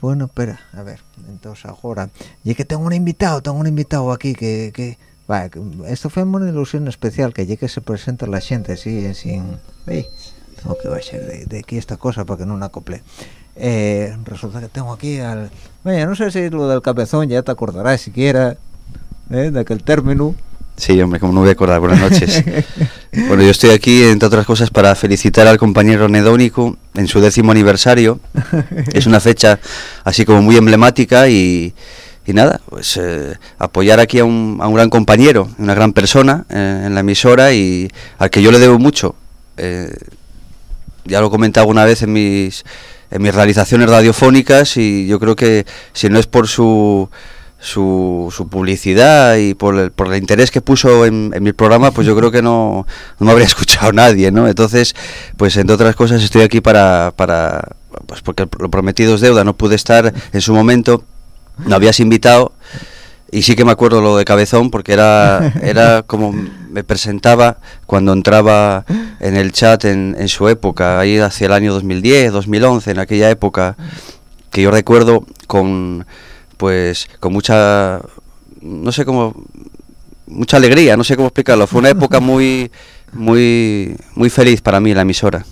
bueno, espera, a ver, entonces ahora, y que tengo un invitado, tengo un invitado aquí que, que, va, esto fue una ilusión especial, que llegue se presenta la gente, así, sin, ey, tengo que bajar de, de, aquí esta cosa para que no la acople. Eh, resulta que tengo aquí al, vaya, no sé si lo del cabezón ya te acordarás siquiera, ¿eh? de aquel término. Sí, hombre, como no voy a acordar. Buenas noches. bueno, yo estoy aquí, entre otras cosas, para felicitar al compañero Nedónico en su décimo aniversario. es una fecha así como muy emblemática y, y nada, pues eh, apoyar aquí a un, a un, gran compañero, una gran persona eh, en la emisora y al que yo le debo mucho. Eh, ya lo he comentado alguna vez en mis, en mis realizaciones radiofónicas y yo creo que si no es por su su, su publicidad y por el, por el interés que puso en, en mi programa, pues yo creo que no, no me habría escuchado nadie, ¿no? Entonces, pues entre otras cosas estoy aquí para, para pues porque lo prometido es deuda, no pude estar en su momento, no habías invitado y sí que me acuerdo lo de Cabezón porque era, era como me presentaba cuando entraba en el chat en, en su época, ahí hacia el año 2010, 2011, en aquella época que yo recuerdo con pues con mucha no sé cómo mucha alegría no sé cómo explicarlo. Fue una época muy muy muy feliz para mí la emisora.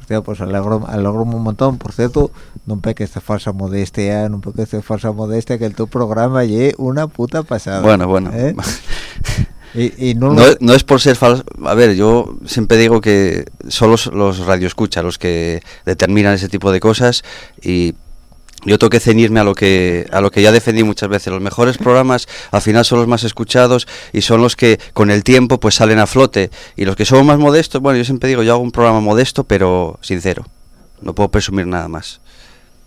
Hostia, pues alegro, alegro un montón. Por cierto no peques de falsa modestia no peques de falsa modestia que el tu programa y una puta pasada. Bueno bueno. ¿eh? y, y no, no, no, es por ser falso a ver yo siempre digo que son los, los radioescuchas los que determinan ese tipo de cosas y yo tengo que ceñirme a lo que a lo que ya defendí muchas veces. Los mejores programas al final son los más escuchados y son los que con el tiempo pues salen a flote. Y los que somos más modestos bueno yo siempre digo yo hago un programa modesto pero sincero. No puedo presumir nada más.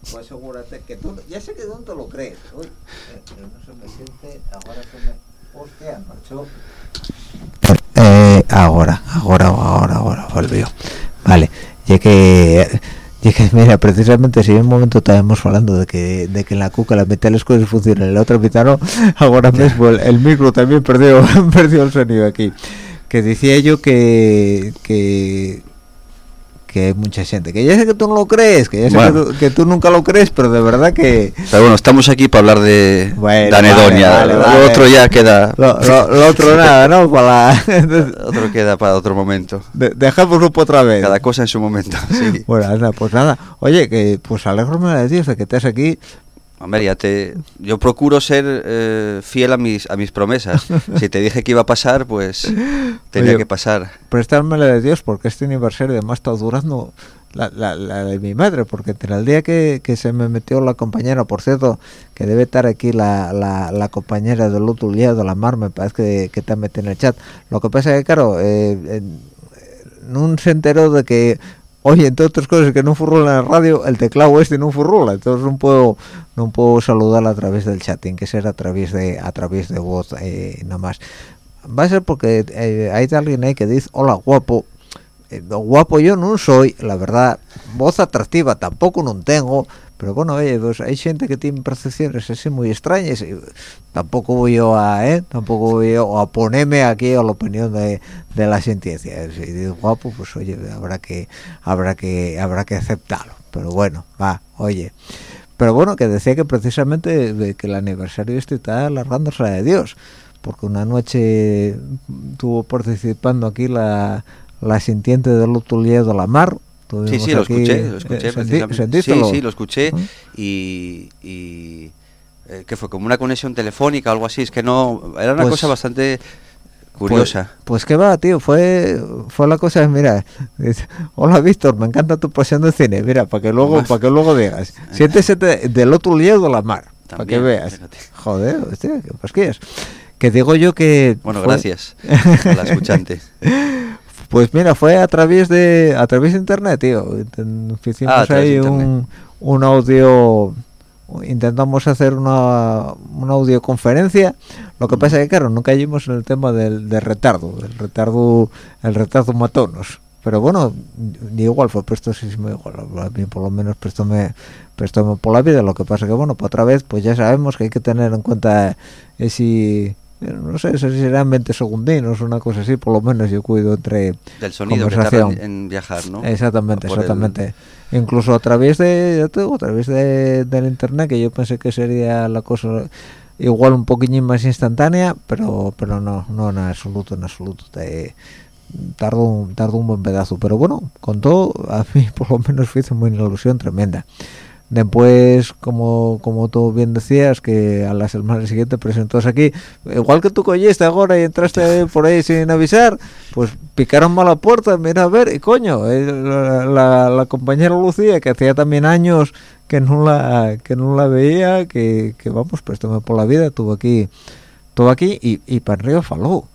Pues asegúrate que tú ya sé que no te lo crees Uy, eh, no se me siente ahora se me hostia marchó. Eh, ahora ahora ahora ahora volvió. Vale ya que y que mira precisamente si en un momento estábamos hablando de que de que en la cuca la mitad de las cosas funcionan la otra mitad no ahora mismo el, el micro también perdió perdió el sonido aquí que decía yo que que que hay mucha gente que ya sé que tú no lo crees que ya sé bueno. que, tú, que, tú, nunca lo crees pero de verdad que pero bueno estamos aquí para hablar de, bueno, de anedonia vale, vale, lo vale. otro ya queda lo, lo, lo otro nada no para otro queda para otro momento de, por otra vez cada cosa en su momento sí. bueno pues nada oye que pues alegro de Dios de que estés aquí Ya te, yo procuro ser eh, fiel a mis, a mis promesas. si te dije que iba a pasar, pues tenía Oye, que pasar. Prestármela de Dios, porque este aniversario además está durando la, la, la, de mi madre, porque entre el día que, que, se me metió la compañera, por cierto, que debe estar aquí la, la, la compañera del otro día de la mar, me parece que, que está metida en el chat. Lo que pasa es que, claro, eh, eh, no se enteró de que oye entre otras cosas que no furrula en la radio el teclado este no furrula entonces no puedo no puedo saludar a través del chat tiene que ser a través de a través de voz eh, nada más. Va a ser porque eh, hay alguien ahí que dice hola guapo eh, guapo yo no soy la verdad voz atractiva tampoco no tengo pero bueno oye pues hay gente que tiene percepciones así muy extrañas y tampoco voy yo a ¿eh? tampoco voy yo a ponerme aquí a la opinión de, de la sentencia si digo guapo pues oye habrá que habrá que habrá que aceptarlo. Pero bueno va oye. Pero bueno que decía que precisamente de que el aniversario este está alargándose de Dios porque una noche estuvo participando aquí la la sintiente del otro día de la mar Sí, sí, lo escuché, lo escuché. Eh, ¿sentí, sí, sí, lo escuché. Y, y eh, que fue como una conexión telefónica o algo así. Es que no. Era una pues, cosa bastante curiosa. Pues, pues que va, tío. Fue fue la cosa. Mira, hola Víctor, me encanta tu pasión de cine. Mira, para que luego para que luego digas. Siéntese del otro lado de la mar. Para que veas. Fíjate. Joder, hostia, pues qué. Que digo yo que. Bueno, fue... gracias a la escuchante. Pues mira, fue a través de a través de internet, tío. Hicimos ah, ahí un, un audio intentamos hacer una, una audioconferencia. Lo que pasa es que claro no caímos en el tema del, del retardo el retardo el retardo matonos. Pero bueno igual fue prestosísimo igual a mí por lo menos prestóme prestóme por la vida. Lo que pasa que bueno pues otra vez pues ya sabemos que hay que tener en cuenta ese no sé, si serán 20 segundinos, una cosa así, por lo menos yo cuido entre Del sonido que tarda en, viajar, ¿no? Exactamente, el- exactamente. Incluso a través de, a través de, del internet, que yo pensé que sería la cosa igual un poquillín más instantánea, pero pero no, no en absoluto, en absoluto. Te, tardo, un- tardo un buen pedazo. Pero bueno, con todo, a mí por lo menos me hizo una ilusión tremenda. Después, como como tú bien decías, que a la semana siguiente presentós aquí, igual que tú cogiste ahora y entraste por ahí sin avisar, pues picaron mal la puerta, mira a ver, y coño, eh, la compañera Lucía, que hacía también años que no la que no la veía, que, que vamos, préstame por la vida, estuvo aquí, estuvo aquí y, y para arriba faló.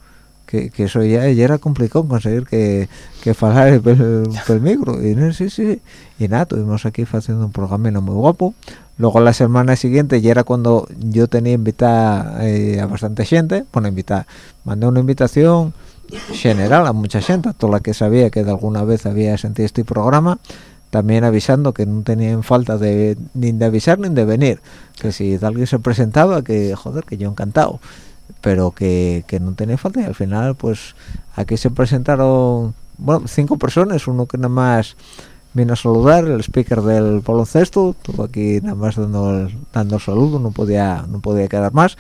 Que, que eso ya, ya era complicado conseguir que, que falar pel, pel micro. Y no, sí, sí, y nada, tuvimos aquí haciendo un programa muy guapo. Luego la semana siguiente ya era cuando yo tenía invitada eh, a bastante gente. Bueno invitar mandé una invitación general a mucha gente a toda la que sabía que de alguna vez había sentido este programa también avisando que no tenían falta de ni de avisar ni de venir que si alguien se presentaba que joder que yo encantado pero que, que no tenía falta. Y al final pues aquí se presentaron bueno cinco personas. Uno que nada más vino a saludar el speaker del baloncesto. Estuvo aquí nada más dando el, dando saludo no podía no podía quedar más.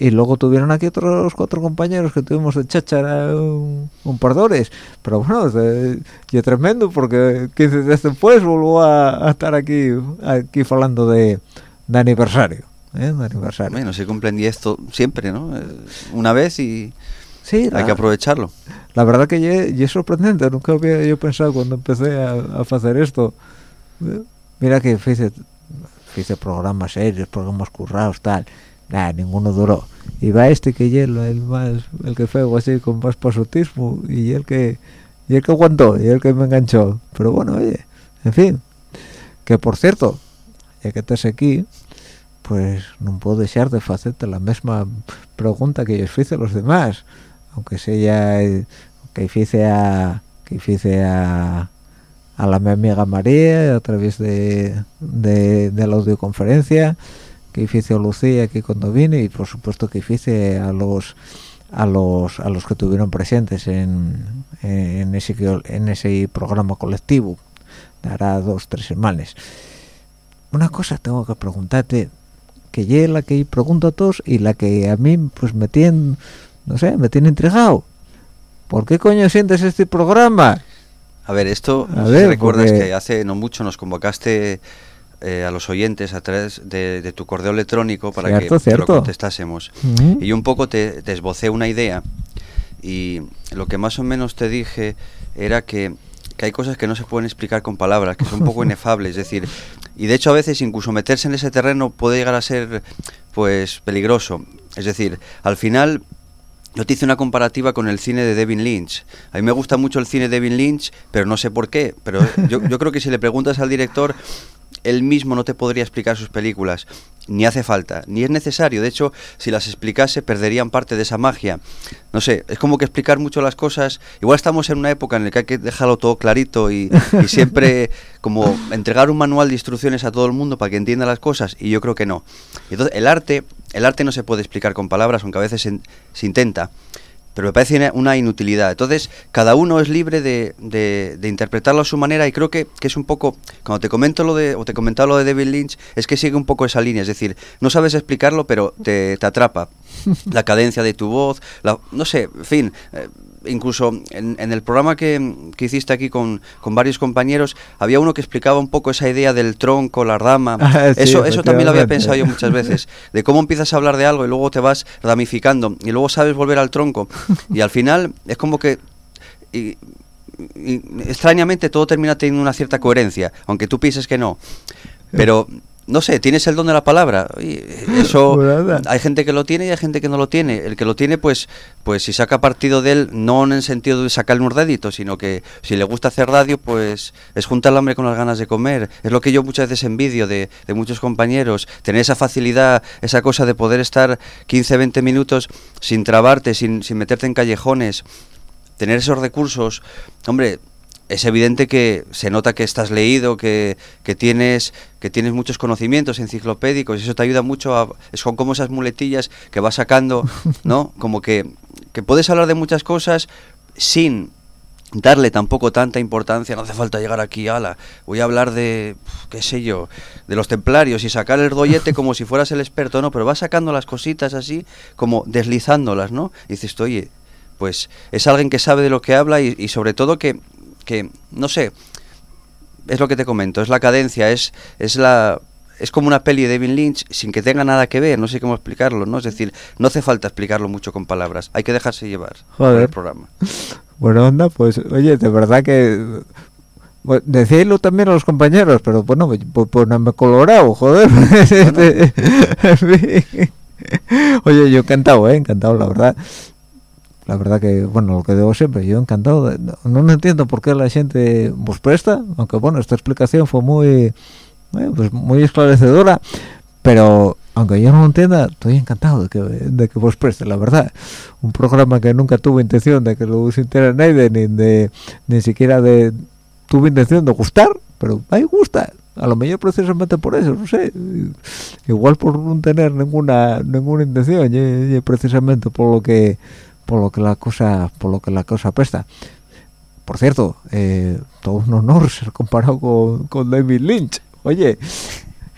Y luego tuvieron aquí otros cuatro compañeros que tuvimos de cháchara un, un par pero bueno de, y tremendo porque 15 días después volvió a, a estar aquí aquí hablando de, de aniversario ¿eh? Bueno, se cumplen 10 to- siempre, ¿no? Eh, Una vez y sí hay la- que aprovecharlo. La verdad que ye es sorprendente, nunca había yo pensado cuando empecé a, hacer esto. Mira que hice, hice programas serios, programas currados, tal. Nada, ninguno duró. Y va este que el, el más, el que fue así con más pasotismo y el que, y el que aguantó, y el que me enganchó. Pero bueno, oye, en fin. Que por cierto, ya que estás aquí, pues no puedo dejar de hacerte la misma pregunta que yo hice a los demás. Aunque sea que hice a que hice a a la mi amiga María a través de, de, de la audioconferencia que hice a Lucía aquí cuando vine y por supuesto que hice a los a los a los que tuvieron presentes en, en ese en ese programa colectivo. Dará dos tres semanas. Una cosa tengo que preguntarte que ye la que pregunto a todos y la que a mí pues me tiene no sé me tiene intrigado ¿por qué coño sientes este programa? A ver, esto, A no ver, si recuerdas porque- que hace no mucho nos convocaste eh, a los oyentes a través de, de tu correo electrónico para Cierto, que te lo contestásemos. Y un poco te, te esbocé una idea y lo que más o menos te dije era que, que hay cosas que no se pueden explicar con palabras, que son un poco inefables, es decir, y de hecho a veces incluso meterse en ese terreno puede llegar a ser pues peligroso. Es decir, al final yo te hice una comparativa con el cine de David Lynch. A mí me gusta mucho el cine de David Lynch, pero no sé por qué. Pero yo, yo creo que si le preguntas al director, él mismo no te podría explicar sus películas. Ni hace falta, ni es necesario. De hecho, si las explicase, perderían parte de esa magia. No sé, es como que explicar mucho las cosas. Igual estamos en una época en la que hay que dejarlo todo clarito y, y siempre como entregar un manual de instrucciones a todo el mundo para que entienda las cosas. Y yo creo que no. Entonces, el arte, el arte no se puede explicar con palabras, aunque a veces se, se intenta pero me parece una- inutilidad. Entonces, cada uno es libre de, de- de interpretarlo a su manera y creo que, que es un poco, cuando te comento lo de, o te comentaba lo de David Lynch, es que sigue un poco esa línea, es decir, no sabes explicarlo, pero te, te atrapa. La cadencia de tu voz, la- no sé, en fin, eh, incluso en, en el programa que, que hiciste aquí con, con varios compañeros, había uno que explicaba un poco esa idea del tronco, la rama, Ah, sí, eso, eso también lo había pensado yo muchas veces, de cómo empiezas a hablar de algo y luego te vas ramificando y luego sabes volver al tronco. Y al final es como que y- y extrañamente todo termina teniendo una cierta coherencia, aunque tú pienses que no. Pero no sé, tienes el don de la palabra. y eso Pues nada. hay gente que lo tiene y hay gente que no lo tiene. El que lo tiene, pues, pues si saca partido de él, no en el sentido de sacarle un rédito, sino que si le gusta hacer radio, pues es juntar el hambre con las ganas de comer. Es lo que yo muchas veces envidio de, de muchos compañeros, tener esa facilidad, esa cosa de poder estar 15, 20 minutos sin trabarte, sin, sin meterte en callejones, tener esos recursos. Hombre, es evidente que se nota que estás leído, que, que, tienes que tienes muchos conocimientos enciclopédicos y eso te ayuda mucho a es como esas muletillas que vas sacando, ¿no? Como que, que puedes hablar de muchas cosas sin darle tampoco tanta importancia, no hace falta llegar aquí, ala, voy a hablar de, qué sé yo, de los templarios y sacar el dollete como si fueras el experto, no, pero vas sacando las cositas así, como deslizándolas, ¿no? Y dices, oye, pues es alguien que sabe de lo que habla y, sobre todo que, que, no sé, es lo que te comento, es la cadencia, es, es la... Es como una peli de David Lynch sin que tenga nada que ver, no sé cómo explicarlo, ¿no? Es decir, no hace falta explicarlo mucho con palabras, hay que dejarse llevar por el programa. Bueno, onda, pues, oye, de verdad que... Bueno, también a los compañeros, pero bueno, pues, pues no me he colorado, joder. oye, yo encantado, ¿eh? Encantado, la verdad. La verdad que, bueno, lo que digo siempre, yo encantado. no, entiendo por qué la gente vos presta, aunque bueno, esta explicación fue muy, pues muy esclarecedora, pero aunque yo no lo entienda, estoy encantado de que, de que vos preste, la verdad. Un programa que nunca tuve intención de que lo sintiera nadie, ni de ni siquiera de tuve intención de gustar, pero me gusta. A lo mejor precisamente por eso, no sé. Igual por no tener ninguna ninguna intención, y, precisamente por lo que por lo que la cosa por lo que la cosa presta. Por cierto, eh, todo un honor ser comparado con, con David Lynch. Oye,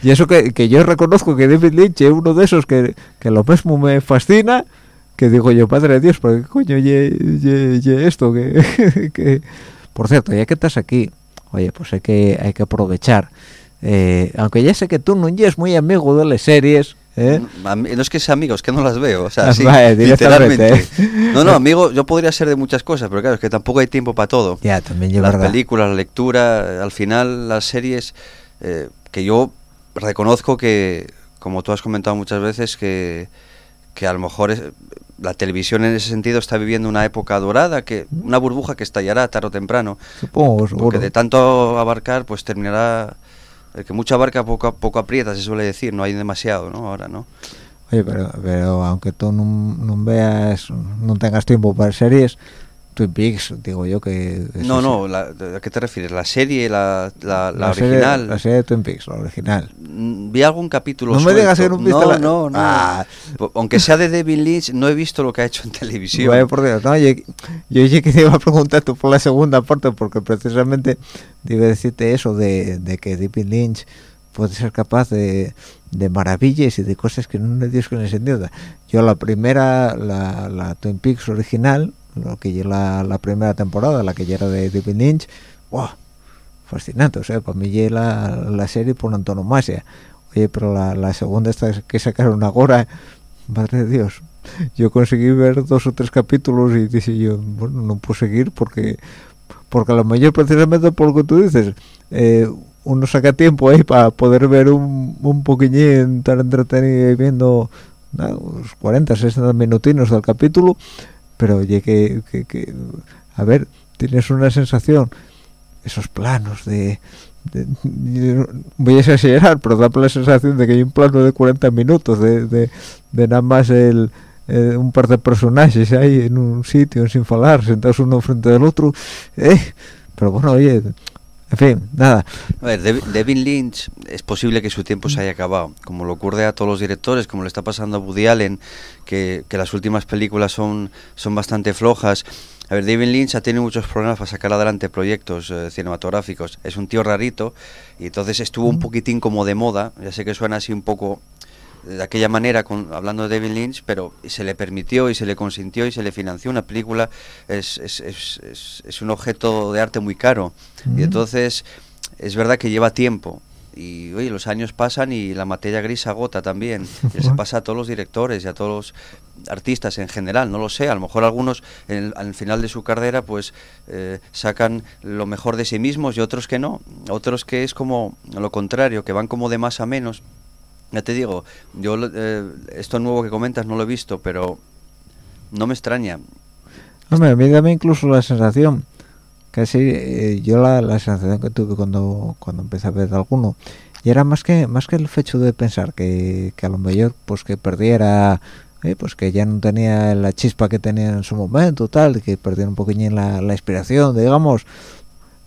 y eso que, que, yo reconozco que David Lynch es uno de esos que, que lo mismo me fascina, que digo yo, Padre de Dios, ¿por qué coño ye, ye, esto? Que, que, Por cierto, ya que estás aquí, oye, pues hay que, hay que aprovechar. Eh, aunque ya sé que tú no eres muy amigo de las series, ¿Eh? No es que sea amigo, es que no las veo. O sea, sí, literalmente. ¿eh? No, no, amigo, yo podría ser de muchas cosas, pero claro, es que tampoco hay tiempo para todo. Ya, también Las verdad. películas, la lectura, al final las series, eh, que yo reconozco que, como tú has comentado muchas veces, que, que a lo mejor es, la televisión en ese sentido está viviendo una época dorada, que una burbuja que estallará tarde o temprano. Supongo, seguro. Porque de tanto abarcar, pues terminará... El que mucho abarca, poco, poco aprieta, se suele decir, no hay demasiado, ¿no? Ahora, ¿no? Oye, pero, pero aunque tú no veas, no tengas tiempo para series, Twin Peaks, digo yo que... No, no, la, ¿a qué te refieres? ¿La serie, la, la, la, original? Serie, la serie de Twin Peaks, la original. Mm, vi algún capítulo No suelto. me digas que no viste no. No, no, ah. Aunque sea de David Lynch, no he visto lo que ha hecho en televisión. Vaya por Dios, no, yo, yo que te iba a preguntar tú por la segunda parte, porque precisamente debe decirte eso de, de que David Lynch puede ser capaz de, de maravillas y de cosas que no le Dios que no se entienda. Yo la primera, la, la Twin Peaks original, lo que ya la, la primera temporada, la que ya era de David Lynch, wow, fascinante, o sea, para mí ya la, la serie por antonomasia. Oye, pero la, la segunda esta que sacaron ahora, madre de Dios, yo conseguí ver dos o tres capítulos y dije yo, bueno, no puedo seguir porque porque a lo mejor precisamente por lo que tú dices, eh, uno saca tiempo ahí para poder ver un, un poquillín, estar entretenido viendo nah, unos 40, 60 minutinos del capítulo, pero oye que, que, a ver, tienes una sensación, esos planos de, voy a exagerar, pero da la sensación de que hay un plano de 40 minutos, de, de, de nada más el eh, un par de personajes ahí en un sitio sin hablar, sentados uno frente del otro, eh, pero bueno, oye, en fin, nada. A ver, David Lynch es posible que su tiempo se haya acabado, como le ocurre a todos los directores, como le está pasando a Woody Allen, que, que las últimas películas son, son bastante flojas. A ver, David Lynch ha tenido muchos problemas para sacar adelante proyectos eh, cinematográficos. Es un tío rarito y entonces estuvo un poquitín como de moda. Ya sé que suena así un poco de aquella manera con, hablando de David Lynch, pero se le permitió y se le consintió y se le financió una película, es, es, es, es, un objeto de arte muy caro. Y entonces es verdad que lleva tiempo. Y oye, los años pasan y la materia gris agota también. Y se pasa a todos los directores y a todos los artistas en general, no lo sé. A lo mejor algunos en el, al final de su carrera pues eh, sacan lo mejor de sí mismos y otros que no. Otros que es como lo contrario, que van como de más a menos. Ya te digo, yo eh, esto nuevo que comentas no lo he visto, pero no me extraña. Hombre, a mí dame incluso la sensación, casi eh, yo la, la, sensación que tuve cuando cuando empecé a ver alguno, y era más que más que el hecho de pensar que, que a lo mejor pues que perdiera, eh, pues que ya no tenía la chispa que tenía en su momento, tal, que perdiera un poquillo la, la inspiración, digamos,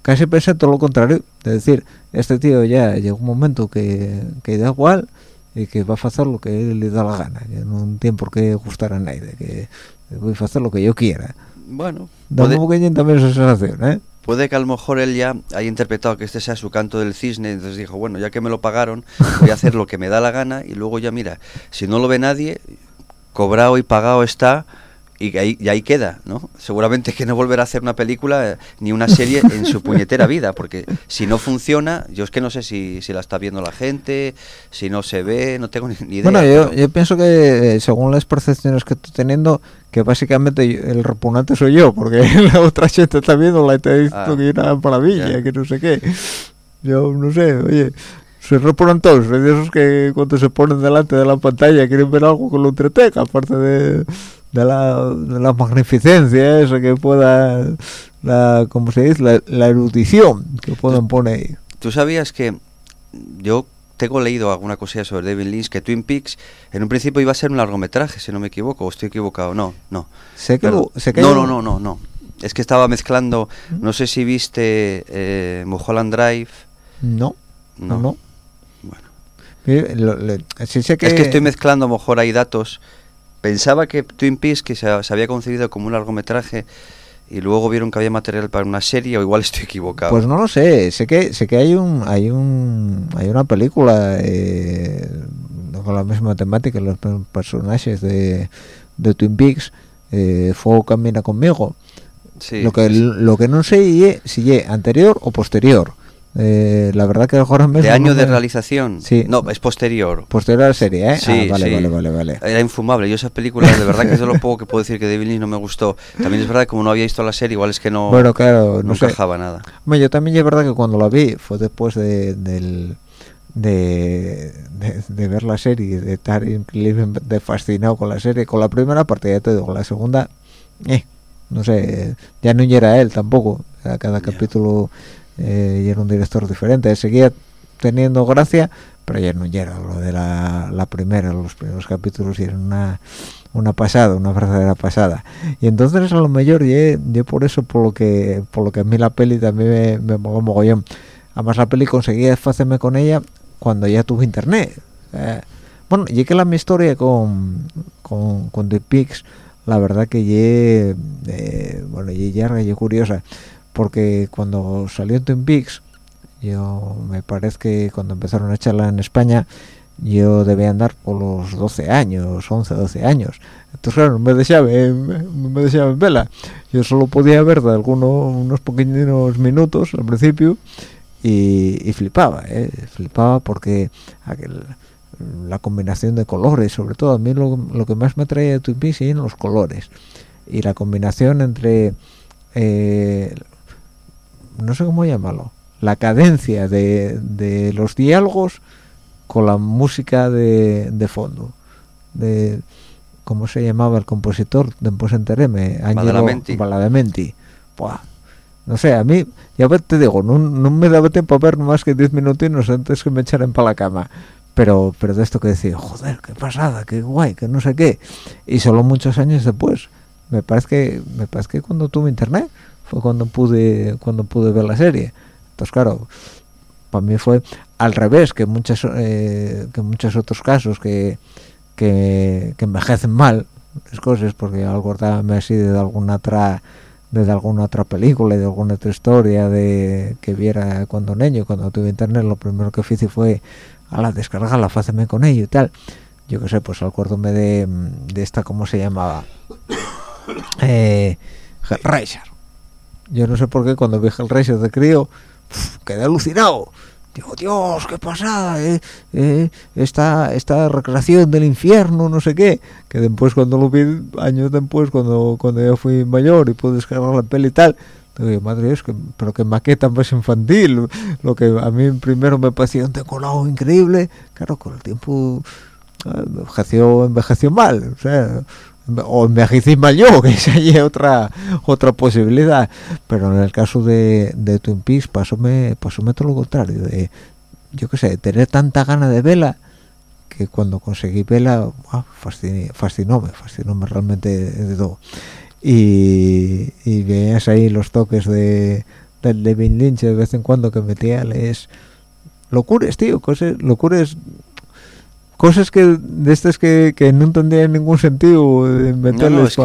casi pensé todo lo contrario es decir este tío ya llegó un momento que, que da igual y que va a hacer lo que él le da la gana que no tiene por qué gustar a nadie que voy a hacer lo que yo quiera Bueno, da puede, un poquillo también esa sensación ¿eh? puede que a lo mejor él ya haya interpretado que este sea su canto del cisne, entonces dijo, bueno, ya que me lo pagaron, voy a hacer lo que me da la gana y luego ya mira, si no lo ve nadie, cobrado y pagado está y ahí, y ahí queda, ¿no? Seguramente que no volverá a hacer una película eh, ni una serie en su puñetera vida, porque si no funciona, yo es que no sé si, si la está viendo la gente, si no se ve, no tengo ni, ni idea. Bueno, yo, pero- yo pienso que eh, según las percepciones que estoy teniendo, que básicamente el repugnante soy yo, porque la otra gente está viendo la está diciendo Ah, que es una maravilla, ya. que no sé qué. Yo no sé, oye, soy repugnantoso, soy de esos que cuando se ponen delante de la pantalla quieren ver algo que lo entretenga, aparte de, de, la, de la magnificencia esa que pueda, la, ¿cómo se dice? La, la erudición que puedan poner ahí. ¿Tú sabías que yo tengo leído alguna cosilla sobre David Lynch que Twin Peaks en un principio iba a ser un largometraje, si no me equivoco, o estoy equivocado? No, no. Sé que, Perdón. sé que no, no, no, no, no. Es que estaba mezclando, no sé si viste eh, Mulholland Drive. No, No. no. Bueno. Le- sé que... Es que estoy mezclando a lo mejor hay datos. Pensaba que Twin Peaks que se, se había concebido como un largometraje y luego vieron que había material para una serie o igual estoy equivocado. Pues no lo sé, sé que sé que hay un hay un hay una película eh, con la misma temática, los personajes de, de Twin Peaks, eh, Fuego camina conmigo. sí, lo que sí. lo que no sé si es anterior o posterior. Eh, la verdad que ahora mismo de no año de realización. Sí. No, es posterior. posterior a la serie, ¿eh? Sí, ah, vale, sí. vale, vale, vale. Era infumable. Yo esas películas, de verdad que es de lo poco que puedo decir que David Lynch no me gustó. También es verdad que como no había visto la serie, igual es que no, bueno, claro, no encajaba nada. Yo también es verdad que cuando la vi fue después de, del, de, de, de ver la serie, de estar increíblemente fascinado con la serie. Con la primera parte ya te digo, con la segunda, eh, no sé, ya no era él tampoco. Cada Ya. capítulo eh, ya era un director diferente. Seguía teniendo gracia, pero ya no era lo de la, primera, los primeros capítulos y eran una una pasada, una verdadera pasada. Y entonces a lo mejor yo, yo por eso, por lo que por lo que a mí la peli también me, me moló mogollón. Además la peli conseguí hacerme con ella cuando ya tuve internet. Bueno, y que la mi historia con, con, con The Pigs, la verdad que ye, eh, bueno, ye larga y curiosa, porque cuando salió Twin Peaks, yo me parece que cuando empezaron a echarla en España, yo debía andar por los 12 años, 11, 12 años. Entonces, claro, no me dejaba, no me dejaba en vela. Yo solo podía ver de algunos unos pequeños minutos al principio y, flipaba, ¿eh? flipaba porque aquel, la combinación de colores, sobre todo a mí lo, que más me traía de Twin Peaks eran los colores y la combinación entre, eh, no sé cómo llamarlo, la cadencia de, de los diálogos con la música de, de fondo de cómo se llamaba el compositor después enteréme Badalamenti. Badalamenti. Buah. no sé a mí ya te digo no, no me daba tiempo a ver más que 10 minutinos antes que me echaran para la cama pero pero de esto que decía joder qué pasada qué guay que no sé qué y solo muchos años después me parece que me parece que cuando tuve internet fue cuando pude cuando pude ver la serie. Entonces claro para mí fue al revés que muchas eh, que muchos otros casos que que, que envejecen mal las cosas porque algo me así de alguna otra de alguna otra película de alguna otra historia de que viera cuando niño cuando tuve internet lo primero que hice fue a la descargarla fácilmente con ello y tal. Yo qué sé pues acuérdome de, de esta cómo se llamaba eh, yo no sé por qué cuando vi Hellraiser de crío quedé alucinado. Digo Dios qué pasada eh, eh, esta esta recreación del infierno no sé qué que después cuando lo vi años después cuando cuando yo fui mayor y pude descargar la peli y tal digo madre es que pero que maqueta más infantil lo que a mí primero me parecía un decorado increíble. Claro con el tiempo eh, envejeció envejeció mal o envejecí mal yo que esa es otra otra posibilidad. Pero en el caso de, Twin Peaks pasóme pasóme todo lo contrario de yo qué sé tener tanta gana de vela que cuando conseguí vela ah, fasciné, fascinóme fascinóme realmente de todo. Y, y veías ahí los toques de, del David Lynch de vez en cuando que metía es locuras tío cosas locuras cosas que de estas que, que no tendrían ningún sentido de meterles No, no, es pa-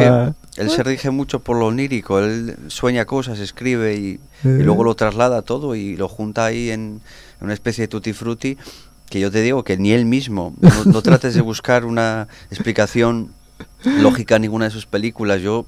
que él se rige mucho por lo onírico, él sueña cosas, escribe y, y Eh. luego lo traslada todo y lo junta ahí en, en una especie de tutti frutti que yo te digo que ni él mismo, no, no trates de buscar una explicación lógica a ninguna de sus películas. Yo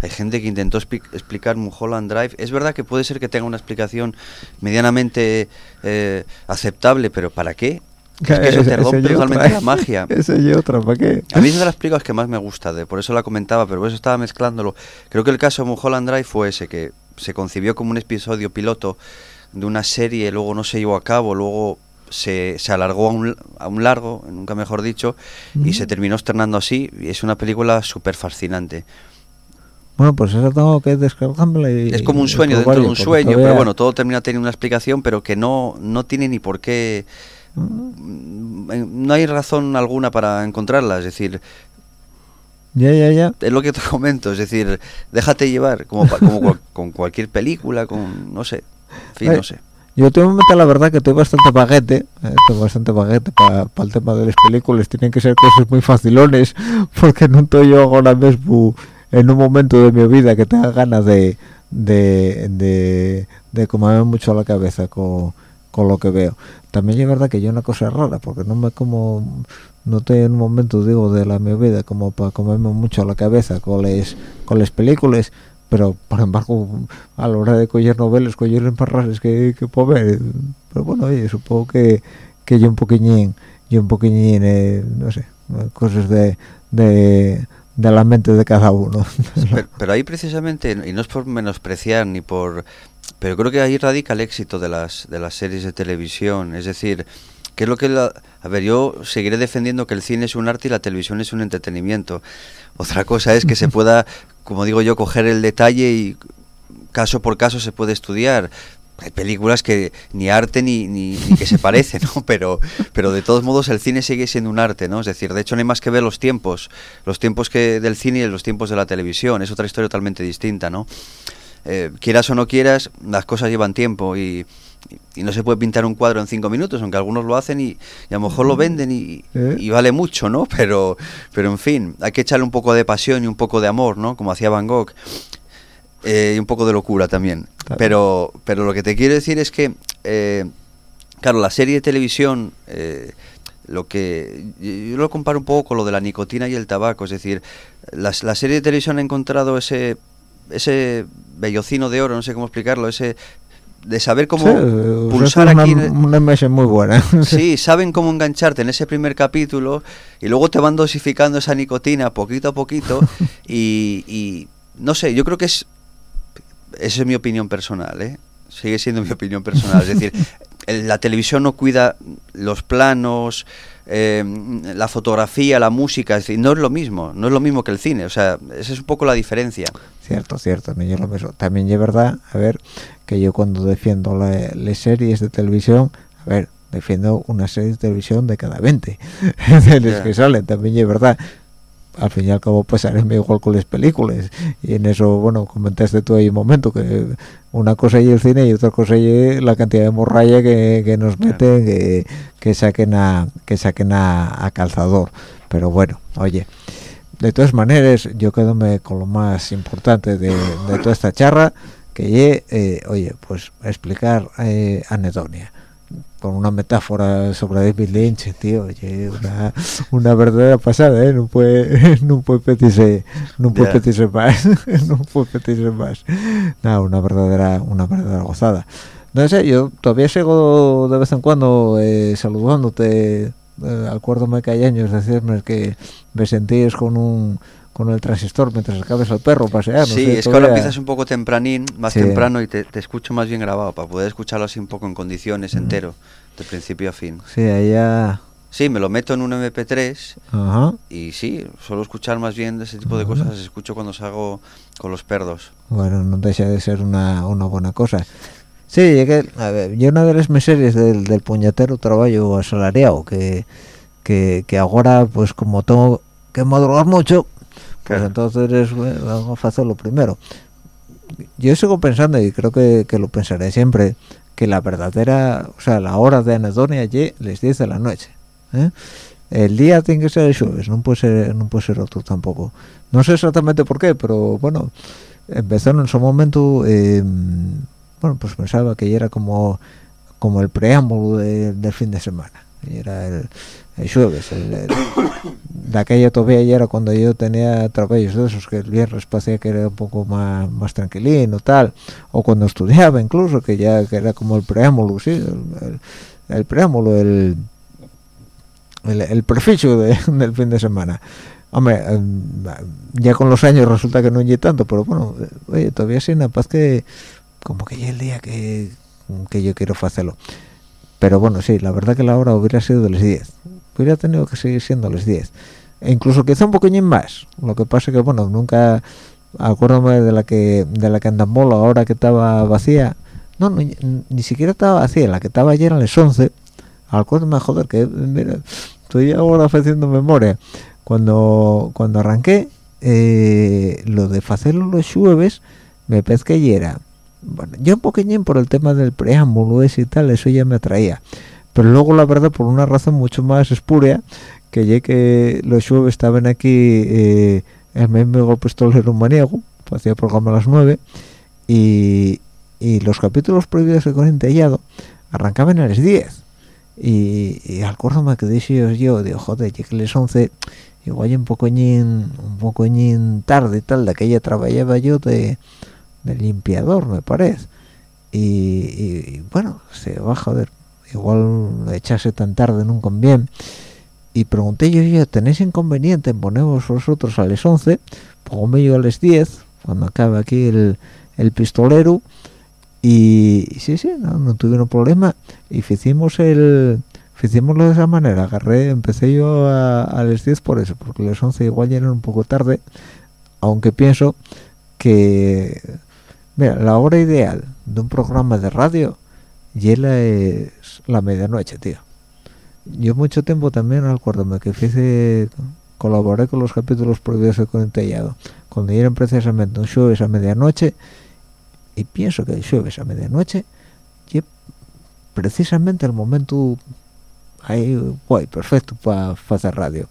hay gente que intentó expli- explicar Mulholland Drive. Es verdad que puede ser que tenga una explicación medianamente eh, aceptable, pero ¿para qué? Es que eso te rompe totalmente la magia. esa y otra ¿para qué? A mí es de las películas que más me gusta, de, por eso la comentaba, pero por eso estaba mezclándolo. Creo que el caso de Mulholland Drive fue ese, que se concibió como un episodio piloto de una serie, luego no se llevó a cabo, luego se, se alargó a un, a un largo, nunca mejor dicho, y se terminó estrenando así, y es una película súper fascinante. Bueno, pues eso tengo que descargármela y... Es como un sueño dentro de un sueño, pero bueno, todo termina teniendo una explicación, pero que no, no tiene ni por qué... Mm. No hay razón alguna para encontrarla, es decir, Ya, ya, ya. es lo que te comento, es decir, déjate llevar, como, pa- como cual- con cualquier película, con, no sé, en fin, Ay, no sé. Yo últimamente la verdad que estoy bastante baguete, eh, estoy bastante baguete para el tema de las películas, tienen que ser cosas muy facilones, porque no estoy yo ahora mismo en un momento de mi vida que tenga ganas de, de, de, de comerme mucho la cabeza con, con lo que veo. También es verdad que yo una cosa rara, porque no me como, no en un momento, digo, de la mi vida como para comerme mucho la cabeza con las, con las películas, pero por embargo a la hora de coger novelas coger en parras que, que puedo ver pero bueno oye supongo que que yo un poquillín yo un poquillín eh, no sé cosas de, de de la mente de cada uno Pero, pero ahí precisamente, y no es por menospreciar ni por... Pero creo que ahí radica el éxito de las, de las series de televisión. Es decir, que es lo que... La, a ver, yo seguiré defendiendo que el cine es un arte y la televisión es un entretenimiento. Otra cosa es que se pueda, como digo yo, coger el detalle y caso por caso se puede estudiar. Hay películas que ni arte ni, ni, ni que se parecen, ¿no? Pero, pero de todos modos el cine sigue siendo un arte, ¿no? Es decir, de hecho no hay más que ver los tiempos, los tiempos que del cine y los tiempos de la televisión. Es otra historia totalmente distinta, ¿no? Eh, quieras o no quieras, las cosas llevan tiempo y, y no se puede pintar un cuadro en cinco minutos, aunque algunos lo hacen y, y a lo mejor lo venden y, ¿Eh? y vale mucho, ¿no? Pero, pero en fin, hay que echarle un poco de pasión y un poco de amor, ¿no? Como hacía Van Gogh. Eh, y un poco de locura también. Claro. Pero, pero lo que te quiero decir es que, claro, la serie de televisión, lo que yo lo comparo un poco con lo de la nicotina y el tabaco, es decir, las- la serie de televisión ha encontrado ese ese bellocino de oro, no sé cómo explicarlo, ese de saber cómo Sí, pulsar una, aquí. una imagen muy buena Sí, saben cómo engancharte en ese primer capítulo y luego te van dosificando esa nicotina poquito a poquito y, y no sé, yo creo que es esa es mi opinión personal, ¿eh? Sigue siendo mi opinión personal, es decir, el- la televisión no cuida los planos, eh, la fotografía, la música, es decir, no es lo mismo, no es lo mismo que el cine, o sea, esa es un poco la diferencia. Cierto, cierto, no yo lo mismo. También es verdad, a ver, que yo cuando defiendo la- las series de televisión, a ver, defiendo una serie de televisión de cada 20 de Ya. que salen, también es verdad. Al fin y al cabo, pues haré igual con las películas. Y en eso, bueno, comentaste tú ahí un momento que una cosa y el cine y otra cosa y la cantidad de morralla que, que nos meten, que, que saquen a que saquen a, a calzador. Pero bueno, oye, de todas maneras yo quedo con lo más importante de, de toda esta charra que ye, eh, oye pues explicar eh, anedonia con una metáfora sobre David Lynch tío oye, una, una verdadera pasada ¿eh? no puede no puede pedirse no puede Ya. pedirse más no puede pedirse más nada una verdadera una verdadera gozada no sé yo todavía sigo de vez en cuando eh, saludándote eh, acuérdome que hay años decirme que me sentías con un con el transistor mientras acabes al perro pasear sí, sé, es que ahora empiezas un poco tempranín, más Sí. temprano y te, te escucho más bien grabado, para poder escucharlo así un poco en condiciones Mm. entero, de principio a fin. sí allá Sí, me lo meto en un MP3 ajá y sí, suelo escuchar más bien de ese tipo de cosas, escucho cuando salgo con los perros. Bueno, no deja de ser una, una buena cosa. Sí, a ver, yo una de las mis series del, del puñetero trabajo asalariado, que, que, que ahora, pues como tengo que madrugar mucho, pues Claro. entonces bueno, vamos a hacer lo primero. yo sigo pensando y creo que, que, lo pensaré siempre que la verdadera o sea la hora de anedonia allí les 10 de la noche ¿eh? el día tiene que ser el jueves no puede ser no puede ser otro tampoco no sé exactamente por qué pero bueno empezó en su momento eh, bueno pues pensaba que era como como el preámbulo del fin de semana. Era el, el jueves de aquella todavía ya era cuando yo tenía trabajos de esos que el viernes parecía que era un poco más más tranquilino tal o cuando estudiaba incluso que ya que era como el preámbulo sí el, el, preámbulo el el, el preficho de, del fin de semana. Hombre em, ya con los años resulta que no oye tanto pero bueno oye todavía sí una paz que como que ya el día que, que yo quiero hacerlo. Pero bueno sí la verdad que la hora hubiera sido de las 10 hubiera tenido que seguir siendo las 10 e incluso quizá un poquillo más. Lo que pasa que bueno nunca acuérdame de la que de la que andamolo ahora que estaba vacía. No, no, ni siquiera estaba vacía la que estaba ayer a las 11 acuérdame joder que mira estoy ahora haciendo memoria. Cuando cuando arranqué eh, lo de hacerlo los jueves me parece que era bueno, yo un poquillín por el tema del preámbulo ese y tal, eso ya me atraía. Pero luego, la verdad, por una razón mucho más espúrea, que ya que los jueves estaban aquí eh, el mismo pistolero maniego, hacía programa a las 9, y, y los capítulos prohibidos de Corintellado arrancaban a las 10. Y, y al me que dije yo, digo, joder, ya que les 11, igual un pocoñín, un pocoñín tarde y tal, de aquella trabajaba yo de del limpiador me parece. Y, bueno se va joder igual echarse tan tarde no conviene. Y pregunté yo ya tenéis inconveniente en poneros vosotros a las 11 pongo yo a las 10 cuando acabe aquí el, el pistolero. Y, sí sí no, no tuvieron problema. Y hicimos el hicimoslo de esa manera. Agarré empecé yo a, a las 10 por eso porque las 11 igual ya eran un poco tarde. Aunque pienso que Mira, la hora ideal de un programa de radio la es la medianoche, tío. Yo mucho tiempo también acuérdame que hice, colaboré con los capítulos prohibidos de Contellado, cuando eran precisamente un jueves a medianoche, y pienso que el jueves a medianoche y precisamente el momento ahí guay, perfecto para hacer radio.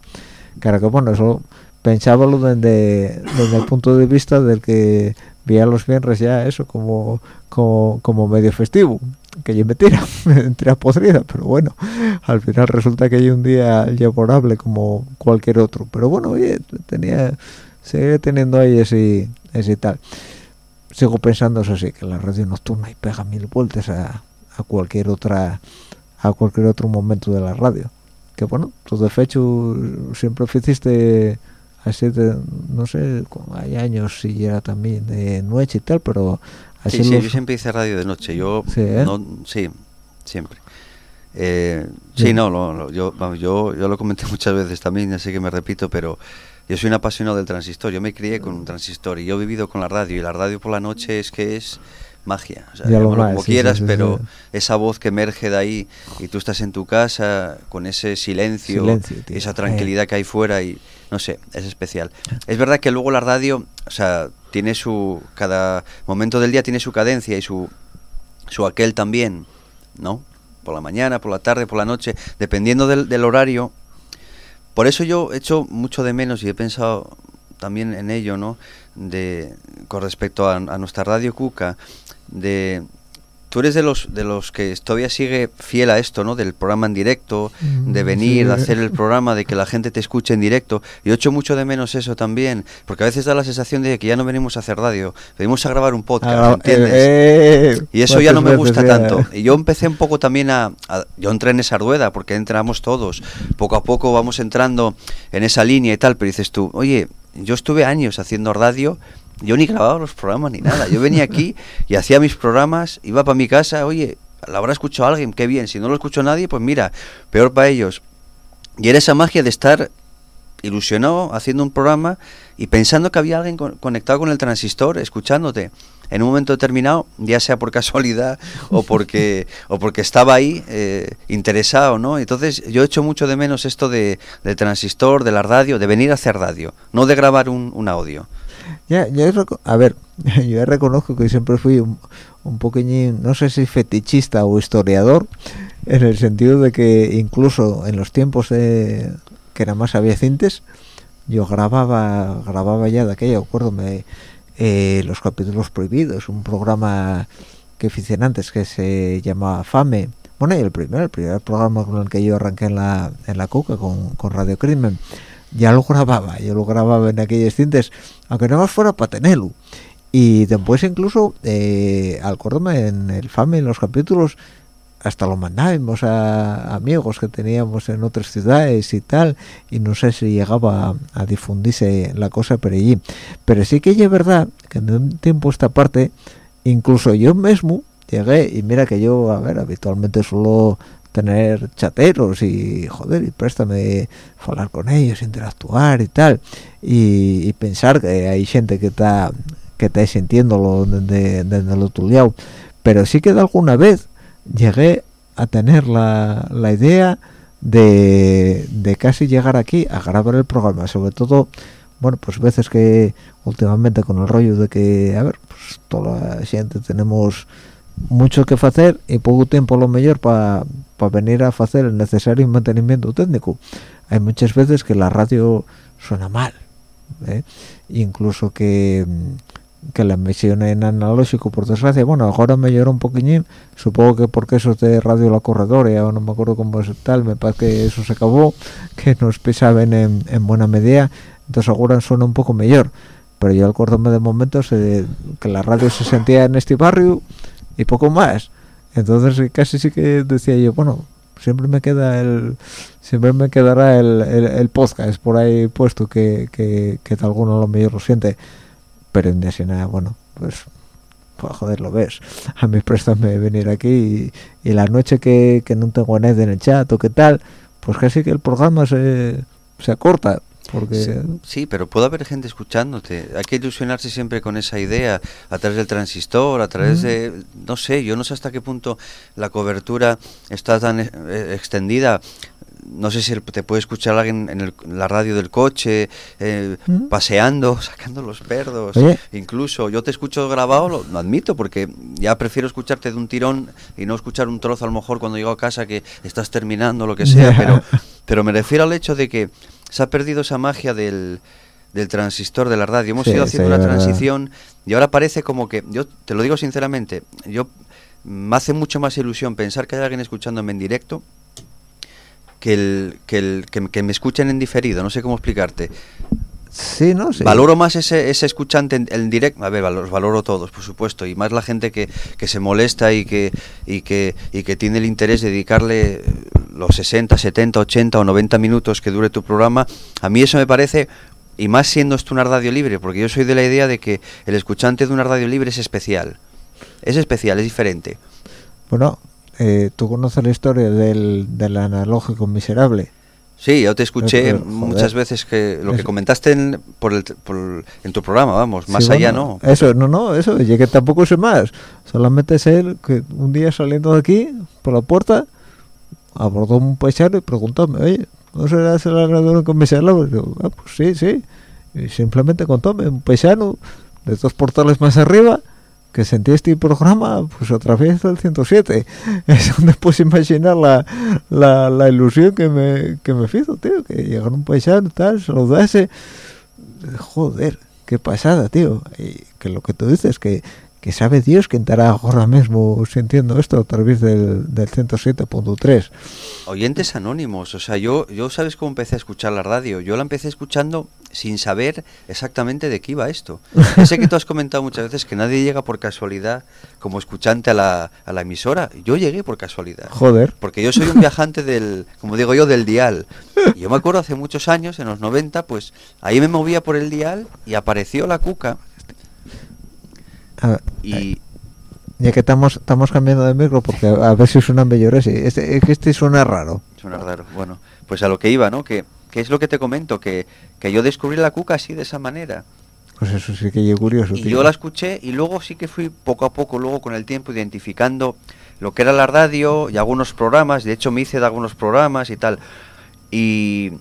Claro que bueno, eso pensábalo desde, desde el punto de vista del que veía los viernes ya eso como, como, medio festivo que yo me tira, me tira podrida, pero bueno, al final resulta que hay un día laborable como cualquier otro, pero bueno, oye, tenía, sigue teniendo ahí ese, ese tal. Sigo pensando eso sí, que la radio nocturna y pega mil vueltas a, a cualquier otra, a cualquier otro momento de la radio. Que bueno, tú de siempre hiciste así de, no sé, hay años si era también de noche y tal, pero así sí, sí, yo siempre hice radio de noche, yo sí, ¿eh? no, sí siempre. Eh, sí, no, lo, yo, yo, yo lo comenté muchas veces también, así que me repito, pero yo soy un apasionado del transistor, yo me crié con un transistor y yo he vivido con la radio y la radio por la noche es que es magia, o sea, como quieras, pero esa voz que emerge de ahí y tú estás en tu casa con ese silencio, esa tranquilidad que hay fuera y no sé, es especial. Es verdad que luego la radio, o sea, tiene su cada momento del día tiene su cadencia y su su aquel también, ¿no? Por la mañana, por la tarde, por la noche, dependiendo del, horario. Por eso yo he hecho mucho de menos y he pensado también en ello, ¿no? De, con respecto a, a nuestra radio Cuca, de tú eres de los de los que todavía sigue fiel a esto, ¿no? Del programa en directo, de mm, venir, de hacer el programa, de que la gente te escuche en directo. Yo echo mucho de menos eso también, porque a veces da la sensación de que ya no venimos a hacer radio, venimos a grabar un podcast, ah, ¿entiendes? Eh, eh, y eso ya no me gusta tanto. Y yo empecé un poco también a, yo entré en esa rueda porque entramos todos. Poco a poco vamos entrando en esa línea y tal, pero dices tú, "Oye, yo estuve años haciendo radio yo ni grababa los programas ni nada. Yo venía aquí y hacía mis programas, iba para mi casa, oye, la habrá escuchado alguien, qué bien. Si no lo escuchó nadie, pues mira, peor para ellos. Y era esa magia de estar ilusionado haciendo un programa y pensando que había alguien conectado con el transistor, escuchándote en un momento determinado, ya sea por casualidad o porque o porque estaba ahí eh, interesado, ¿no? Entonces yo echo mucho de menos esto de, de transistor, de la radio, de venir a hacer radio, no de grabar un, un audio. Ya, ya a ver, yo reconozco que siempre fui un, un poquillín, no sé si fetichista o historiador, en el sentido de que incluso en los tiempos de, que era más había yo grababa grababa ya de aquella, acuérdome, eh, los capítulos prohibidos, un programa que hice antes que se llamaba Fame, bueno, y el primer, el primer programa con el que yo arranqué en la, en la Cuca con, con Radio Crimen, ya lo grababa, yo lo grababa en aquellas cintas, aunque no más fuera para tenerlo. Y después incluso, eh, al acordarme en el FAME, en los capítulos, hasta lo mandábamos a amigos que teníamos en otras ciudades y tal, y no sé si llegaba a, difundirse la cosa por allí. Pero sí que es verdad que en un tiempo esta parte, incluso yo mismo llegué, y mira que yo, a ver, habitualmente suelo tener chateros y joder y préstame hablar con ellos interactuar y tal. Y, pensar que hay gente que está que está sintiéndolo desde, desde el otro pero sí que de alguna vez llegué a tener la, la idea de, de, casi llegar aquí a grabar el programa. Sobre todo bueno pues veces que últimamente con el rollo de que a ver pues toda la gente tenemos mucho que hacer y poco tiempo lo mejor para venir a hacer el necesario mantenimiento técnico hay muchas veces que la radio suena mal ¿eh? incluso que que la emisión en analógico por desgracia bueno ahora me llora un poquillín supongo que porque eso es de radio la corredora ya no me acuerdo cómo es tal me parece que eso se acabó que nos pisaban en, en buena medida entonces ahora suena un poco mejor pero yo acuérdome de momentos que la radio se sentía en este barrio y poco más. Entonces casi sí que decía yo bueno siempre me queda el siempre me quedará el, el, podcast por ahí puesto que, que, que alguno lo mejor lo siente pero en nada bueno pues pues joder lo ves. A mí préstame venir aquí y, la noche que, que no tengo nadie en el chat o qué tal pues casi que el programa se, se acorta porque sí, pero puede haber gente escuchándote. Hay que ilusionarse siempre con esa idea a través del transistor a través de no sé yo no sé hasta qué punto la cobertura está tan eh, extendida. No sé si te puede escuchar alguien en, la radio del coche, eh, paseando, sacando los perdos, incluso yo te escucho grabado, lo, admito, porque ya prefiero escucharte de un tirón y no escuchar un trozo a lo mejor cuando llego a casa que estás terminando, lo que sea, pero, pero me refiero al hecho de que se ha perdido esa magia del, del transistor de la radio. Hemos ido haciendo una transición y ahora parece como que, yo te lo digo sinceramente, yo me hace mucho más ilusión pensar que hay alguien escuchándome en directo que, el, que, el, que, me escuchen en diferido, no sé cómo explicarte. Sí, no sé. Valoro más ese, ese escuchante en, directo, a ver, los valoro todos, por supuesto, y más la gente que, que se molesta y que, y, que, y que tiene el interés de dedicarle los 60, 70, 80 o 90 minutos que dure tu programa, a mí eso me parece, y más siendo esto una radio libre, porque yo soy de la idea de que el escuchante de una radio libre es especial. Es especial, es diferente. Bueno, eh, ¿tú conoces la historia del, del analógico miserable? Sí, yo te escuché muchas veces que lo que comentaste en, por el, en tu programa, vamos, más allá no. Eso, no, no, eso, que tampoco sé más. Solamente sé que un día saliendo de aquí, por la puerta, abordó un paisano y preguntóme, oye, ¿no serás el analógico miserable? Y ah, pues sí, sí. Y simplemente contóme, un paisano de dos portales más arriba, que sentí este programa pues otra vez el 107 es donde puedes imaginar la, la, la, ilusión que me, que me hizo tío que llegar un paisano tal saludase joder qué pasada tío. Y que lo que tú dices que que sabe Dios que estará ahora mismo sintiendo esto a través del, del 107.3. Oyentes anónimos, o sea, yo, yo sabes cómo empecé a escuchar la radio, yo la empecé escuchando sin saber exactamente de qué iba esto. sé que tú has comentado muchas veces que nadie llega por casualidad como escuchante a la, a la emisora, yo llegué por casualidad. Joder. Porque yo soy un viajante del, como digo yo, del dial. Y yo me acuerdo hace muchos años, en los 90, pues ahí me movía por el dial y apareció la cuca y eh, ya que estamos estamos cambiando de micro porque a, ver si suena mejor ese. Este, este suena raro. Suena raro. Bueno pues a lo que iba no que, que es lo que te comento que, que yo descubrí la cuca así de esa manera. Pues eso sí que es curioso y yo la escuché y luego sí que fui poco a poco luego con el tiempo identificando lo que era la radio y algunos programas. De hecho me hice de algunos programas y tal. Y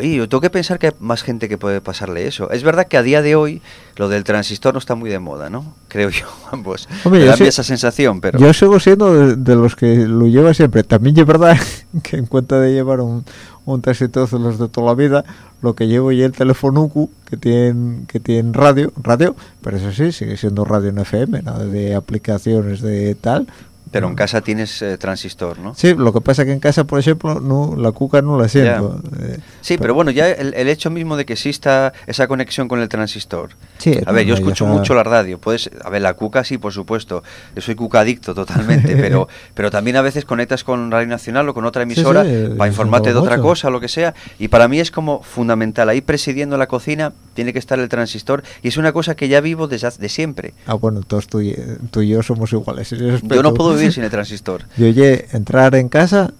Y yo tengo que pensar que hay más gente que puede pasarle eso. Es verdad que a día de hoy lo del transistor no está muy de moda, ¿no? Creo yo, ambos. Hombre, Me yo da esa sensación, pero... Yo sigo siendo de, de los que lo lleva siempre. También es verdad que en cuenta de llevar un, un transistor de los de toda la vida, lo que llevo ya el teléfono UQ, que tiene, que tiene radio, radio, pero eso sí, sigue siendo radio en FM, nada de aplicaciones de tal. Pero en casa tienes eh, transistor, ¿no? Sí, lo que pasa es que en casa, por ejemplo, no la cuca no la siento. eh, Sí, pero bueno, ya el, el hecho mismo de que exista esa conexión con el transistor. Sí, A ver, yo escucho mucho la radio. Puedes, a ver, la cuca sí, por supuesto. Yo soy cuca adicto totalmente, pero, pero también a veces conectas con Radio Nacional o con otra Sí, emisora sí, para eso informarte de otra cosa lo que sea. Y para mí es como fundamental. Ahí presidiendo la cocina tiene que estar el transistor y es una cosa que ya vivo desde de siempre. Ah, bueno, todos tú y, tú y yo somos iguales. Yo no puedo vivir sin el transistor. Yo oye, entrar en casa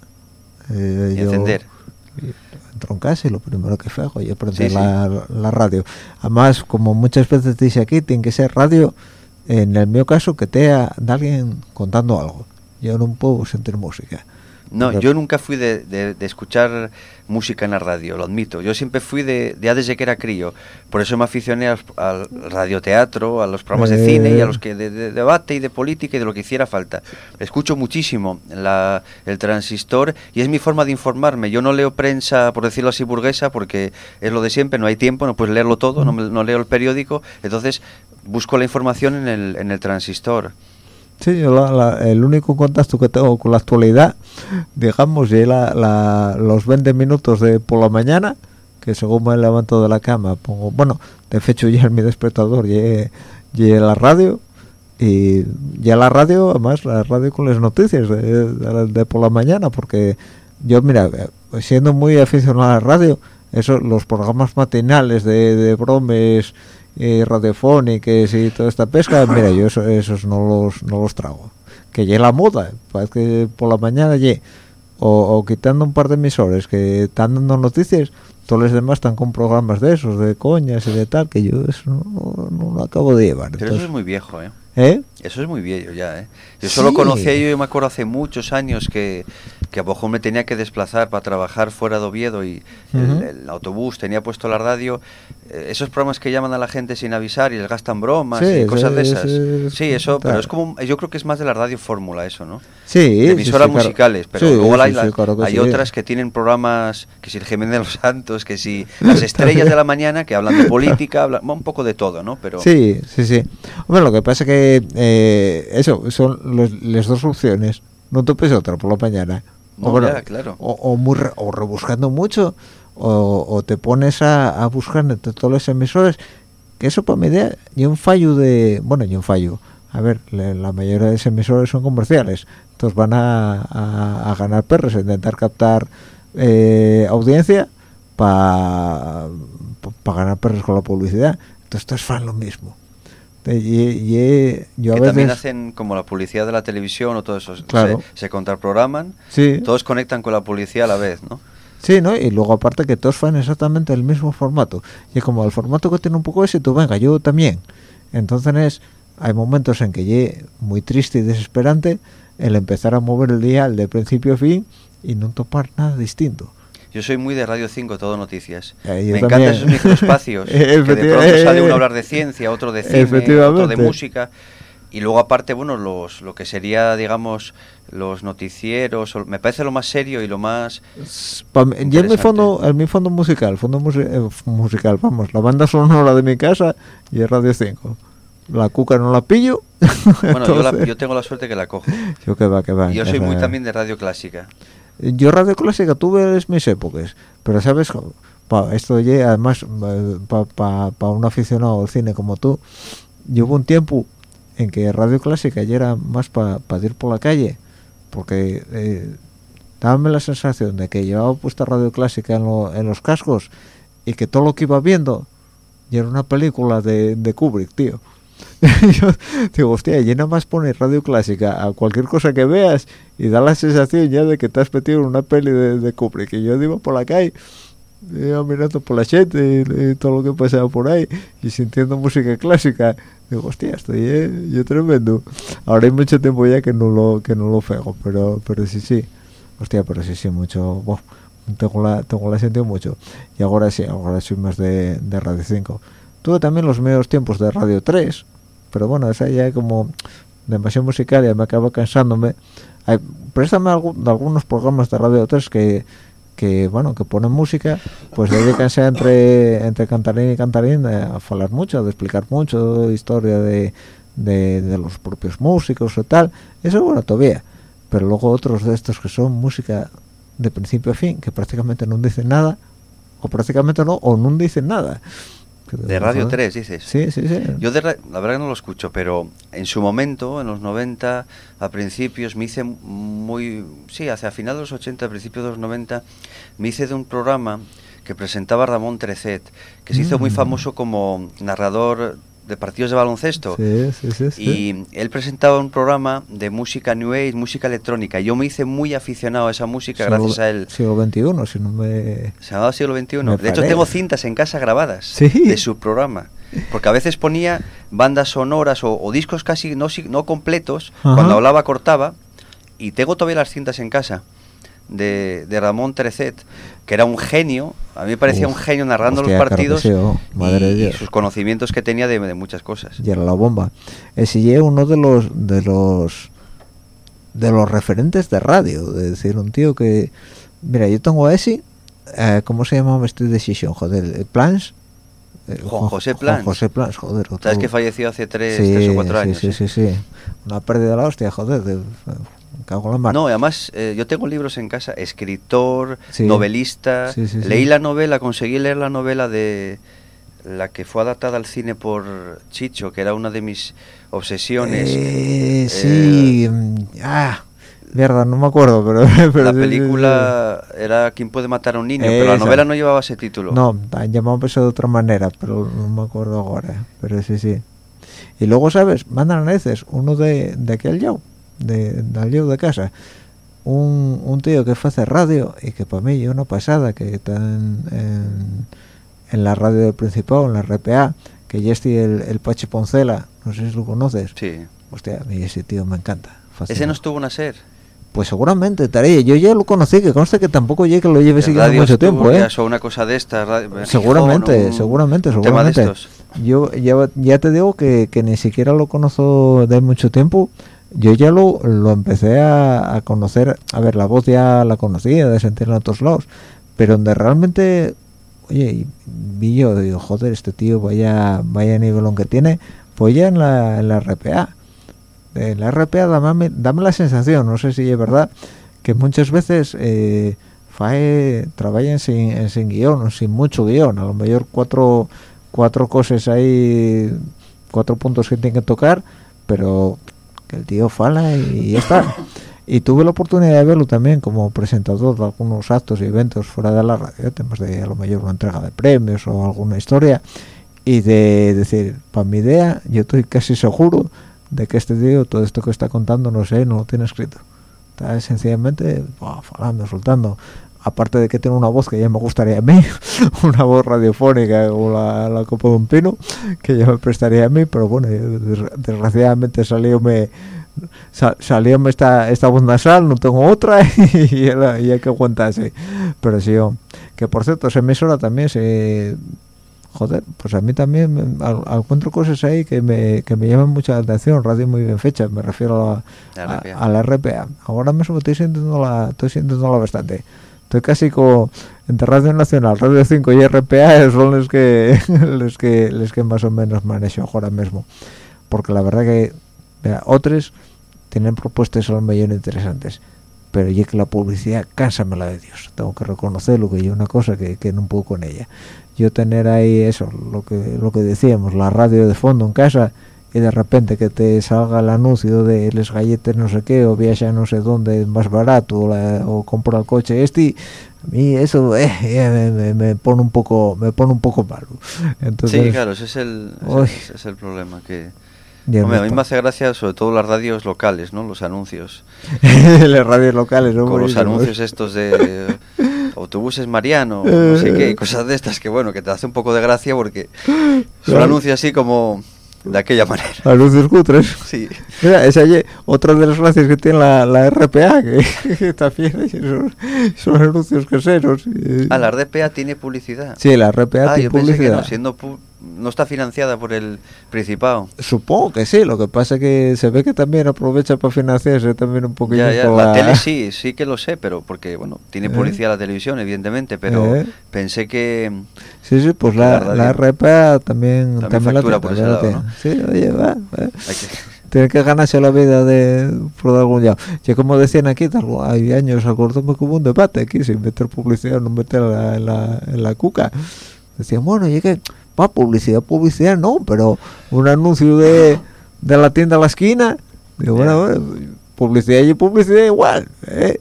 eh, Y yo encender. entro en casa y lo primero que hago yo prender Sí, sí. la, la radio. Además, como muchas veces te dice aquí, tiene que ser radio, en el mío caso, que te de alguien contando algo. Yo no puedo sentir música. No, yo nunca fui de, de- de escuchar música en la radio, lo admito. Yo siempre fui de, ya desde que era crío. Por eso me aficioné al, al radioteatro, a los programas de Eh. cine y a los que de, de debate y de política y de lo que hiciera falta. Escucho muchísimo la- el transistor y es mi forma de informarme. Yo no leo prensa, por decirlo así, burguesa, porque es lo de siempre, no hay tiempo, no puedes leerlo todo, no, me- no leo el periódico. Entonces busco la información en el, en el transistor. Sí, yo la- la- el único contacto que tengo con la actualidad, digamos, es la, la- los 20 minutos de por la mañana, que según me levanto de la cama, pongo, bueno, de hecho ya mi despertador, ya la radio, y ya la radio, además la radio con las noticias de, de- de por la mañana, porque yo, mira, eh, siendo muy aficionado a la radio, eso, los programas matinales de, de bromes eh, radiofónicas y toda esta pesca, mira, yo eso- esos no los, no los trago. Que ya la moda, parece que por la mañana ya, o, o quitando un par de emisores que están dando noticias, todos los demás están con programas de esos, de coñas y de tal, que yo eso no, no lo acabo de llevar. Pero eso es muy viejo, ¿eh? ¿eh? Eso es muy viejo ya, ¿eh? Yo solo Sí. conocía, yo, yo me acuerdo hace muchos años que, que a Bojón me tenía que desplazar para trabajar fuera de Oviedo y el, autobús tenía puesto la radio. eh, esos programas que llaman a la gente sin avisar y les gastan bromas Sí, y cosas de esas. sí, Sí, eso, pero es como, yo creo que es más de la radio fórmula eso, ¿no? Sí, de emisoras sí, musicales, pero luego hay, la- claro hay otras que tienen programas, que si el Jiménez de los Santos, que si las estrellas de la mañana, que hablan de política, hablan un poco de todo, ¿no? Pero Sí, sí, sí. Hombre, lo que pasa es que eh, eso son los- las dos opciones. No topes otra por la mañana. No, o, bueno, ya, claro. o, o muy re- o rebuscando mucho, o, te pones a, a buscar entre todos los emisores. Que eso para mi idea, y un fallo de. Bueno, y un fallo. A ver, le- la mayoría de los emisores son comerciales. Entonces van a, a- a ganar perros, a intentar captar eh, audiencia para ganar perros con la publicidad. Entonces todos fan lo mismo. Eh, Y, y- yo a que veces... también hacen como la publicidad de la televisión o todo eso. Claro. Se, se contraprograman, Sí. todos conectan con la policía a la vez, ¿no? Sí, ¿no? Y luego aparte que todos fan exactamente el mismo formato. Y como el formato que tiene un poco ese, tú venga, yo también. Entonces hay momentos en que ye muy triste y desesperante el empezar a mover el dial de principio a fin y no topar nada distinto. Yo soy muy de Radio 5, todo noticias. Eh, yo Me también. encantan esos microespacios. que de pronto sale uno a hablar de ciencia, otro de cine, otro de música. Y luego aparte, bueno, los, lo que sería, digamos, los noticieros, me parece lo más serio y lo más... Pa mí- y en mi fondo, en mi fondo musical, fondo eh, musical, vamos, la banda sonora de mi casa y es Radio 5. La cuca no la pillo. Bueno, yo, la- yo tengo la suerte que la cojo. yo que va, que va. Y yo soy muy también de radio clásica. Yo radio clásica tuve mis épocas, pero sabes, pa, esto ya además para un aficionado al cine como tú, hubo un tiempo en que radio clásica ya era más para ir por la calle, porque eh, la sensación de que llevaba puesta radio clásica en, lo- en los cascos y que todo lo que iba viendo ya era una película de, de Kubrick, tío. yo digo, hostia, nada más pones radio clásica a cualquier cosa que veas y da la sensación ya de que te has metido en una peli de, de Kubrick. Y yo iba por la calle, iba mirando por la gente y, todo lo que pasaba por ahí y sintiendo música clásica. Digo, hostia, estoy yo tremendo. Ahora hay mucho tiempo ya que no lo que no lo pego, pero pero sí, sí. Hostia, pero sí, sí, mucho... buah, tengo la tengo la sentido mucho y ahora sí ahora soy más de, de Radio 5 tuve también los medios tiempos de Radio 3 pero bueno esa ya como demasiado musical y me acaba cansándome. Hay, préstame algunos programas de Radio 3 que que bueno que ponen música pues dedícanse entre entre cantarín y cantarín a hablar mucho a explicar mucho historia de, de, de los propios músicos o tal. Eso bueno todavía pero luego otros de estos que son música de principio a fin que prácticamente no dicen nada o prácticamente no o no dicen nada De Radio Joder. 3, dices. sí sí sí Yo de ra- la verdad que no lo escucho, pero en su momento, en los 90, a principios, me hice muy... Sí, hacia finales de los 80, principios de los 90, me hice de un programa que presentaba Ramón Trecet, que se hizo muy Mm. famoso como narrador de partidos de baloncesto. sí sí sí. Y él presentaba un programa de música New Age, música electrónica. Yo me hice muy aficionado a esa música Siglo- gracias a él. siglo XXI si no me Se llamaba Siglo XXI. Me De hecho, tengo cintas en casa grabadas de su programa. Porque a veces ponía bandas sonoras o, o discos casi no, no completos. Ajá. Cuando hablaba cortaba. Y tengo todavía las cintas en casa de, de Ramón Trecet, que era un genio. A mí me parecía Uf, un genio narrando hostia, los claro partidos sí, oh, madre y, de y Dios. sus conocimientos que tenía de, de muchas cosas. y era la bomba ese uno de los de los de los referentes de radio de decir un tío que mira yo tengo a ese eh, cómo se llama este decisión joder eh, plans Eh, Juan José Juan Plans. José Plans joder ¿Sabes otro- que falleció hace tres, sí, tres o cuatro años? sí, ¿eh? sí, sí, sí. una pérdida de la hostia joder de, cago la mar No, además eh, yo tengo libros en casa, escritor, Sí. novelista. Sí, sí, sí. Leí la novela, conseguí leer la novela de la que fue adaptada al cine por Chicho, que era una de mis obsesiones. Eh, sí mm, ah mierda no me acuerdo pero, pero la película era ¿Quién puede matar a un niño? Pero la Esa. novela no llevaba ese título. No, han llamado eso de otra manera, pero no me acuerdo ahora. Pero sí, sí. Y luego, ¿sabes? Mandan a veces uno de, de aquel yo, de, yo de casa, un, un tío que hace radio y que para mí es una pasada, que está en, en, en la radio del Principado, en la RPA, que ya estoy el, el Pachi Poncela, no sé si lo conoces. Sí. Hostia, a mí ese tío me encanta. Ese fascina. no estuvo en ser. Pues seguramente, Tarea, yo ya lo conocí, que consta que tampoco llegue que lo lleve siguiendo mucho tiempo, ¿eh? O una cosa de esta. radio- Seguramente, un- seguramente, de seguramente. Yo ya, ya te digo que, que ni siquiera lo conozco de mucho tiempo. Yo ya lo, lo empecé a, a conocer, a ver, la voz ya la conocía, de sentirla en otros lados, pero donde realmente, oye, vi yo, digo, joder, este tío vaya vaya nivelón que tiene, pues ya en la, en la RPA. En la RPA dame, dame la sensación, no sé si es verdad, que muchas veces eh, fae, trabajan sin, sin guion, sin mucho guion, a lo mejor cuatro, cuatro cosas ahí, cuatro puntos que tienen que tocar, pero que el tío fala y está. Y tuve la oportunidad de verlo también como presentador de algunos actos y eventos fuera de la radio, temas de a lo mejor una entrega de premios o alguna historia, y de decir, para mi idea, yo estoy casi seguro de que este tío, todo esto que está contando, no sé, no lo tiene escrito. Está sencillamente buah, falando, soltando. Aparte de que tiene una voz que ya me gustaría a mí, una voz radiofónica como la, la copa de un pino, que ya me prestaría a mí, pero bueno, des- desgraciadamente salió me salió esta, esta voz nasal, no tengo otra y, ya- y hay que aguantarse. Pero sí, oh, que por cierto, esa emisora también se joder, pues a mí también me- al- encuentro cosas ahí que me, que me llaman mucha atención, radio muy bien fecha, me refiero a, La a la RPA. Ahora mismo estoy sintiéndola, estoy sintiéndola bastante. Estoy casi como entre Radio Nacional, Radio 5 y RPA son los que los que los que más o menos manejo ahora mismo. Porque la verdad que mira, otros tienen propuestas a lo mejor interesantes, pero ya que la publicidad cánsamela de Dios. Tengo que reconocerlo que yo una cosa que, que no puedo con ella. Yo tener ahí eso, lo que lo que decíamos, la radio de fondo en casa y de repente que te salga el anuncio de les galletes no sé qué o viaja no sé dónde más barato o, la- o compra el coche este a mí eso eh, eh, me, me- me pone un poco me pone un poco malo entonces sí, claro, ese es el, ese es- el problema. que Hombre, a mí me hace gracia sobre todo las radios locales, ¿no? Los anuncios. las radios locales ¿no? Con los anuncios estos de autobuses Mariano, no sé qué, y cosas de estas que bueno, que te hace un poco de gracia porque son anuncios así como de aquella manera. Anuncios cutres. Sí. Mira, esa es otra de las gracias que tiene la, la RPA, que, que también son, son anuncios caseros. Ah, la RPA tiene publicidad. Sí, la RPA Ah, tiene yo pensé que publicidad. no, siendo pu- no está financiada por el Principado. Supongo que sí, lo que pasa que se ve que también aprovecha para financiarse también un poquillo Ya, ya, por la tele sí, sí que lo sé, pero porque, bueno, tiene ¿Eh? publicidad la televisión, evidentemente, pero ¿Eh? pensé que... Sí, sí, pues La la, la RPA también, También también, la factura por ese la lado, tiene. Sí, oye, va, va. Tiene que ganarse la vida de por algún lado. Ya como decían aquí, tal- hay años, acuérdame que hubo un debate aquí, sin meter publicidad, no meterla en la, en la cuca. Decían, bueno, y que, pa, publicidad, publicidad, no, pero un anuncio de, de la tienda a la esquina, digo, bueno, bueno, publicidad y publicidad igual, ¿eh?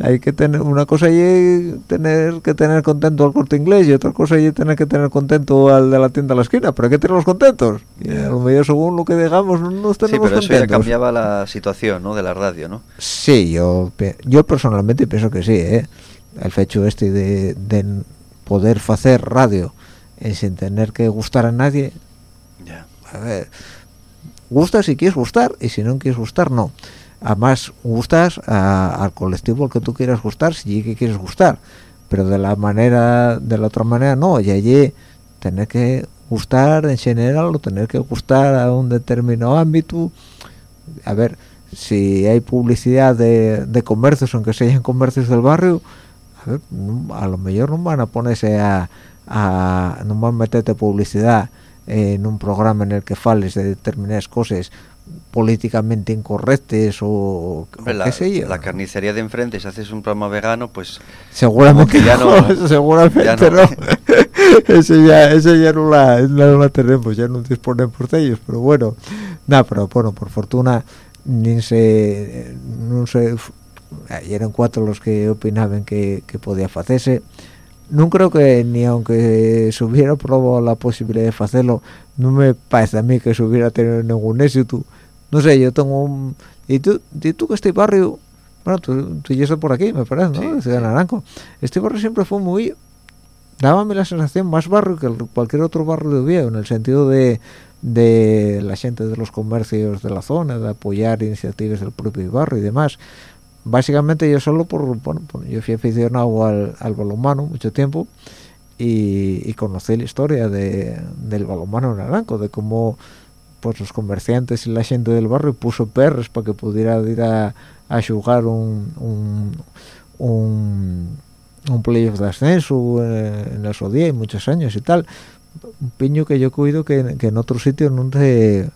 Hay que tener, una cosa y tener que tener contento al corte inglés y otra cosa y tener que tener contento al de la tienda a la esquina, pero hay que tenerlos contentos. Y a lo mejor según lo que digamos, no nos Sí, tenemos pero eso contentos. ya cambiaba la situación, ¿no? De la radio, ¿no? Sí, yo, yo personalmente pienso que sí, ¿eh? El hecho este de, de poder hacer radio eh, sin tener que gustar a nadie, Ya. a ver, gusta si quieres gustar y si no quieres gustar, no. Además, gustas a- al colectivo al que tú quieras gustar si que quieres gustar, pero de la manera, de la otra manera no, y allí tener que gustar en general o tener que gustar a un determinado ámbito, a ver, si hay publicidad de, de comercios, aunque sean comercios del barrio, a ver, a lo mejor no van a ponerse a, a no van a meterte publicidad en un programa en el que fales de determinadas cosas políticamente incorrectas o, o la, qué sé yo. la carnicería de enfrente, si haces un programa vegano, pues Seguramente ya no, no- seguramente ya no. no. ese ya, ese ya no la, no la tenemos, ya no disponemos de ellos, pero bueno, nada, pero bueno, por fortuna ni se, no sé, y eran cuatro los que opinaban que, que podía hacerse. No creo que ni aunque se hubiera probado la posibilidad de hacerlo, no me parece a mí que se hubiera tenido ningún éxito. No sé, yo tengo un... ¿Y tú, y tú que este barrio... Bueno, tú, tú ya estás por aquí, me parece, ¿no? Sí, sí. Naranjo. Este barrio siempre fue muy... Dábame la sensación más barrio que cualquier otro barrio de Oviedo, en el sentido de, de la gente de los comercios de la zona, de apoyar iniciativas del propio barrio y demás. Básicamente yo solo por, bueno, por- yo fui aficionado al, al balonmano mucho tiempo y, y conocí la historia de, del balonmano en Naranco, de cómo pues los comerciantes y la gente del barrio puso perros para que pudiera ir a, jugar un, un, un, un playoff de ascenso eh, en esos días, muchos años y tal. Un piño que yo cuido que, que en otro sitio no te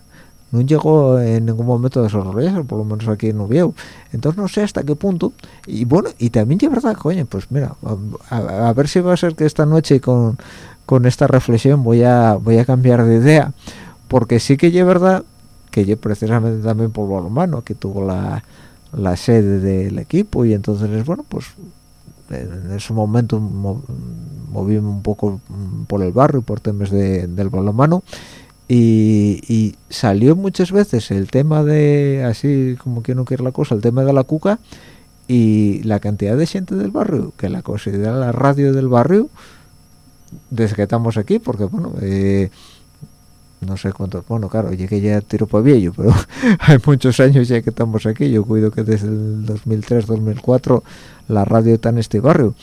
no llegó en ningún momento a desarrollarse, por lo menos aquí en Oviedo. Entonces no sé hasta qué punto. Y bueno, y también es verdad, coño, pues mira, a, ver si va a ser que esta noche con, con esta reflexión voy a voy a cambiar de idea, porque sí que es verdad que yo precisamente también por balonmano, que tuvo la, la sede del equipo y entonces, bueno, pues en ese momento mo- movíme un poco mm, por el barrio por temas de, del balonmano y, y salió muchas veces el tema de así como que no quiere la cosa el tema de la cuca y la cantidad de gente del barrio que la considera la radio del barrio desde que estamos aquí porque bueno eh, no sé cuántos bueno claro llegué ya tiro para viejo pero hay muchos años ya que estamos aquí yo cuido que desde el 2003 2004 la radio está en este barrio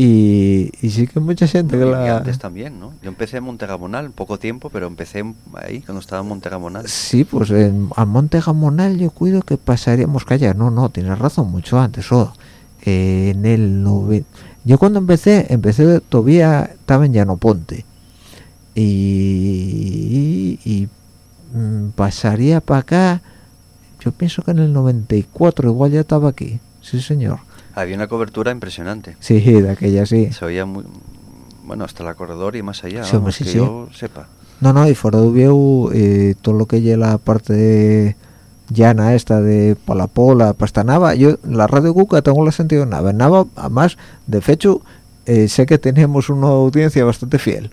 y, y sí que mucha gente que y la antes también, ¿no? Yo empecé en Montegamonal, poco tiempo, pero empecé ahí, cuando estaba en Montegamonal. Sí, pues en, a Monte Gamonal yo cuido que pasaríamos callar. No, no, tienes razón, mucho antes. oh. Eh, en el nove- Yo cuando empecé, empecé todavía estaba en Llano Ponte. Y, y, mm, pasaría para acá, yo pienso que en el 94 igual ya estaba aquí. Sí, señor. Había una cobertura impresionante. Sí, de aquella sí. Se oía muy... Bueno, hasta el corredor y más allá, Sí, vamos, sí, que sí. yo sepa. No, no, y fuera de Ubieu, eh, todo lo que lleva la parte de llana esta de Palapola, hasta Nava, yo la radio Cuca tengo la sentido en Nava. En Nava, además, de hecho, eh, sé que tenemos una audiencia bastante fiel.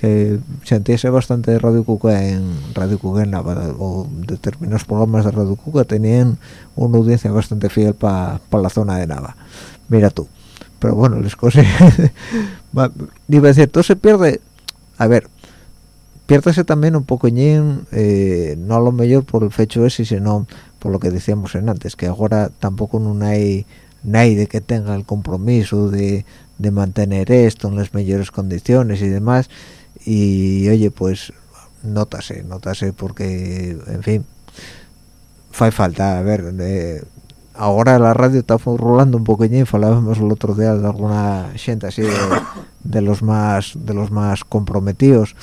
Que sentiese bastante Radio Cuca en Radio Cuca en Nava, o determinados programas de Radio Cuca tenían una audiencia bastante fiel para la zona de Nava. Mira tú. Pero bueno, las cosas... Iba a decir, todo se pierde... A ver, piérdase también un poco eh, no a lo mejor por el fecho ese sino por lo que decíamos en antes que ahora tampoco no hay nadie que tenga el compromiso de, de mantener esto en las mejores condiciones y demás y oye pues nótase nótase porque en fin fue falta. A ver ahora la radio está rolando un poquillo hablábamos el otro día de alguna gente así de, los más de los más comprometidos.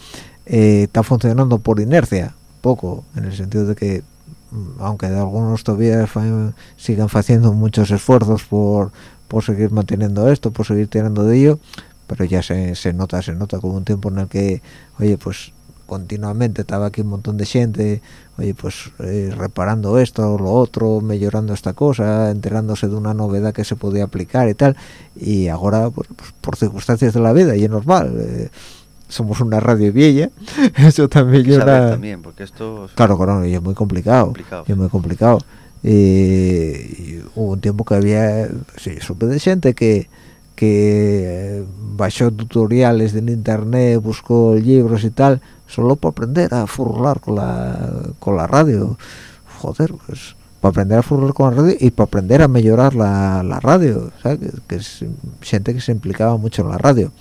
Eh, está funcionando por inercia poco en el sentido de que mm, aunque de algunos todavía sigan haciendo muchos esfuerzos por por seguir manteniendo esto por seguir tirando de ello pero ya se, se nota se nota como un tiempo en el que oye pues continuamente estaba aquí un montón de gente oye pues eh, reparando esto o lo otro mejorando esta cosa enterándose de una novedad que se podía aplicar y tal y ahora pues, por circunstancias de la vida y es normal eh, somos una radio vieja eso también yo también porque esto claro claro y es muy complicado, y es muy complicado y, hubo un tiempo que había sí, supe de gente que que bajó tutoriales en internet buscó libros y tal solo para aprender a furlar con la, con la radio. Joder, pues para aprender a furlar con la radio y para aprender a mejorar la, la radio, Que, es gente que se implicaba mucho en la radio.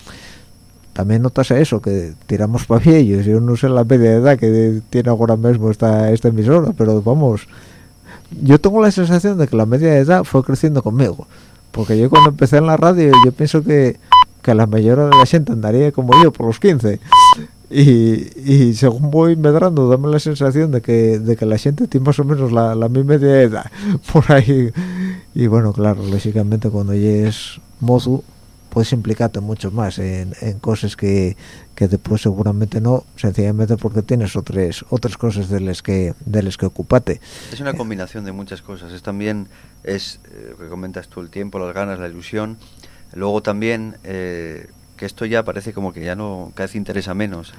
También notas eso, que tiramos para. Yo no sé la media edad que tiene ahora mismo esta, esta emisora, pero vamos, yo tengo la sensación de que la media de edad fue creciendo conmigo. Porque yo cuando empecé en la radio, yo pienso que, que la mayoría de la gente andaría como yo por los 15 y, según voy medrando dame la sensación de que, de que la gente tiene más o menos la, la misma edad por ahí. Y bueno claro lógicamente cuando es mozo puedes implicarte mucho más en, en cosas que, que, después seguramente no sencillamente porque tienes otras otras cosas de las que de las que ocupate es una combinación de muchas cosas. Es también es eh, lo que comentas tú el tiempo las ganas la ilusión. Luego también eh, que esto ya parece como que ya no cada vez interesa menos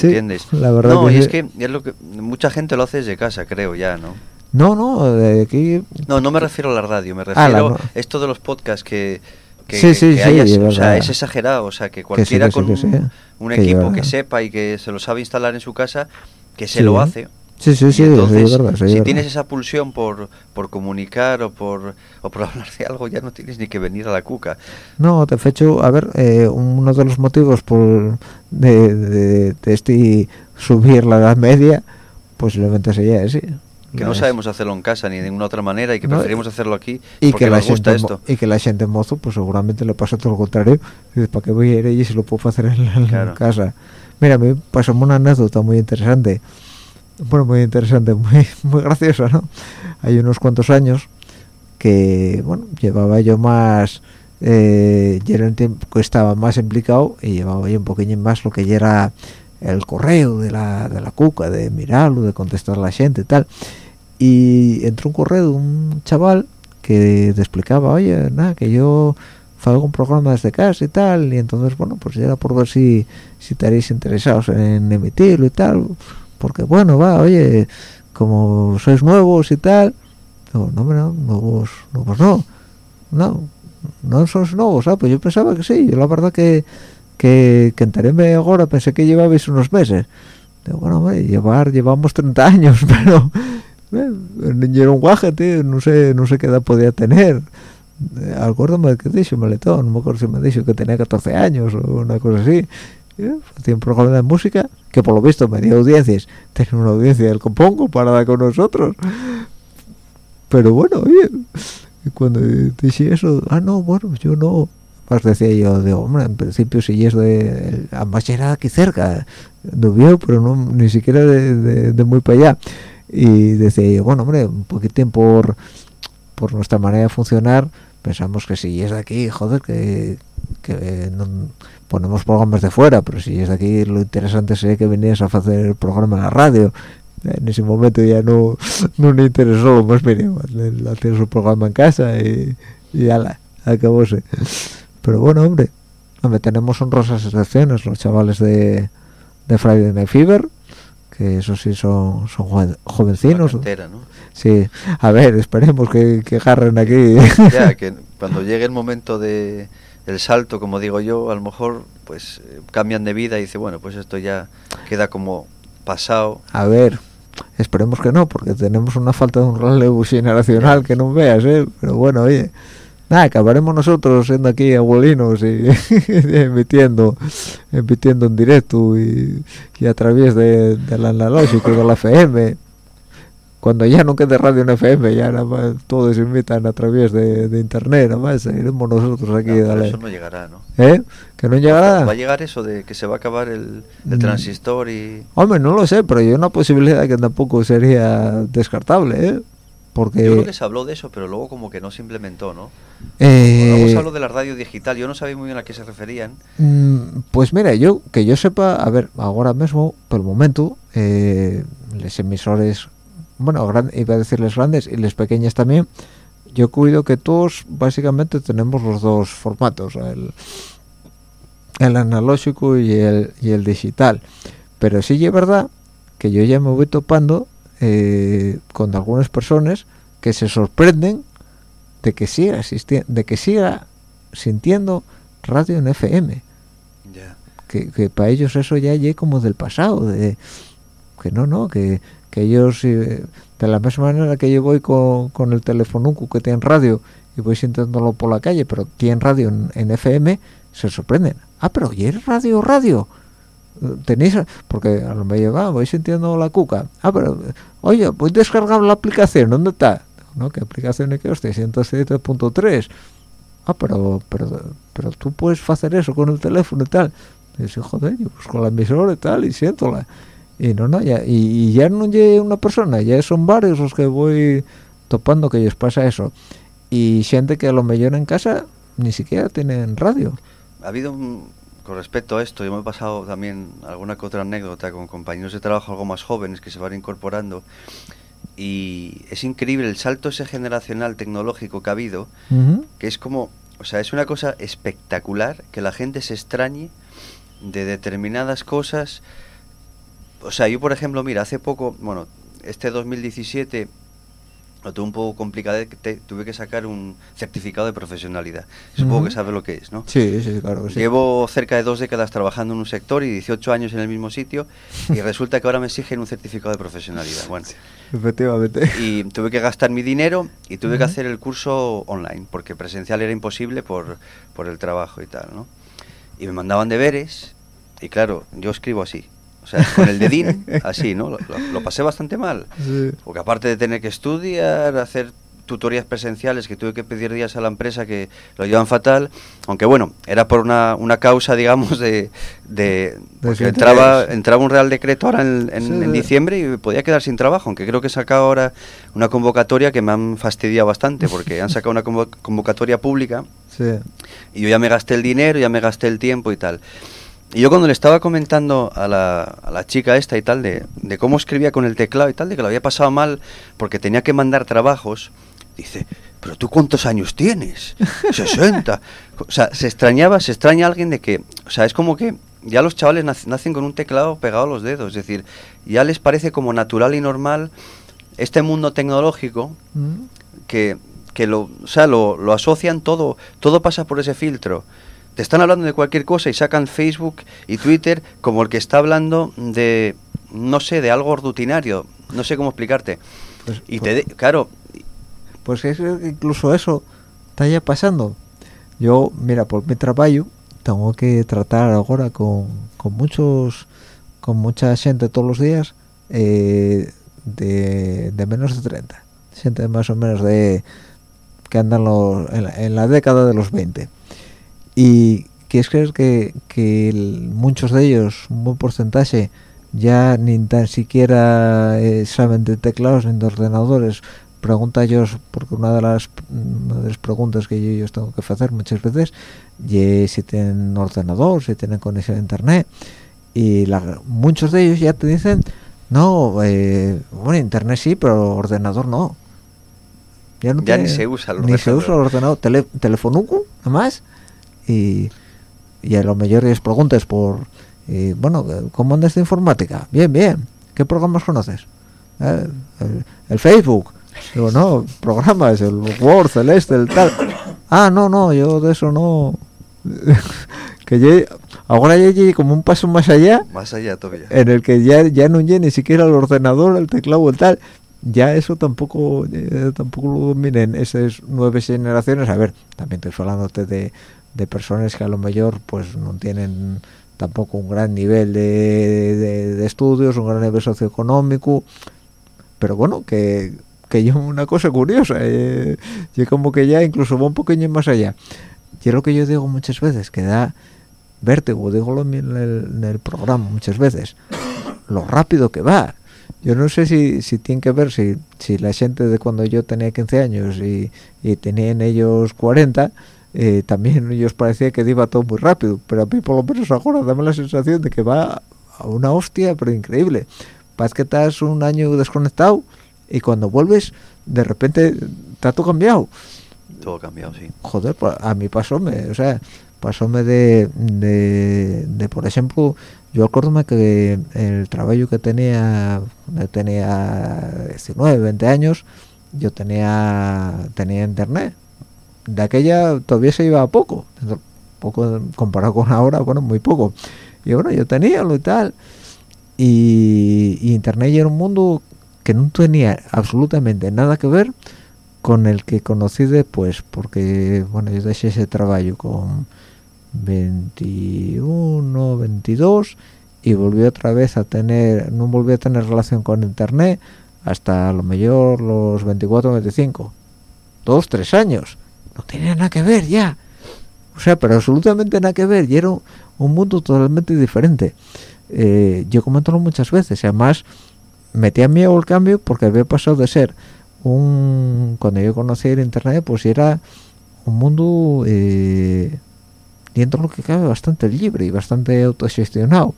¿entiendes? la verdad no y es que es lo que mucha gente lo hace desde casa creo ya no no no de aquí no no me refiero a la radio me ah, refiero a esto de los podcasts que que, sí, sí, sí, o sea, es exagerado, o sea, que cualquiera con un, equipo que sepa y que se lo sabe instalar en su casa, que se lo hace. Sí, sí, sí, entonces, verdad, si tienes esa pulsión por, por comunicar o por, o por hablar de algo, ya no tienes ni que venir a la cuca. No, te hecho, a ver, eh, uno de los motivos por de, de, este subir la edad media, posiblemente sería ese. Que no sabemos hacerlo en casa ni de ninguna otra manera y que preferimos hacerlo aquí y porque que nos gusta esto. Y que la gente mozo, pues seguramente le pasa todo lo contrario. Dices, ¿para qué voy a ir allí si lo puedo hacer en, casa? Mira, mí pasó una anécdota muy interesante bueno, muy interesante, muy, muy gracioso, ¿no? Hay unos cuantos años que, bueno, llevaba yo más, eh, ya era un tiempo que estaba más implicado y llevaba yo un poquillo más lo que ya era el correo de la, de la cuca, de mirarlo, de contestar a la gente y tal. Y entró un correo de un chaval que te explicaba, oye, nada, que yo hago un programa desde casa y tal, y entonces, bueno, pues ya era por ver si, si estaréis interesados en emitirlo y tal porque bueno, va, oye, como sois nuevos y tal, no, no, no, nuevos, nuevos no, no, no sois nuevos, ah, pues yo pensaba que sí, yo la verdad que, que, que enteréme ahora, pensé que llevabais unos meses, Digo, bueno, llevar, llevamos 30 años, pero eh, el niño era un guaje, tío, no sé, no sé qué edad podía tener, eh, acuérdame que dicho, maletón, no me acuerdo si me dicho que tenía 14 años o una cosa así, hacía un programa de música que por lo visto me dio audiencias tenía una audiencia del compongo para con nosotros. Pero bueno oye cuando dije eso ah no bueno yo no más decía yo de hombre en principio si es de además era aquí cerca no vio pero no ni siquiera de, muy para allá y decía yo bueno hombre un poquitín por por nuestra manera de funcionar pensamos que si es de aquí joder que, ponemos programas de fuera, pero si es de aquí lo interesante sería que vinieras a hacer el programa en la radio. En ese momento ya no, no me interesó lo más mínimo. Hacer su programa en casa y, y ala, acabóse. Pero bueno, hombre, hombre, tenemos honrosas excepciones, los chavales de, de Friday Night Fever, que eso sí son, son jovencinos. ¿no? Sí, a ver, esperemos que, que agarren aquí. Ya, que cuando llegue el momento de el salto, como digo yo, a lo mejor pues eh, cambian de vida y dice, bueno, pues esto ya queda como pasado. A ver, esperemos que no, porque tenemos una falta de un relevo generacional que no veas, ¿eh? Pero bueno, oye, nada, acabaremos nosotros siendo aquí abuelinos y, emitiendo, emitiendo en directo y, y a través de, analógico y de la FM cuando ya no quede radio en FM, ya nada más todos se invitan a través de, de internet, nada más iremos nosotros aquí. No, dale. Eso no llegará, ¿no? ¿Eh? ¿Que no llegará? Va a llegar eso de que se va a acabar el, el Mm. transistor y... Hombre, no lo sé, pero hay una posibilidad que tampoco sería descartable, ¿eh? Porque... Yo creo que se habló de eso, pero luego como que no se implementó, ¿no? eh, Luego se habló de la radio digital, yo no sabía muy bien a qué se referían. Mm, Pues mira, yo que yo sepa, a ver, ahora mismo, por el momento, eh, los emisores, bueno, gran- iba a decirles grandes y les pequeñas también, yo cuido que todos básicamente tenemos los dos formatos, el, el analógico y el, y el digital. Pero sí es verdad que yo ya me voy topando eh, con algunas personas que se sorprenden de que siga existiendo, de que siga sintiendo radio en FM que, que para ellos eso ya llegue como del pasado de que no no que, que ellos eh, de la misma manera que yo voy con, con el teléfono que tiene radio y voy sintiéndolo por la calle pero tiene radio en, en FM se sorprenden. Ah pero ¿y es radio radio tenéis porque a lo mejor va voy sintiendo la cuca. Ah pero oye voy a descargar la aplicación ¿dónde está? no qué aplicación es que hostia 107.3 ah pero pero pero tú puedes hacer eso con el teléfono y tal. Y dice, joder yo pues con la emisora y tal y siéntola y no no ya y, y ya no llega una persona ya son varios los que voy topando que les pasa eso. Y gente que a lo mejor en casa ni siquiera tienen radio. Ha habido, un- con respecto a esto, yo me he pasado también alguna que otra anécdota con compañeros de trabajo algo más jóvenes que se van incorporando y es increíble el salto ese generacional tecnológico que ha habido, que es como, o sea, es una cosa espectacular que la gente se extrañe de determinadas cosas. O sea, yo por ejemplo, mira, hace poco, bueno, este 2017 lo tuve un poco complicado, que te- tuve que sacar un certificado de profesionalidad. Supongo Ujú. que sabes lo que es, ¿no? sí sí claro que sí Llevo cerca de dos décadas trabajando en un sector y 18 años en el mismo sitio y resulta que ahora me exigen un certificado de profesionalidad. Bueno, efectivamente y tuve que gastar mi dinero y tuve que Ujú. hacer el curso online porque presencial era imposible por, por el trabajo y tal, ¿no? Y me mandaban deberes y claro, yo escribo así. O sea, con el dedín, así, ¿no? Lo, pasé bastante mal. Sí. Porque aparte de tener que estudiar, hacer tutorías presenciales, que tuve que pedir días a la empresa que lo llevan fatal, aunque bueno, era por una, una causa, digamos, de... de porque entraba, entraba un real decreto ahora en, en- Sí, en de- diciembre y podía quedar sin trabajo, aunque creo que he sacado ahora una convocatoria que me han fastidiado bastante, porque han sacado una convo- convocatoria pública sí y yo ya me gasté el dinero, ya me gasté el tiempo y tal. Y yo cuando le estaba comentando a la, a la chica esta y tal, de, de cómo escribía con el teclado y tal, de que lo había pasado mal porque tenía que mandar trabajos, dice, pero tú cuántos años tienes? 60. O sea, se extrañaba, se extraña a alguien de que, o sea, es como que ya los chavales nac- nacen con un teclado pegado a los dedos, es decir, ya les parece como natural y normal este mundo tecnológico Mm. que, que lo, o sea, lo, lo asocian todo, todo pasa por ese filtro. Te están hablando de cualquier cosa y sacan Facebook y Twitter como el que está hablando de, no sé, de algo rutinario, no sé cómo explicarte. Pues- Y te, de- claro, Pues es incluso eso está ya pasando. Yo, mira, por mi trabajo, tengo que tratar ahora con, con muchos, con mucha gente todos los días eh, de, de menos de 30. Gente más o menos de que andan los- en, la, en la década de los 20. Y quieres creer que, que el- muchos de ellos, un buen porcentaje, ya ni tan siquiera eh, saben de teclados ni de ordenadores. Pregunta ellos, porque una de las una de las preguntas que yo, ellos tengo que hacer muchas veces, y si tienen ordenador, si tienen conexión a internet, y la- muchos de ellos ya te dicen, no, eh, bueno, internet sí, pero ordenador no. Ya ni tiene- se usa el Ni se ordenador. usa el ordenador, tele, telefonuco, nada más, y, y a lo mejor les preguntas por, eh, bueno, ¿cómo andas de informática? Bien, bien. ¿Qué programas conoces? "Eh, el, el Facebook. Digo, no, programas, el Word, el este, el tal. Ah, no, no, yo de eso no, que ya, ahora ya llegué como un paso más allá Más allá todavía. en el que ya ya no llegue ni siquiera el ordenador el teclado el tal ya eso tampoco eh, tampoco lo dominen esas nuevas generaciones a ver también estoy hablándote de, de personas que a lo mejor pues no tienen tampoco un gran nivel de, de- de estudios un gran nivel socioeconómico pero bueno que que yo una cosa curiosa eh, yo como que ya incluso va un poquillo más allá. Y es lo que yo digo muchas veces que da vértigo digo en el, en el programa muchas veces lo rápido que va. Yo no sé si, si tiene que ver si, si la gente de cuando yo tenía 15 años y, y tenían ellos 40 eh, también ellos parecía que iba todo muy rápido pero a mí por lo menos ahora dame la sensación de que va a una hostia pero increíble parece que estás un año desconectado y cuando vuelves de repente está todo cambiado Todo cambiado, sí. joder, pa- a mí pasóme, o sea, pasóme de, de, de, por ejemplo, yo acuérdome que el trabajo que tenía, cuando tenía 19, 20 años, yo tenía tenía internet. De aquella todavía se iba poco, poco comparado con ahora, bueno, muy poco. Y bueno, yo tenía lo y tal. Y, internet era un mundo que no tenía absolutamente nada que ver con el que conocí después, porque bueno, yo dejé ese trabajo con 21, 22 y volví otra vez a tener, no volví a tener relación con internet hasta a lo mejor los 24, 25, dos, tres años, no tenía nada que ver ya, o sea, pero absolutamente nada que ver, y era un un mundo totalmente diferente. Eh, yo comento muchas veces, y además metía miedo el cambio porque había pasado de ser un cuando yo conocí el internet pues era un mundo eh, dentro de lo que cabe bastante libre y bastante autogestionado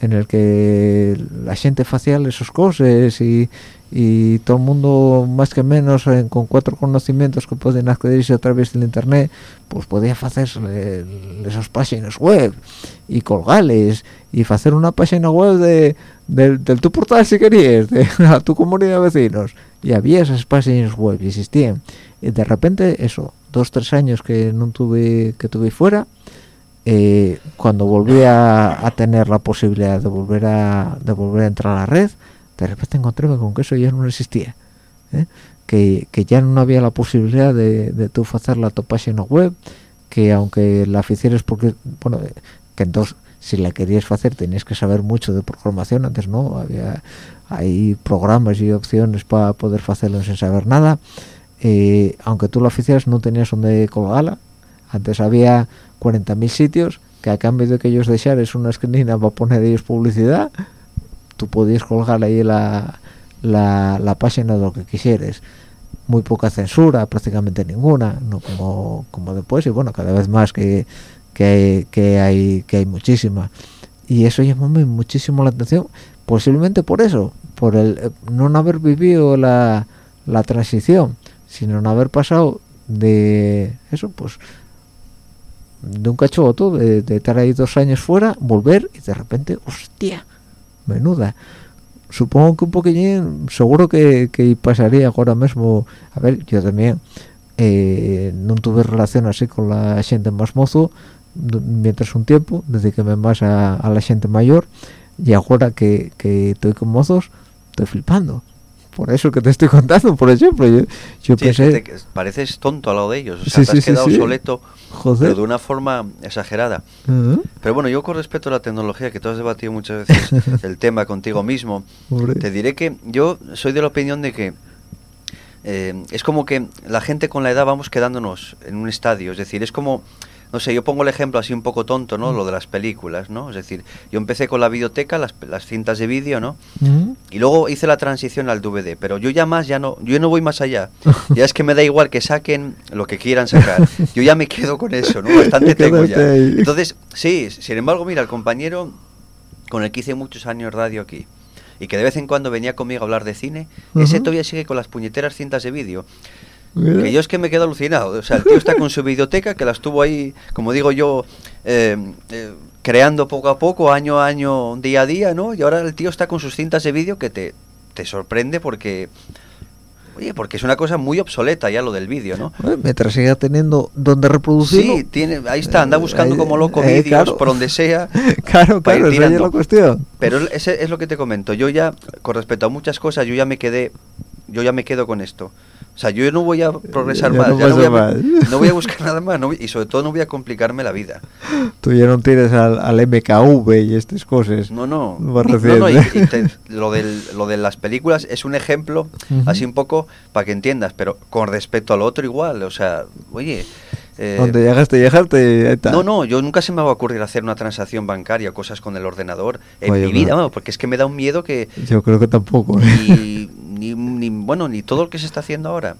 en el que la gente hacía esas cosas y, y todo el mundo más que menos eh, con cuatro conocimientos que pueden accederse a través del internet pues podía hacer esas páginas web y colgales y hacer una página web de, del, tu portal si querías de tu comunidad de vecinos. Y había esas páginas web y existían. Y de repente eso dos tres años que no tuve que tuve fuera eh, cuando volví a, tener la posibilidad de volver a de volver a entrar a la red de repente encontré con que eso ya no existía ¿eh? que, que ya no había la posibilidad de, de tú hacer la tu web que aunque la hicieras porque bueno que entonces si la querías hacer tenías que saber mucho de programación antes no había hay programas y opciones para poder hacerlo sin saber nada. Eh, aunque tú lo hicieras no tenías donde colgarla. Antes había 40.000 sitios que a cambio de que ellos dejares una esquinina para poner ellos publicidad tú podías colgar ahí la, la, página de lo que quisieras muy poca censura prácticamente ninguna no como como después y bueno cada vez más que que hay, que hay que hay muchísima. Y eso llamó muchísimo la atención posiblemente por eso por el eh, no haber vivido la, la transición sino no haber pasado de eso pues de un cachoto de, de estar ahí dos años fuera volver y de repente hostia menuda. Supongo que un poquillín seguro que, que pasaría ahora mismo. A ver yo también eh, no tuve relación así con la gente más mozo mientras un tiempo dediquéme más a, a la gente mayor y ahora que, que estoy con mozos estoy flipando por eso que te estoy contando por ejemplo yo, yo Sí, es pensé que te- pareces tonto al lado de ellos. O Sí, sea, te sí, has sí, quedado sí. soleto, pero de una forma exagerada. Pero bueno, yo con respecto a la tecnología, que tú has debatido muchas veces el tema contigo mismo, te diré que yo soy de la opinión de que eh, es como que la gente con la edad vamos quedándonos en un estadio. Es decir, es como, no sé, yo pongo el ejemplo así un poco tonto, ¿no? Lo de las películas, ¿no? Es decir, yo empecé con la videoteca, las, las cintas de vídeo, ¿no? Ujú. Y luego hice la transición al DVD, pero yo ya más, ya no, yo no voy más allá. Ya es que me da igual que saquen lo que quieran sacar. Yo ya me quedo con eso, ¿no? Bastante tengo ya. Entonces, sí, sin embargo, mira, el compañero con el que hice muchos años radio aquí y que de vez en cuando venía conmigo a hablar de cine, ese todavía sigue con las puñeteras cintas de vídeo. Que yo es que me quedo alucinado. O sea, el tío está con su videoteca que la estuvo ahí, como digo yo, eh, eh, creando poco a poco, año a año, día a día, ¿no? Y ahora el tío está con sus cintas de vídeo que te, te sorprende porque Oye, porque es una cosa muy obsoleta ya lo del vídeo, ¿no? Bueno, mientras siga teniendo donde reproducirlo. Sí, tiene, ahí está, anda buscando Eh, como loco vídeos claro. por donde sea. claro, claro, esa es la cuestión. Pero ese es lo que te comento. Yo ya, con respecto a muchas cosas, yo ya me quedé, yo ya me quedo con esto. O sea, yo no voy a progresar Ya más, no ya no voy, a, pasa más. no voy a buscar nada más, no y sobre todo no voy a complicarme la vida. Tú ya no tienes al, al MKV y estas cosas. No, no. Más No, no, y- reciente. y te- lo, del, lo de las películas es un ejemplo, así un poco, para que entiendas, pero con respecto al otro igual, o sea, oye... eh, Donde llegaste, llegaste, no, no, yo nunca se me va a ocurrir hacer una transacción bancaria, cosas con el ordenador en Oye, mi vida, pero- vamos, porque es que me da un miedo que Yo creo que tampoco. ¿eh? Ni, ni- bueno, ni todo lo que se está haciendo ahora.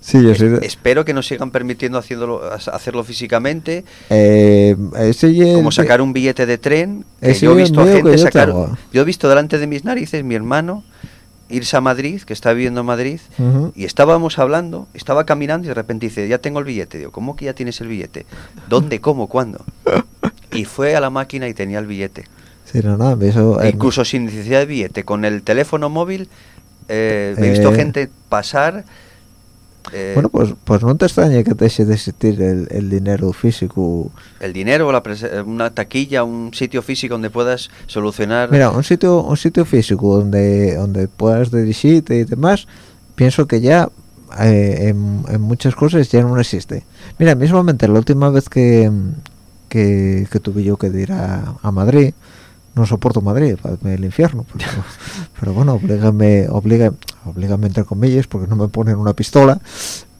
Sí, yo espero que nos sigan permitiendo haciéndolo, hacerlo físicamente, Eh, ese como sacar un billete de tren. Que yo he visto gente yo sacar. tengo. Yo he visto delante de mis narices mi hermano irse a Madrid, que está viviendo en Madrid, y estábamos hablando, estaba caminando y de repente dice, ya tengo el billete. Digo, ¿cómo que ya tienes el billete? ¿Dónde? ¿Cómo? ¿Cuándo? Y fue a la máquina y tenía el billete. Sí, no, no, eso... Eh, incluso sin necesidad de billete, con el teléfono móvil, eh, he visto Eh. gente pasar. eh, Bueno, pues, pues no te extrañe que te eche de existir el, el dinero físico. el dinero, la una taquilla, un sitio físico donde puedas solucionar. Mira, un sitio, un sitio físico donde, donde puedas dirigirte y demás, pienso que ya eh, en, en muchas cosas ya no existe. Mira, mismamente la última vez que, que, que tuve yo que ir a, a Madrid, no soporto Madrid, para el infierno. Pero, pero bueno, oblígame, obliga, oblígame entre comillas, porque no me ponen una pistola.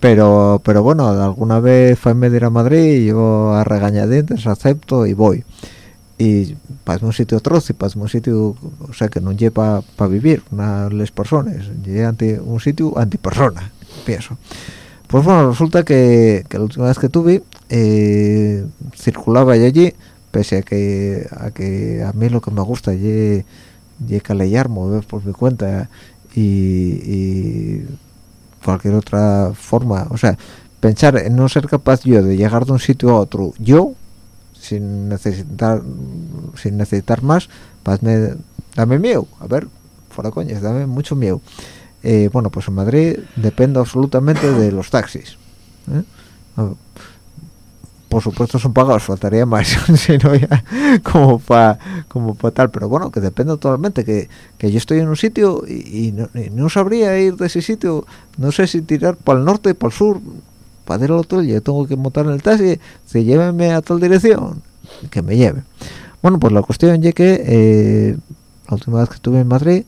Pero, pero bueno, alguna vez fue a ir a Madrid y yo a regañadientes acepto y voy y para un sitio atroz y para un sitio o sea que no lleva para vivir una las personas lleva ante un sitio antipersona pienso pues bueno resulta que, que la última vez que tuve eh, circulaba yo allí pese a que a que a mí lo que me gusta ye calellar mover por mi cuenta y, cualquier otra forma. O sea pensar en no ser capaz yo de llegar de un sitio a otro yo sin necesitar sin necesitar más pues me, dame miedo. A ver fuera coñas dame mucho miedo. Eh, bueno pues en Madrid depende absolutamente de los taxis ¿eh? Por supuesto son pagados faltaría más si no ya como para como para tal. Pero bueno que depende totalmente que, que yo estoy en un sitio y, no, no sabría ir de ese sitio. No sé si tirar para el norte para el sur para ir hotel yo tengo que montar en el taxi se lléveme a tal dirección que me lleve. Bueno pues la cuestión es que eh, la última vez que estuve en Madrid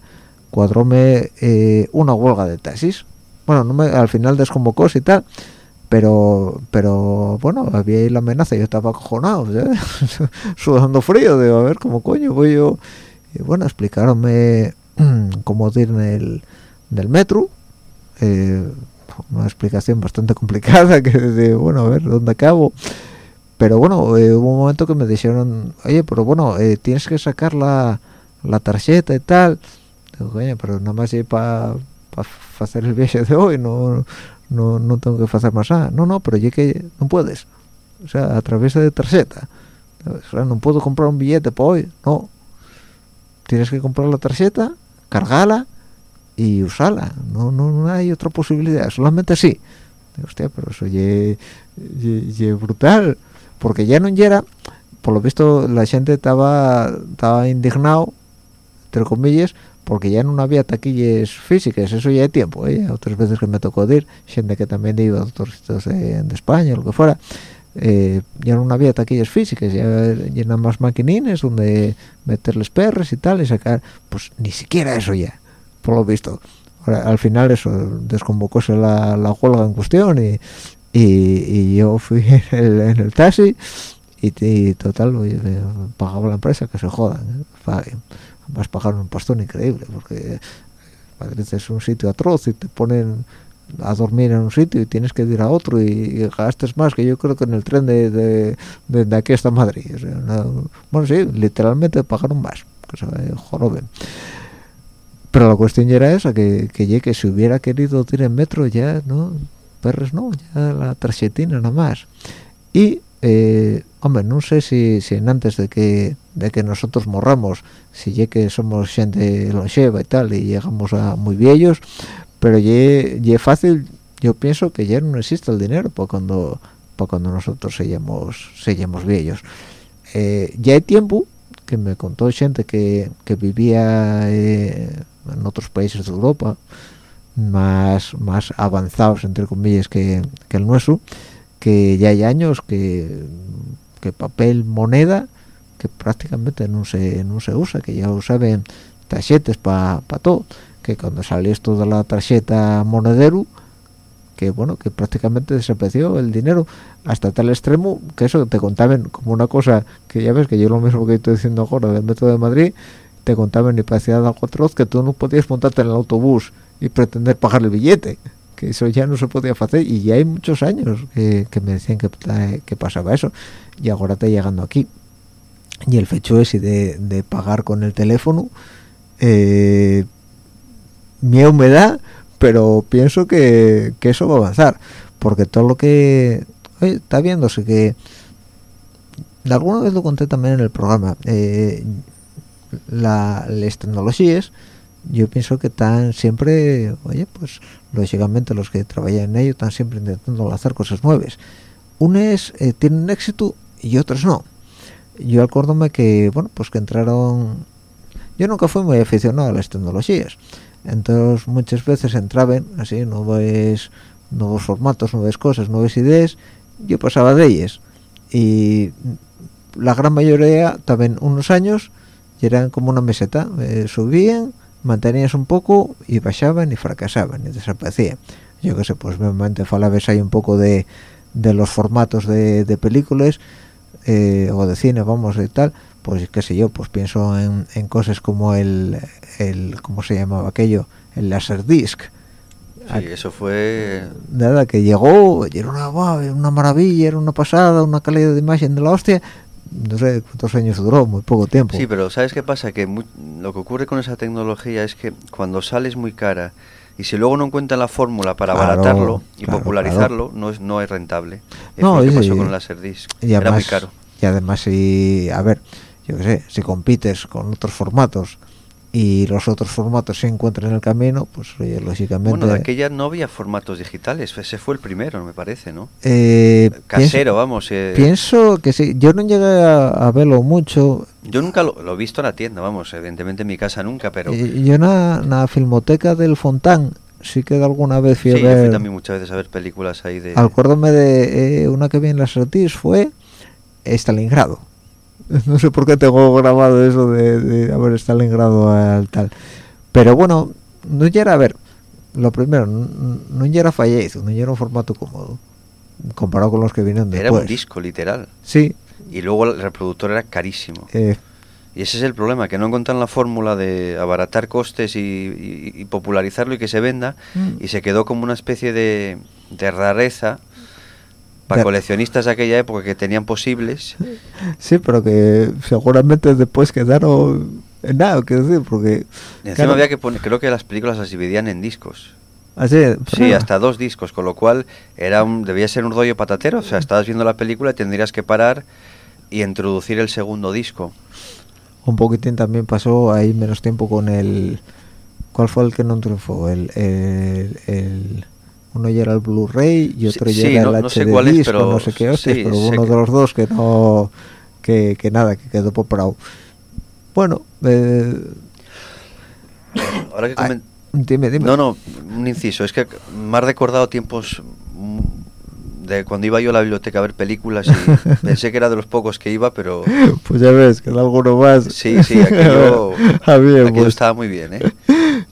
cuadróme eh, una huelga de taxis. Bueno al final desconvocó y tal pero pero bueno había ahí la amenaza yo estaba acojonado ¿sabes? sudando frío digo a ver cómo coño voy yo y bueno explicaronme cómo ir en el, en el metro eh, una explicación bastante complicada que bueno a ver dónde acabo pero bueno eh, hubo un momento que me dijeron oye pero bueno eh, tienes que sacar la, la tarjeta y tal coño pero nada más para hacer el viaje de hoy no no, no tengo que hacer más nada. No no pero ya que no puedes. O sea a través de tarjeta. No puedo comprar un billete para hoy. No. Tienes que comprar la tarjeta cargala y usarla no, no, no hay otra posibilidad. Solamente Digo, hostia pero eso brutal. Porque ya no era por lo visto la gente estaba estaba indignado entre comillas porque ya no había taquillas físicas eso ya hay tiempo ¿eh? otras veces que me tocó ir gente que también iba a otros sitios de, de España lo que fuera eh, ya no había taquillas físicas ya llenan más maquinines donde meterles perros y tal y sacar pues ni siquiera eso ya por lo visto al final eso desconvocóse la, la huelga en cuestión y, y, yo fui en el, taxi y, total oye, me pagaba la empresa que se jodan ¿eh? Además pagaron un pastón increíble porque Madrid es un sitio atroz y te ponen a dormir en un sitio y tienes que ir a otro y, y gastes más que yo creo que en el tren de, de, de- aquí hasta Madrid. Bueno sí literalmente pagaron más que se joroben. Pero la cuestión era esa que, que ya si hubiera querido ir en metro ya no perres no ya la tarjetina nada más. Y eh, hombre no sé si, si antes de que de que nosotros morramos. Si ya que somos gente longeva y tal y llegamos a muy viejos pero ye fácil yo pienso que ya no existe el dinero para cuando para cuando nosotros seamos seamos viejos eh, ya hay tiempo que me contó gente que, que vivía eh, en otros países de Europa más más avanzados entre comillas que, que el nuestro que ya hay años que, que papel moneda que prácticamente no se no se usa que ya usaban tarjetas para todo que cuando salió esto de la tarjeta monedero que bueno que prácticamente desapareció el dinero hasta tal extremo que eso te contaban como una cosa que ya ves que yo lo mismo que estoy diciendo ahora del metro de Madrid te contaban y parecía algo atroz que tú no podías montarte en el autobús y pretender pagar el billete que eso ya no se podía hacer y ya hay muchos años que, que me decían que, que, pasaba eso y ahora está llegando aquí y el fecho es de, de pagar con el teléfono. Eh, mi humedad pero pienso que, que, eso va a avanzar. Porque todo lo que está viéndose que alguna vez lo conté también en el programa eh, la, las tecnologías yo pienso que están siempre oye pues lógicamente los que trabajan en ello están siempre intentando hacer cosas nuevas. Unos eh, tienen éxito y otros no yo acuérdome que bueno pues que entraron yo nunca fui muy aficionado a las tecnologías. Entonces muchas veces entraban así nuevos nuevos formatos nuevas cosas nuevas ideas yo pasaba de ellas. Y la gran mayoría también unos años eran como una meseta eh, subían mantenías un poco y bajaban y fracasaban y desaparecían. Yo que sé pues obviamente falabes ahí un poco de, de los formatos de, de películas eh, o de cine vamos y tal pues qué sé yo pues pienso en, en cosas como el el cómo se llamaba aquello el laserdisc Sí, eso fue... Nada, que llegó, y era una, una maravilla, era una pasada, una calidad de imagen de la hostia, no sé cuántos años duró, muy poco tiempo. Sí, pero ¿sabes qué pasa? Que lo que ocurre con esa tecnología es que cuando sales muy cara y si luego no encuentran la fórmula para abaratarlo y popularizarlo, no es no es rentable. Es no, lo que pasó con el Laserdisc. Era muy caro. Y además, si, a ver, yo qué sé, si compites con otros formatos y los otros formatos se encuentran en el camino, pues oye, lógicamente... Bueno, de aquella no había formatos digitales, ese fue el primero, me parece, ¿no? Eh, Casero, vamos. Eh. Pienso que sí, yo no llegué a, verlo mucho. Yo nunca lo, he visto en la tienda, vamos, evidentemente en mi casa nunca, pero... Eh, yo en la filmoteca del Fontán sí que alguna vez fui a ver... Sí, fui también muchas veces a ver películas ahí de... Acuérdame de una que vi en las Ortiz fue Stalingrado no sé por qué tengo grabado eso de, de haber Stalingrado al tal. Pero bueno no era a ver lo primero no, ya era fallecido no era un formato cómodo comparado con los que vienen después era un disco literal. Sí. Y luego el reproductor era carísimo. Eh. y ese es el problema que no encuentran la fórmula de abaratar costes y, popularizarlo y que se venda mm. y se quedó como una especie de, de rareza para coleccionistas de aquella época que tenían posibles. Sí, pero que seguramente después quedaron en nada, quiero decir, porque... encima había que poner, creo que las películas las dividían en discos. ¿Ah, sí? sí, hasta dos discos, con lo cual era un, debía ser un rollo patatero, o sea, estabas viendo la película y tendrías que parar y introducir el segundo disco. Un poquitín también pasó ahí menos tiempo con el... ¿Cuál fue el que no triunfó? el, el uno ya era el Blu-ray y otro ya era el no HD disco, pero, no sé qué hostias, pero uno de los dos que no que, que nada, que quedó poprado. Bueno, eh, ahora que coment... dime, dime. No, no, un inciso, es que me ha recordado tiempos de cuando iba yo a la biblioteca a ver películas y pensé que era de los pocos que iba, pero... Pues ya ves, que era alguno más. Sí, sí, aquello, aquello pues. estaba muy bien, ¿eh?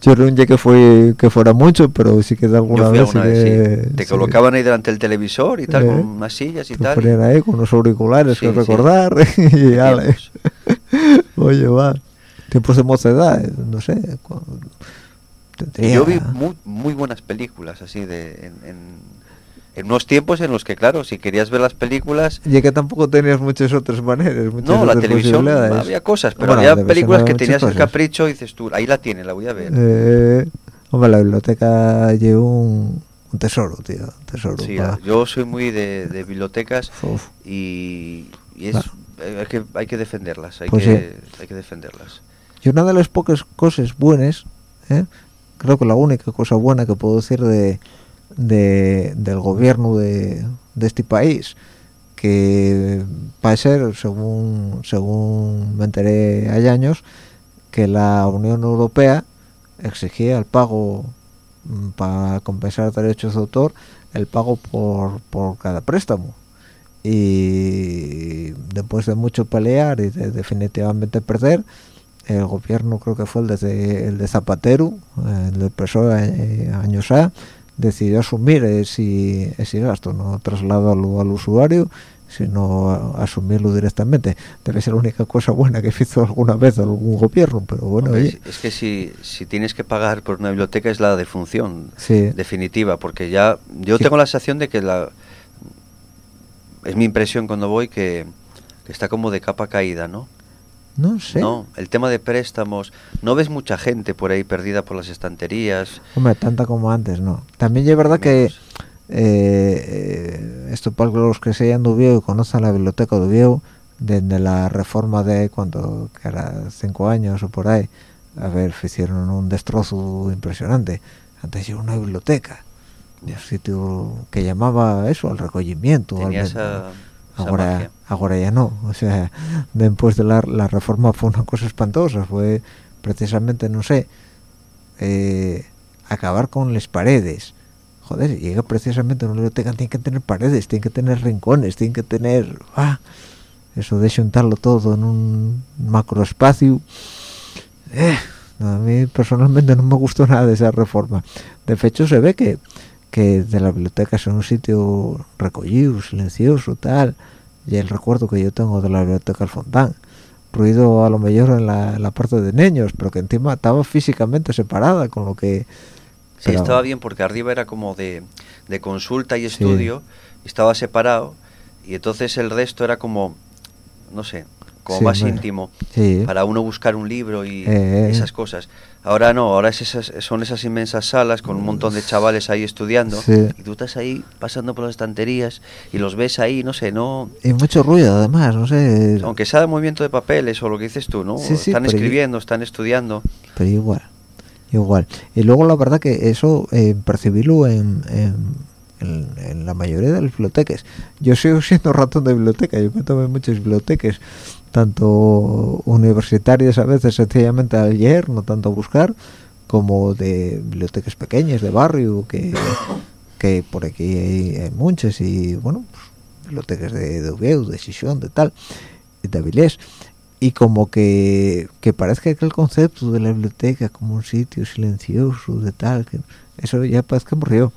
Yo no que fue que fuera mucho, pero sí que de alguna vez, Te colocaban ahí delante del televisor y tal, con eh, unas sillas y tal. ponían ahí con unos auriculares que recordar y ale. Oye, va. Tiempos de mocedad, no sé. Yo vi muy, muy buenas películas así de en en unos tiempos en los que, claro, si querías ver las películas... Y que tampoco tenías muchas otras maneras, muchas No, la televisión había cosas, pero había películas que tenías el capricho y dices tú, ahí la tiene, la voy a ver. Eh, hombre, la biblioteca llevó un, tesoro, tío, un tesoro. Sí, yo soy muy de, bibliotecas y, es, hay, que, hay que defenderlas, hay, pues que, hay que defenderlas. Y una de las pocas cosas buenas, ¿eh? creo que la única cosa buena que puedo decir de, del gobierno de, este país que a ser según según me enteré hay años que la Unión Europea exigía el pago mm, para compensar derechos de autor el pago por, por cada préstamo. Y después de mucho pelear y de definitivamente perder el gobierno creo que fue el de, el de Zapatero el del PSOE eh, años A decidió asumir ese, ese gasto no trasladarlo al usuario sino asumirlo directamente. Debe ser la única cosa buena que hizo alguna vez algún gobierno pero bueno es, que si, si tienes que pagar por una biblioteca es la defunción definitiva porque ya yo tengo la sensación de que la es mi impresión cuando voy que, está como de capa caída, ¿no? No sé. No, el tema de préstamos, no ves mucha gente por ahí perdida por las estanterías. Hombre, tanta como antes, no. También es verdad que eh, eh, esto para los que se hayan Dubieu y conocen la biblioteca de Dubieu, desde la reforma de cuando que era cinco años o por ahí, a ver, hicieron un destrozo impresionante. Antes era una biblioteca un sitio que llamaba eso al recogimiento ahora ahora ya no. O sea después de la, reforma fue una cosa espantosa fue precisamente no sé eh, acabar con las paredes. Joder llega precisamente una biblioteca tiene que tener paredes tiene que tener rincones tiene que tener ah, eso de juntarlo todo en un macroespacio. Eh, a mí personalmente no me gustó nada de esa reforma. De hecho se ve que que de la biblioteca es un sitio recogido, silencioso, tal, y el recuerdo que yo tengo de la biblioteca Alfontán, ruido a lo mejor en la, parte de niños, pero que encima estaba físicamente separada, con lo que... Sí, estaba bien porque arriba era como de, consulta y estudio, estaba separado, y entonces el resto era como, no sé, como más íntimo, para uno buscar un libro y eh, esas cosas. Ahora no, ahora es esas, son esas inmensas salas con un montón de chavales ahí estudiando y tú estás ahí pasando por las estanterías y los ves ahí, no sé, no... Y mucho ruido además, no sé... Aunque sea de movimiento de papeles o lo que dices tú, ¿no? están escribiendo, están estudiando. Pero igual, igual. Y luego la verdad que eso, eh, percibirlo en, en, la mayoría de las bibliotecas. Yo sigo siendo ratón de biblioteca, yo me tomé muchas bibliotecas tanto universitarias a veces sencillamente a leer, no tanto a buscar, como de bibliotecas pequeñas de barrio que, que por aquí hay, muchas y bueno, pues, bibliotecas de, de de Sisión, de tal, de Avilés y como que, que parezca que el concepto de la biblioteca como un sitio silencioso de tal, que eso ya parece que murió,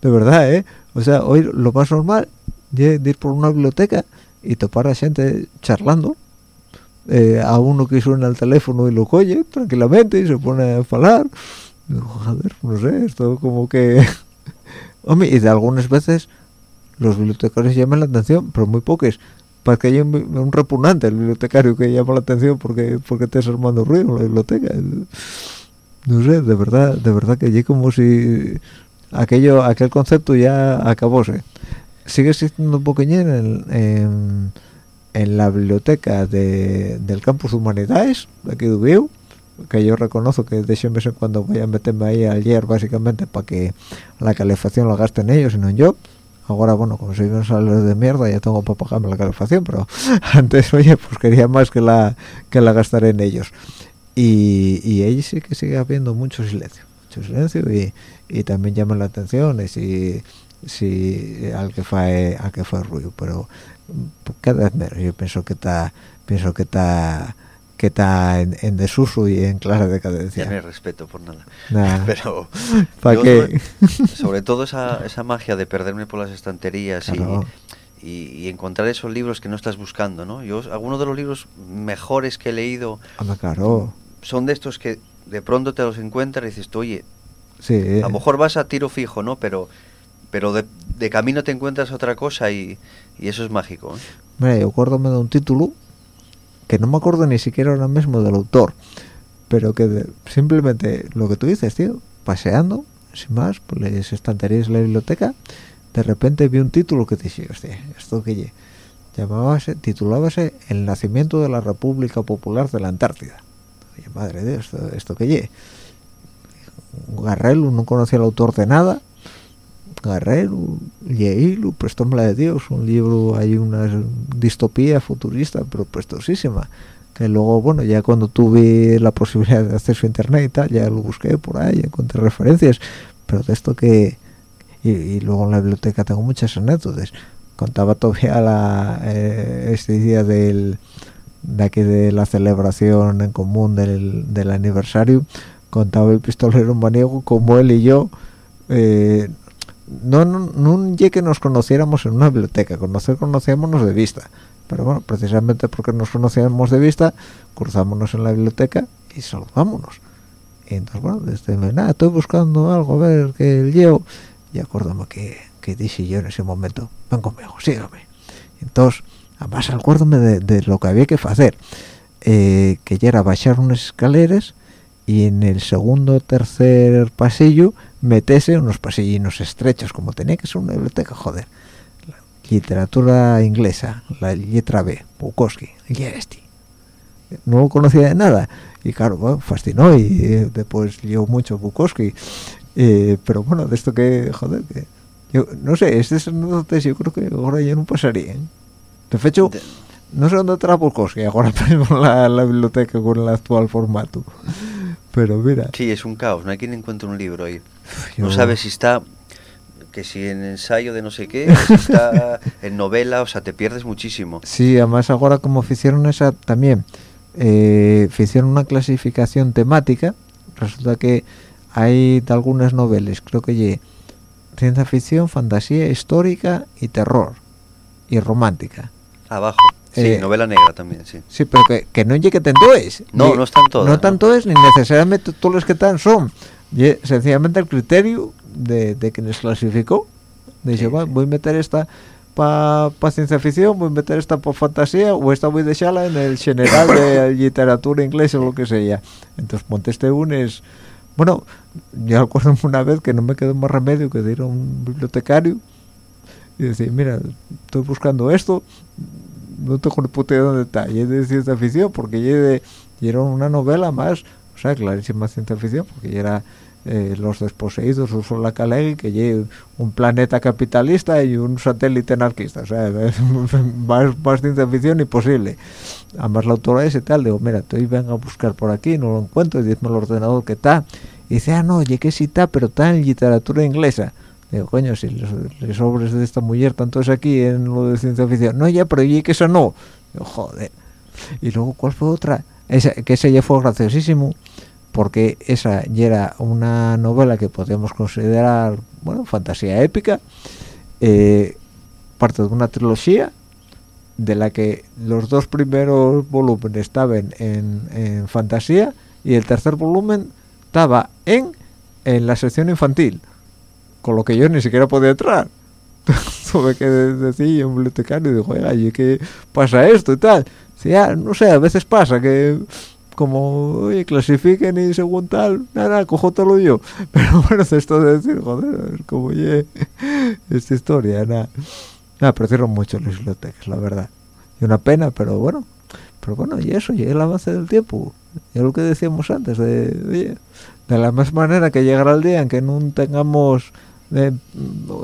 de verdad, ¿eh? O sea, hoy lo más normal es ir por una biblioteca y topar a gente charlando. Eh, a uno que suena el teléfono y lo coge tranquilamente y se pone a hablar. Joder, no sé, esto como que hombre, y de algunas veces los bibliotecarios llaman la atención pero muy pocos para que haya un, repugnante el bibliotecario que llama la atención porque porque estás armando ruido en la biblioteca. No sé, de verdad de verdad que allí como si aquello aquel concepto ya acabóse sigue existiendo un poquillo en, en, la biblioteca de, del campus Humanidades de aquí de Ubiu, que yo reconozco que de vez en cuando voy a meterme ahí al ayer básicamente para que la calefacción la gasten ellos y no yo. Ahora bueno como soy un salario de mierda ya tengo para pagarme la calefacción pero antes oye pues quería más que la que la gastaré en ellos. Y, y ahí sí que sigue habiendo mucho silencio mucho silencio y, y también llama la atención y si si al que fue al que fue ruido pero cada vez menos yo pienso que está pienso que está que está en, desuso y en clara decadencia. Ya me respeto por nada. Pero ¿para qué? Sobre, todo esa, esa magia de perderme por las estanterías y, y, encontrar esos libros que no estás buscando, ¿no? Yo algunos de los libros mejores que he leído claro. son de estos que de pronto te los encuentras y dices, oye, sí. a lo mejor vas a tiro fijo, ¿no? Pero pero de, de camino te encuentras otra cosa y, eso es mágico. ¿eh? Mira, yo acuérdome de un título que no me acuerdo ni siquiera ahora mismo del autor, pero que simplemente lo que tú dices, tío, paseando, sin más, por las estanterías de la biblioteca, de repente vi un título que te dije, hostia, esto que llamábase, titulábase El nacimiento de la República Popular de la Antártida. Oye, madre de esto, esto que Garrelo no conocía el autor de nada Garrelo leílo prestóme de Dios un libro hay una distopía futurista pero prestosísima que luego bueno ya cuando tuve la posibilidad de acceso a internet y tal ya lo busqué por ahí encontré referencias pero de esto que y, luego en la biblioteca tengo muchas anécdotas. Contaba todavía la, eh, este día del de aquí de la celebración en común del, del aniversario contaba el pistolero maniego como él y yo eh, no, no, no que nos conociéramos en una biblioteca, conocer conocíamos de vista, pero bueno, precisamente porque nos conocíamos de vista, cruzámonos en la biblioteca y saludámonos. Y entonces, bueno, desde nada, estoy buscando algo, a ver qué llevo, y acuérdame que, que dije yo en ese momento, ven conmigo, sígame. Entonces, además acuérdame de, lo que había que hacer, eh, que ya era bajar unas escaleras y en el segundo tercer pasillo metese unos pasillinos estrechos como tenía que ser una biblioteca joder. Literatura inglesa la letra B Bukowski este no conocía de nada. Y claro fascinó y eh, después llegó mucho Bukowski. Eh, pero bueno de esto que joder que yo no sé estas anécdotas yo creo que ahora ya no pasarían de hecho no sé dónde está Bukowski ahora mismo la, la biblioteca con el actual formato pero mira sí es un caos no hay quien encuentre un libro ahí no sabes si está que si en ensayo de no sé qué, si está en novela, o sea, te pierdes muchísimo. Sí, además ahora como hicieron esa también, eh, hicieron una clasificación temática, resulta que hay algunas novelas, creo que hay ciencia ficción, fantasía histórica y terror, y romántica. Abajo. Sí, eh, novela negra también, sí. Sí, pero que, que no llegue tanto es. No, no están todas. No, tanto es, ni necesariamente todos los que están son y sencillamente el criterio de, de quienes clasificó dice voy a meter esta para pa ciencia ficción voy a meter esta para fantasía o esta voy a dejarla en el general de literatura inglesa o lo que sea entonces monté este un es bueno yo acuerdo una vez que no me quedó más remedio que de ir a un bibliotecario y decir mira estoy buscando esto no tengo ni puta idea dónde está y es de ciencia ficción porque y era una novela más o sea clarísima ciencia ficción porque era eh, los desposeídos uso la Calegui que lleve un planeta capitalista y un satélite anarquista o sea más, más ciencia ficción imposible además la autora es y tal digo mira estoy venga a buscar por aquí no lo encuentro y dime el ordenador que está y dice ah no oye que sí está pero está en literatura inglesa digo coño si los, obras de esta mujer tanto es aquí en lo de ciencia ficción no ya pero que eso no digo, joder y luego cuál fue otra esa, que ese ya fue graciosísimo porque esa ya era una novela que podríamos considerar, bueno, fantasía épica, eh, parte de una trilogía de la que los dos primeros volúmenes estaban en, fantasía y el tercer volumen estaba en, en la sección infantil, con lo que yo ni siquiera podía entrar. Tuve que decir un bibliotecario y dijo, oiga, ¿y qué pasa esto y tal? Sí, ah, no sé, a veces pasa que como, oye, clasifiquen y según tal, nada, cojo todo yo. Pero bueno, esto de decir, joder, como oye, esta historia, nada. Nada, prefiero mucho los bibliotecas, la verdad. Y una pena, pero bueno, pero bueno, y eso, y el avance del tiempo. Y lo que decíamos antes, de, oye, de la misma manera que llegará el día en que no tengamos eh,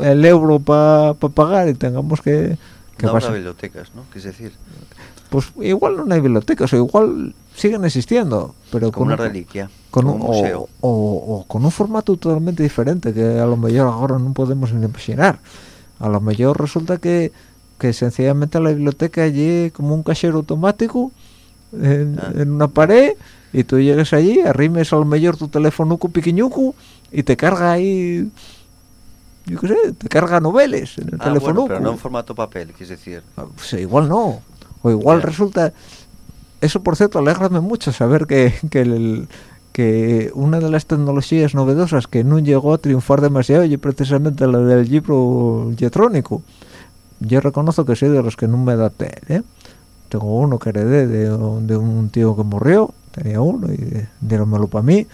el euro para pagar y tengamos que... que no habrá bibliotecas, ¿no? ¿Qué es decir? Pues igual no hay bibliotecas, o igual siguen existiendo, pero con una reliquia, con un, museo. O, con un formato totalmente diferente que a lo mejor ahora no podemos ni imaginar. A lo mejor resulta que, que sencillamente la biblioteca allí como un cajero automático en, ah. una pared y tú llegas allí, arrimes a lo mejor tu teléfono pequeñuco y te carga ahí yo qué sé, te carga noveles en el ah, teléfono. pero no en formato papel, es decir. Ah, pues igual no. O igual resulta eso por cierto alegrame mucho saber que, que, una de las tecnologías novedosas que no llegó a triunfar demasiado y precisamente la del libro electrónico yo reconozco que soy de los que no me da ¿eh? tengo uno que heredé de, de, un tío que murió tenía uno y dieronmelo para mí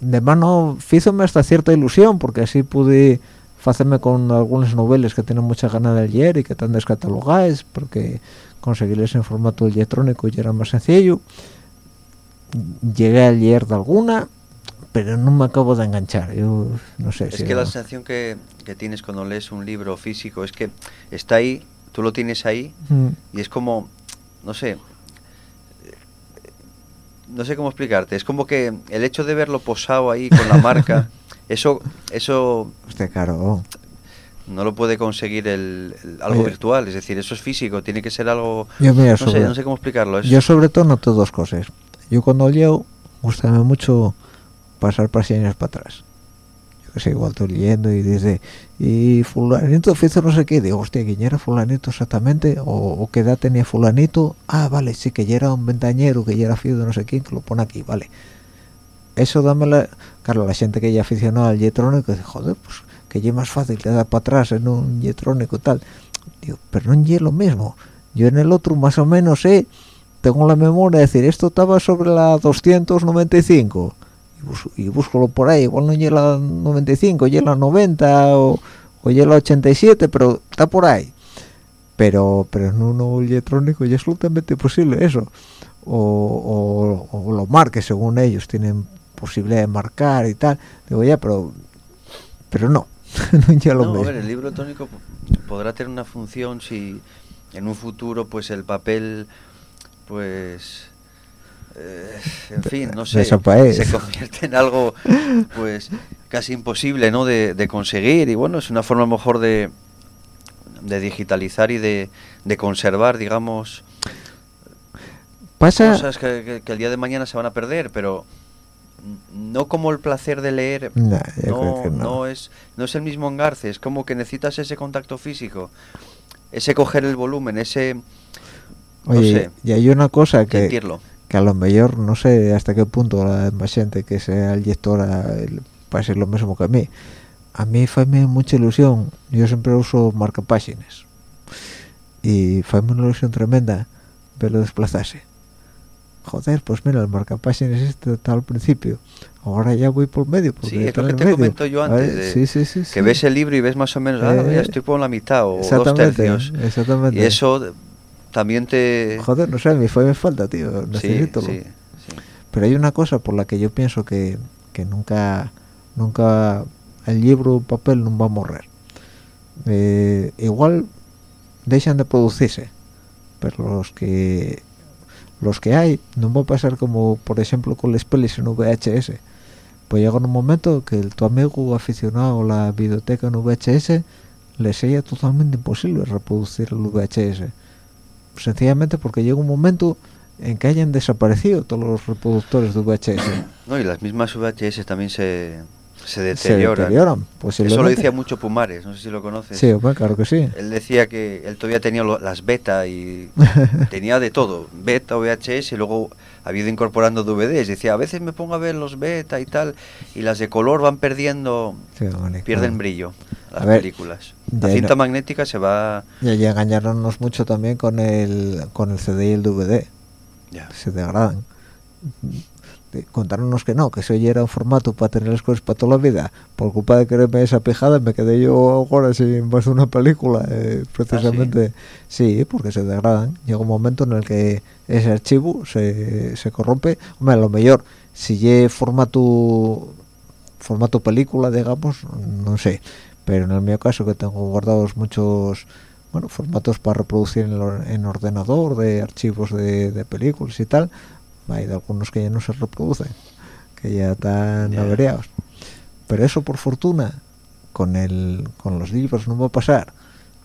de mano fízome hasta cierta ilusión porque así pude hacerme con algunas novelas que tienen mucha ganas de leer y que están descatalogadas porque conseguirles en formato electrónico ya era más sencillo llegué a leer de alguna pero no me acabo de enganchar. Yo no sé Es si que la sensación que, que tienes cuando lees un libro físico es que está ahí, tú lo tienes ahí Mm, y es como, no sé, no sé cómo explicarte, es como que el hecho de verlo posado ahí con la marca, eso, eso hostia, claro. no lo puede conseguir el, el- algo Oye. virtual, es decir, eso es físico, tiene que ser algo, Yo, mira, no sé, no sé cómo explicarlo. Es, Yo sobre todo noto dos cosas. Yo cuando leo, gustame mucho pasar páginas para atrás. Que sé, igual estoy leyendo y dice, y fulanito hizo no sé qué, digo, hostia, ¿quién era fulanito exactamente? O, qué edad tenía fulanito? Ah, vale, sí, que ya era un ventañero, que ya era fiel de no sé quién, que lo pone aquí, vale. Eso dámela, claro, la gente que ya aficionó al jetrónico dice, joder, pues que ya es más fácil te da para atrás en un jetrónico y tal. Digo, pero no es lo mismo. Yo en el otro más o menos sé, tengo la memoria de decir, esto estaba sobre la 295 y, búscalo por ahí, igual no llega la 95, llega la 90 o, o llega la 87, pero está por ahí. Pero, pero en un electrónico ya es absolutamente posible eso. O, o, o lo marque según ellos, tienen posibilidad de marcar y tal. Digo, ya, pero pero no, no ya lo No, a ver, el libro electrónico podrá tener una función si en un futuro pues el papel pues eh, en fin, no sé, se convierte en algo pues casi imposible, ¿no? De, de conseguir y bueno, es una forma mejor de, de digitalizar y de, de conservar, digamos, Pasa, cosas que, que- que el día de mañana se van a perder, pero no como el placer de leer no, no. no es no es el mismo engarce, es como que necesitas ese contacto físico, ese coger el volumen, ese no Oye, sé, y hay una cosa que, sentirlo. Que a lo mejor no sé hasta qué punto la gente que sea el lector a- el- pase lo mismo que a mí. A mí faime mucha ilusión, yo siempre uso marcapáginas y faime una ilusión tremenda verlo desplazarse. Joder, pues mira, el marcapáginas este está al principio, ahora ya voy por medio. Porque Sí, es lo que te medio. comento yo antes, de- sí, sí, sí, que ves el libro y ves más o menos, ah, Eh, ya estoy por la mitad o dos tercios. exactamente. Y eso también te... Joder, no sé, a mí fue me falta, tío, necesito. sí, sí. Pero hay una cosa por la que yo pienso que, que nunca, nunca el libro papel no va a morrer. Eh, igual dejan de producirse, pero los que los que hay no va a pasar como por ejemplo con las pelis en VHS. Pues llega un momento que el tu amigo aficionado a la biblioteca en VHS le sea totalmente imposible reproducir el VHS. Sencillamente porque llega un momento en que hayan desaparecido todos los reproductores de VHS. No, y las mismas VHS también se, se Se deterioran. deterioran. Eso lo decía mucho Pumares, no sé si lo conoces. Sí, claro que sí. Él decía que él todavía tenía lo- las beta y tenía de todo, beta, VHS, y luego ha ido incorporando DVDs. Decía, a veces me pongo a ver los beta y tal, y las de color van perdiendo, Sí, pierden brillo, las ver, películas. La ya cinta no- magnética se va... Y ahí engañarnos mucho también con el, con el CD y el DVD. Ya. Se degradan. Contarnos que no, que eso ya era un formato para tener las cosas para toda la vida. Por culpa de quererme esa pijada, me quedé yo ahora sin más de una película. eh, precisamente, sí? porque se degradan. Llega un momento en el que ese archivo se, se corrompe. Hombre, a lo mejor, si ya formato formato película, digamos, no sé. Pero en el mío caso, que tengo guardados muchos bueno formatos para reproducir en, el en ordenador de archivos de, de películas y tal hay algunos que ya no se reproducen que ya están Ya. averiados pero eso por fortuna con el con los libros no va a pasar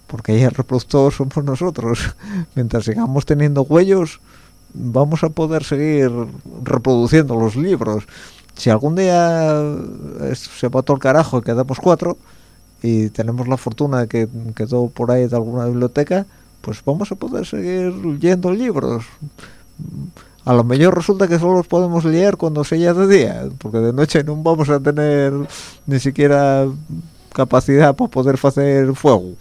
porque ya el reproductor somos nosotros mientras sigamos teniendo huellos vamos a poder seguir reproduciendo los libros si algún día se va todo el carajo y quedamos cuatro y tenemos la fortuna de que quedó por ahí de alguna biblioteca, pues vamos a poder seguir leyendo libros. A lo mejor resulta que solo los podemos leer cuando sea de día, porque de noche no vamos a tener ni siquiera capacidad para poder hacer fuego.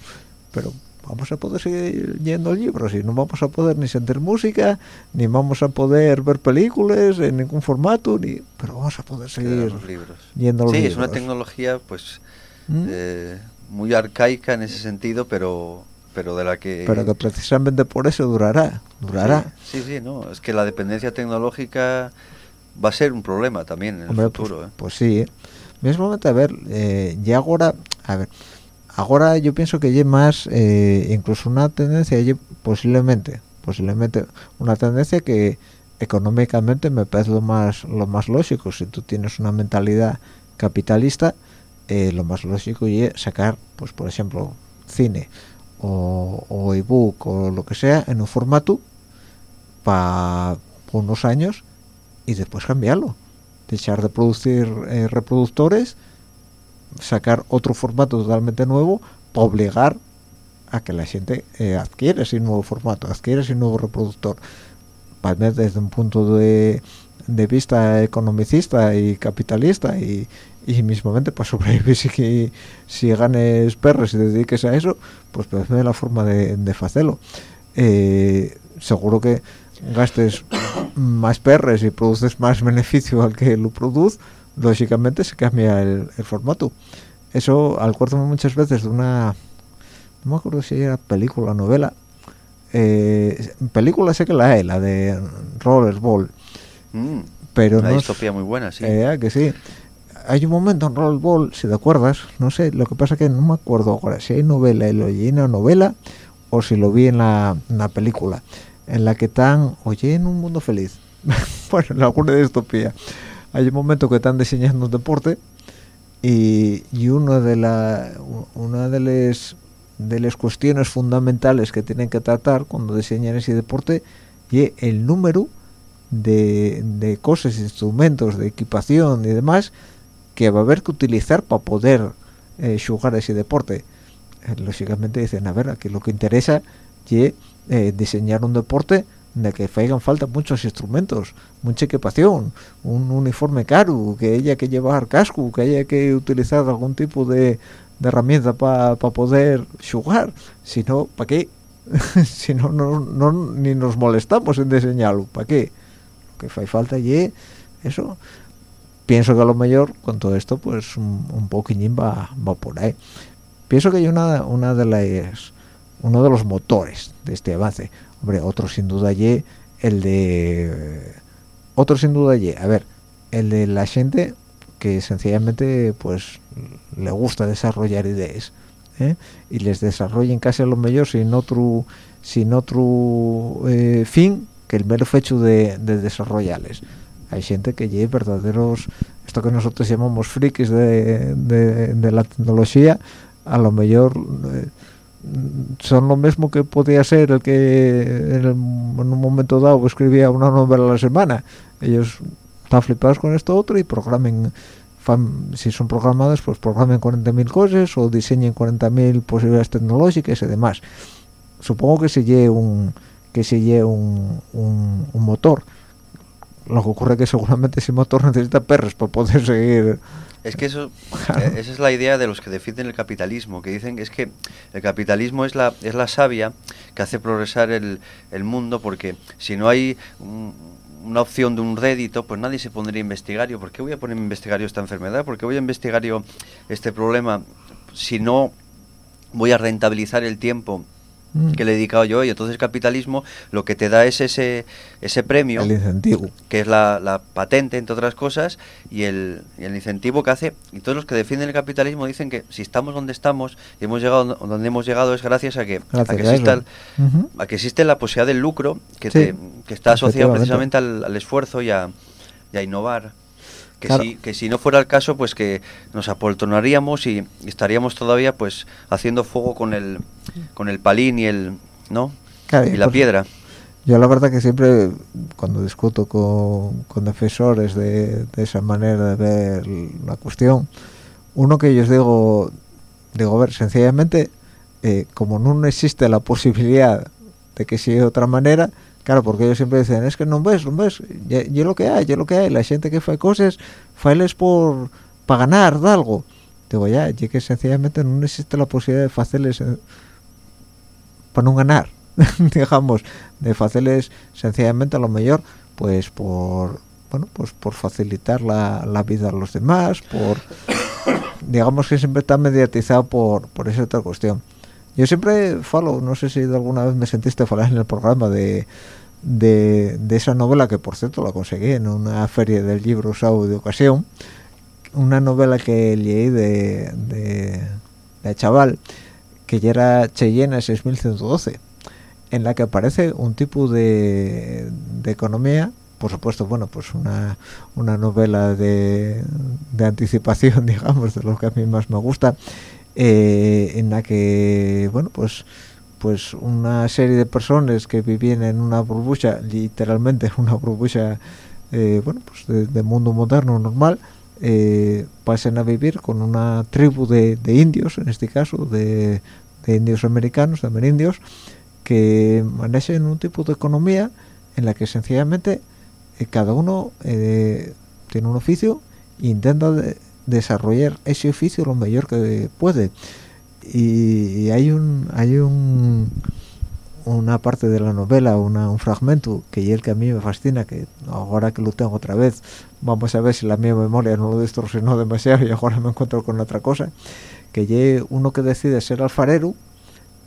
Pero vamos a poder seguir leyendo libros y no vamos a poder ni sentir música, ni vamos a poder ver películas en ningún formato, ni pero vamos a poder seguir los libros. los Sí, libros. es una tecnología pues ¿Mm? eh, muy arcaica en ese sentido, pero, pero de la que... pero que precisamente por eso durará durará Sí, sí, sí, no, es que la dependencia tecnológica va a ser un problema también en Hombre, el pues, futuro. ¿eh? pues sí, ¿eh? Mismamente, a ver, eh, ya ahora, a ver, ahora yo pienso que hay más, eh, incluso una tendencia, ye posiblemente, posiblemente una tendencia que económicamente me parece lo más, lo más lógico. Si tú tienes una mentalidad capitalista, eh, lo más lógico es sacar, pues por ejemplo, cine o, ebook o lo que sea en un formato para unos años y después cambiarlo. Dejar de producir eh, reproductores sacar otro formato totalmente nuevo para obligar a que la gente eh, adquiera ese nuevo formato adquiera ese nuevo reproductor. Para ver desde un punto de, de vista economicista y capitalista y, y mismamente para sobrevivir si, si ganes perros y te dediques a eso pues parece la forma de, de hacerlo eh, seguro que gastes más perres y produces más beneficio al que lo produce, lógicamente se cambia el, el formato. Eso acuérdame muchas veces de una, no me acuerdo si era película novela, eh, película sé que la hay, la de Rollerball, Mm, pero una no distopía muy buena, sí. eh, que sí. Hay un momento en Rollerball, si te acuerdas, no sé, lo que pasa que no me acuerdo ahora si hay novela y lo oí en la novela o si lo vi en la, película en la que están, oye, en un mundo feliz, bueno, en alguna distopía, hay un momento que están diseñando un deporte y, y una de la una de las de las cuestiones fundamentales que tienen que tratar cuando diseñan ese deporte y el número de, de cosas, instrumentos, de equipación y demás que va a haber que utilizar para poder eh, jugar ese deporte. Eh, lógicamente dicen, a ver, aquí lo que interesa es eh, diseñar un deporte de que hagan falta muchos instrumentos, mucha equipación, un uniforme caro, que haya que llevar casco, que haya que utilizar algún tipo de, herramienta para poder jugar. Si no, ¿para qué? si no, no, ni nos molestamos en diseñarlo, ¿para qué? Que hace falta y eso. Pienso que a lo mejor con todo esto, pues un, un poquillín va, va por ahí. Pienso que hay una, una de las uno de los motores de este avance. Hombre, otro sin duda y el de otro sin duda y, a ver, el de la gente que sencillamente pues le gusta desarrollar ideas ¿eh? y les desarrollen casi a lo mejor sin otro sin otro eh, fin que el mero hecho de, de desarrollarles. Hay gente que lleve verdaderos, esto que nosotros llamamos frikis de, de, la tecnología, a lo mejor eh, son lo mismo que podía ser el que en, un momento dado escribía una novela a la semana. Ellos están flipados con esto otro y programen si son programados pues programen 40.000 cosas o diseñen 40.000 posibilidades tecnológicas y demás. Supongo que se lleve un que se lleve un, un motor lo que ocurre es que seguramente ese motor necesita perros para poder seguir es que eso, eh, esa es la idea de los que defienden el capitalismo, que dicen que es que el capitalismo es la, es la savia que hace progresar el, el mundo, porque si no hay un, una opción de un rédito, pues nadie se pondría a investigar. Yo, ¿por qué voy a ponerme a investigar yo esta enfermedad? ¿Por qué voy a investigar yo este problema si no voy a rentabilizar el tiempo que le he dedicado yo y entonces el capitalismo lo que te da es ese ese premio el incentivo. que es la, la patente entre otras cosas y el, y el, incentivo que hace y todos los que defienden el capitalismo dicen que si estamos donde estamos y hemos llegado donde hemos llegado es gracias a que, gracias a, que exista uh -huh. a que existe la posibilidad del lucro que, sí, te, que está asociado precisamente al, al, esfuerzo y a, y a innovar que, claro. si, que si no fuera el caso pues que nos apoltronaríamos y estaríamos todavía pues haciendo fuego con el con el palín y el no claro, y la piedra yo la verdad que siempre cuando discuto con, con defensores de, de, esa manera de ver la cuestión uno que yo digo digo a ver sencillamente eh, como no existe la posibilidad de que sea de otra manera Claro, porque ellos siempre dicen, es que no ves, no ves, y lo que hay, ya lo que hay, la gente que fue cosas, failes por para ganar de algo. Digo, ya, y que sencillamente no existe la posibilidad de hacerles eh, para no ganar, digamos, de hacerles sencillamente a lo mejor, pues por, bueno, pues por facilitar la, la vida a los demás, por, digamos que siempre está mediatizado por, por esa otra cuestión. Yo siempre falo, no sé si alguna vez me sentiste hablar en el programa de, de, esa novela que por cierto la conseguí en una feria del libro usado de ocasión. Una novela que leí de, de, chaval que ya era Cheyenne 6112 en la que aparece un tipo de, de economía por supuesto, bueno, pues una, una novela de, de, anticipación, digamos, de lo que a mí más me gusta, eh, en la que, bueno, pues pues una serie de personas que vivían en una burbuja, literalmente una burbuja, eh, bueno, pues de, mundo moderno normal, eh, pasen a vivir con una tribu de, indios, en este caso, de, indios americanos, de amerindios, que manejan un tipo de economía en la que sencillamente eh, cada uno tiene un oficio e intenta desarrollar ese oficio lo mejor que puede. Y, hay un hay un una parte de la novela, un fragmento que el que a mí me fascina, que ahora que lo tengo otra vez, vamos a ver si la mía memoria no lo distorsionó demasiado y ahora me encuentro con otra cosa, que hay uno que decide ser alfarero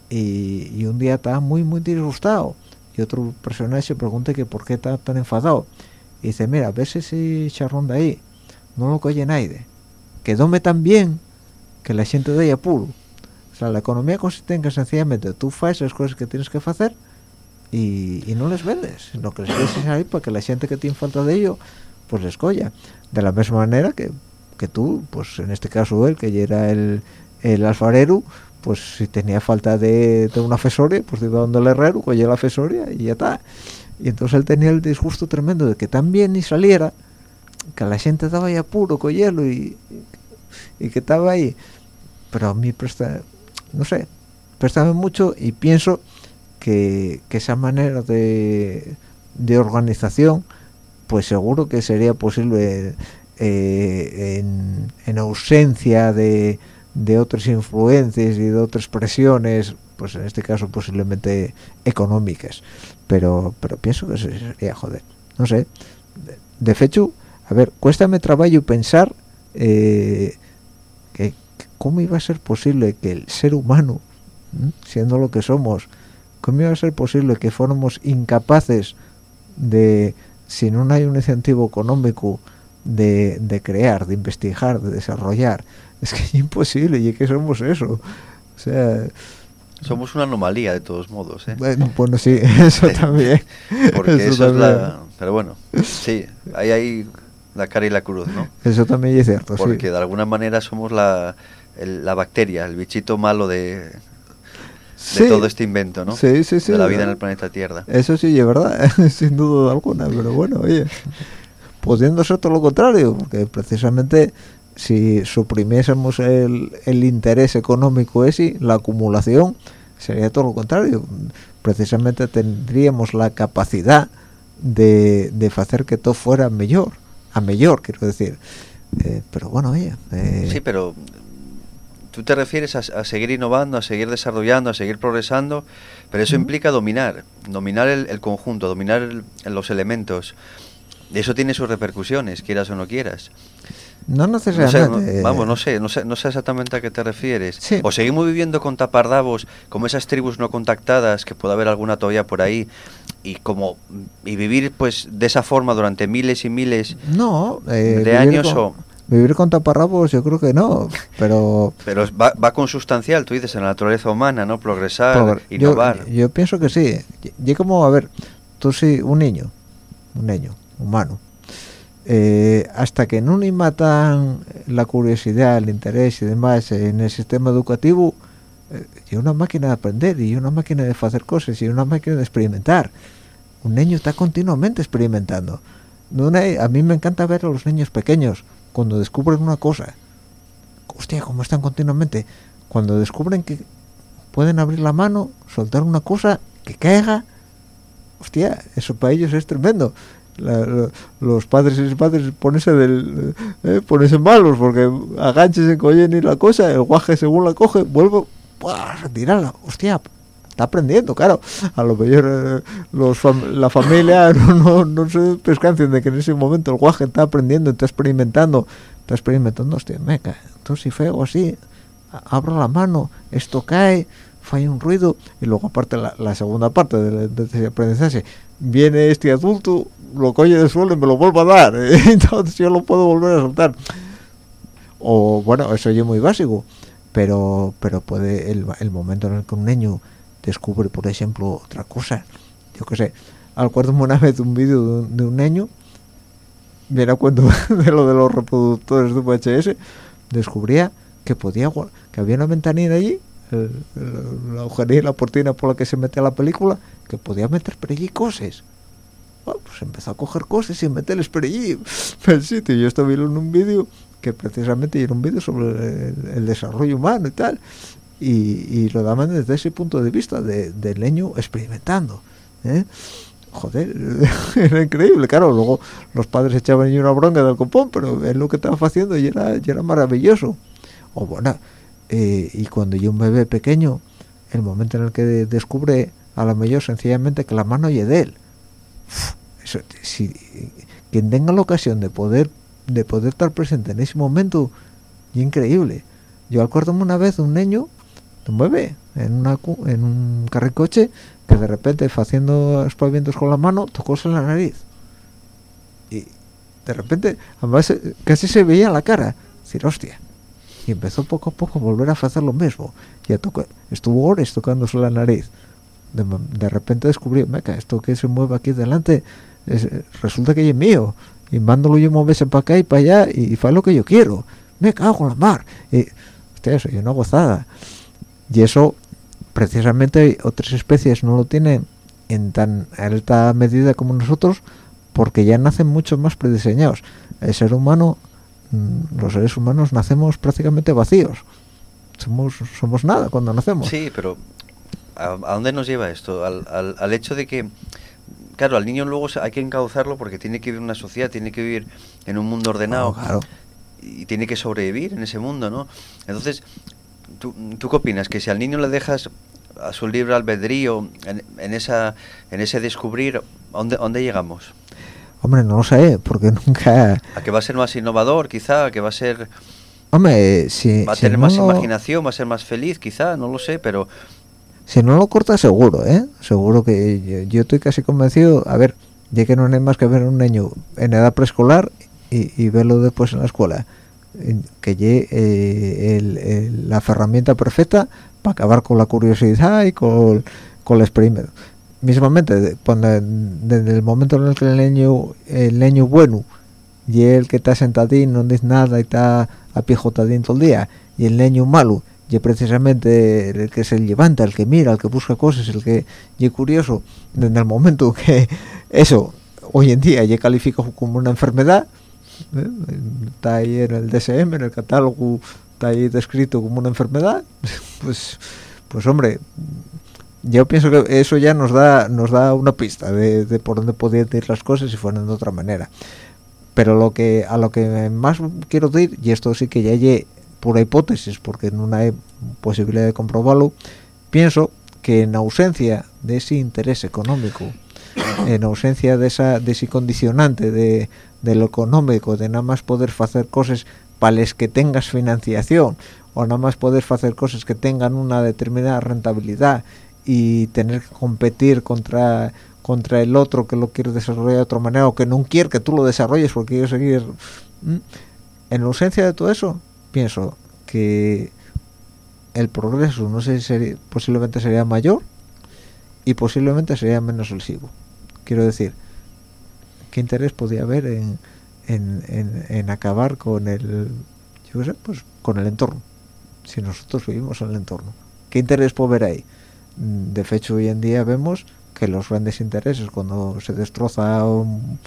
y, un día está muy muy disgustado y otro personaje pregunta que por qué está tan enfadado. Y dice, mira, ves ese charrón de ahí, no lo coge nadie, quedóme tan bien que la gente de ahí apuro o sea, la economía consiste en que sencillamente tú haces las cosas que tienes que hacer y, no les vendes, sino que les dejes ahí para que la gente que tiene falta de ello, pues les colla. De la misma manera que, que tú, pues en este caso él, que era el, el alfarero, pues si tenía falta de, de una fesoria, pues iba donde el herrero, cogía la fesoria y ya está. Y entonces él tenía el disgusto tremendo de que también ni saliera, que la gente daba ya puro cogerlo y, y que estaba ahí. Pero a mí presta no sé, préstame mucho y pienso que, esa manera de, de, organización, pues seguro que sería posible eh, en, ausencia de, de otras influencias y de otras presiones, pues en este caso posiblemente económicas. Pero, pero pienso que sería joder. No sé. De, hecho, a ver, cuéstame trabajo pensar eh, que, ¿cómo iba a ser posible que el ser humano, siendo lo que somos, cómo iba a ser posible que fuéramos incapaces de, si no hay un incentivo económico, de, de crear, de investigar, de desarrollar? Es que es imposible, y es que somos eso. O sea... Somos una anomalía de todos modos, ¿eh? Bueno, bueno sí, eso también. Porque eso, es la... Pero bueno, sí, ahí hay la cara y la cruz, ¿no? Eso también es cierto, Porque de alguna manera somos la, la bacteria, el bichito malo de, de todo este invento, ¿no? Sí, sí, sí. De la vida en el planeta Tierra. Eso sí, es verdad, sin duda alguna, pero bueno, oye, pudiendo ser todo lo contrario, porque precisamente si suprimiésemos el, el interés económico ese, la acumulación, sería todo lo contrario. Precisamente tendríamos la capacidad de, de hacer que todo fuera mejor, a mejor, quiero decir. Eh, pero bueno, oye. Eh, sí, pero tú te refieres a, seguir innovando, a seguir desarrollando, a seguir progresando, pero eso implica dominar, dominar el, conjunto, dominar los elementos. Eso tiene sus repercusiones, quieras o no quieras. No necesariamente. vamos, no sé, no sé, no sé exactamente a qué te refieres. O seguimos viviendo con tapardavos, como esas tribus no contactadas, que puede haber alguna todavía por ahí, y como y vivir pues de esa forma durante miles y miles no, eh, de años o Vivir con taparrabos yo creo que no, pero... Pero va, va consustancial, tú dices, en la naturaleza humana, ¿no? Progresar, innovar. Yo, pienso que sí. Y como, a ver, tú sí, un niño, un niño, humano, eh, hasta que no ni matan la curiosidad, el interés y demás en el sistema educativo, eh, y una máquina de aprender, y una máquina de hacer cosas, y una máquina de experimentar. Un niño está continuamente experimentando. a mí me encanta ver a los niños pequeños cuando descubren una cosa, hostia, como están continuamente, cuando descubren que pueden abrir la mano, soltar una cosa, que caiga, hostia, eso para ellos es tremendo. los padres y las padres ponerse del eh, ponerse malos porque aganches en y la cosa el guaje según la coge vuelve a tirarla hostia está aprendiendo, claro. A lo mejor eh, los la familia no, no, se pescancien de que en ese momento el guaje está aprendiendo, está experimentando, está experimentando, hostia, meca, entonces si feo así, abro la mano, esto cae, falla un ruido y luego aparte la, segunda parte de, ese aprendizaje viene este adulto lo coge del suelo y me lo vuelve a dar entonces yo lo puedo volver a soltar o bueno eso es muy básico pero pero puede el, el momento en el que un niño descubre por ejemplo otra cosa. Yo qué sé acuerdo una vez un vídeo de, un niño viene cuando de lo de los reproductores de VHS descubría que podía que había una ventanilla allí la agujería y la portina por la que se metía la película que podía meter por allí cosas. Bueno, pues empezó a coger cosas y meterles por allí el sitio. Yo estaba viendo en un vídeo que precisamente era un vídeo sobre el, desarrollo humano y tal y, lo daban desde ese punto de vista de, del leño experimentando ¿eh? joder, era increíble, claro, luego los padres echaban una bronca del copón, pero es lo que estaba haciendo y era, era maravilloso. O bueno, eh, y cuando yo un bebé pequeño, el momento en el que descubre a lo mejor sencillamente que la mano y de él, si quien tenga la ocasión de poder de poder estar presente en ese momento, es increíble. Yo acuérdame una vez de un niño, un bebé, en, una, en un carricoche, que de repente haciendo espavientos con la mano tocóse la nariz. Y de repente además eh, casi se veía la cara. Decir hostia y empezó poco a poco a volver a hacer lo mismo. Ya tocó estuvo horas tocándose la nariz. De, repente descubrió meca esto que se mueve aquí delante resulta que es mío. Y mándolo yo moverse para acá y para allá y, y lo que yo quiero. Me cago en la mar y hostia eso yo una gozada y eso precisamente otras especies no lo tienen en tan alta medida como nosotros porque ya nacen mucho más prediseñados. El ser humano mm, los seres humanos nacemos prácticamente vacíos. Somos somos nada cuando nacemos. Sí pero ¿a, dónde nos lleva esto? Al, al, hecho de que claro al niño luego hay que encauzarlo porque tiene que vivir en una sociedad tiene que vivir en un mundo ordenado y tiene que sobrevivir en ese mundo no entonces ¿Tú, ¿Tú, qué opinas? Que si al niño le dejas a su libre albedrío, en, esa, en ese descubrir, ¿a dónde, dónde llegamos? Hombre, no lo sé, porque nunca... ¿A que va a ser más innovador, quizá? ¿A que va a ser... Hombre, si... ¿Va a tener más imaginación? ¿Va a ser más feliz, quizá? No lo sé, pero... Si no lo corta, seguro, ¿eh? Seguro que yo, estoy casi convencido... A ver, ya que no hay más que ver a un niño en edad preescolar y, y verlo después en la escuela que llegue eh, la herramienta perfecta para acabar con la curiosidad y con, con el experimento. Mismamente, cuando, desde el momento en el que el niño, el niño bueno y el que está sentadín, no dice nada y está apijotadín todo el día, y el niño malo, y precisamente el que se levanta, el que mira, el que busca cosas, el que y curioso, desde el momento que eso hoy en día ya califica como una enfermedad, ¿eh? está ahí en el DSM, en el catálogo, está ahí descrito como una enfermedad, pues, pues hombre, yo pienso que eso ya nos da nos da una pista de, por dónde podían ir las cosas si fueran de otra manera. Pero lo que a lo que más quiero decir, y esto sí que ya hay pura hipótesis, porque no hay posibilidad de comprobarlo, pienso que en ausencia de ese interés económico, en ausencia de, esa, de ese condicionante de, de lo económico, de nada más poder hacer cosas para las que tengas financiación o nada más poder hacer cosas que tengan una determinada rentabilidad y tener que competir contra contra el otro que lo quiere desarrollar de otra manera o que no quiere que tú lo desarrolles porque quiere seguir en ausencia de todo eso pienso que el progreso no sé si posiblemente sería mayor y posiblemente sería menos lesivo quiero decir qué interés podía haber en, en, acabar con el yo sé, pues con el entorno si nosotros vivimos en el entorno qué interés puede haber ahí mm, de hecho hoy en día vemos que los grandes intereses cuando se destroza un,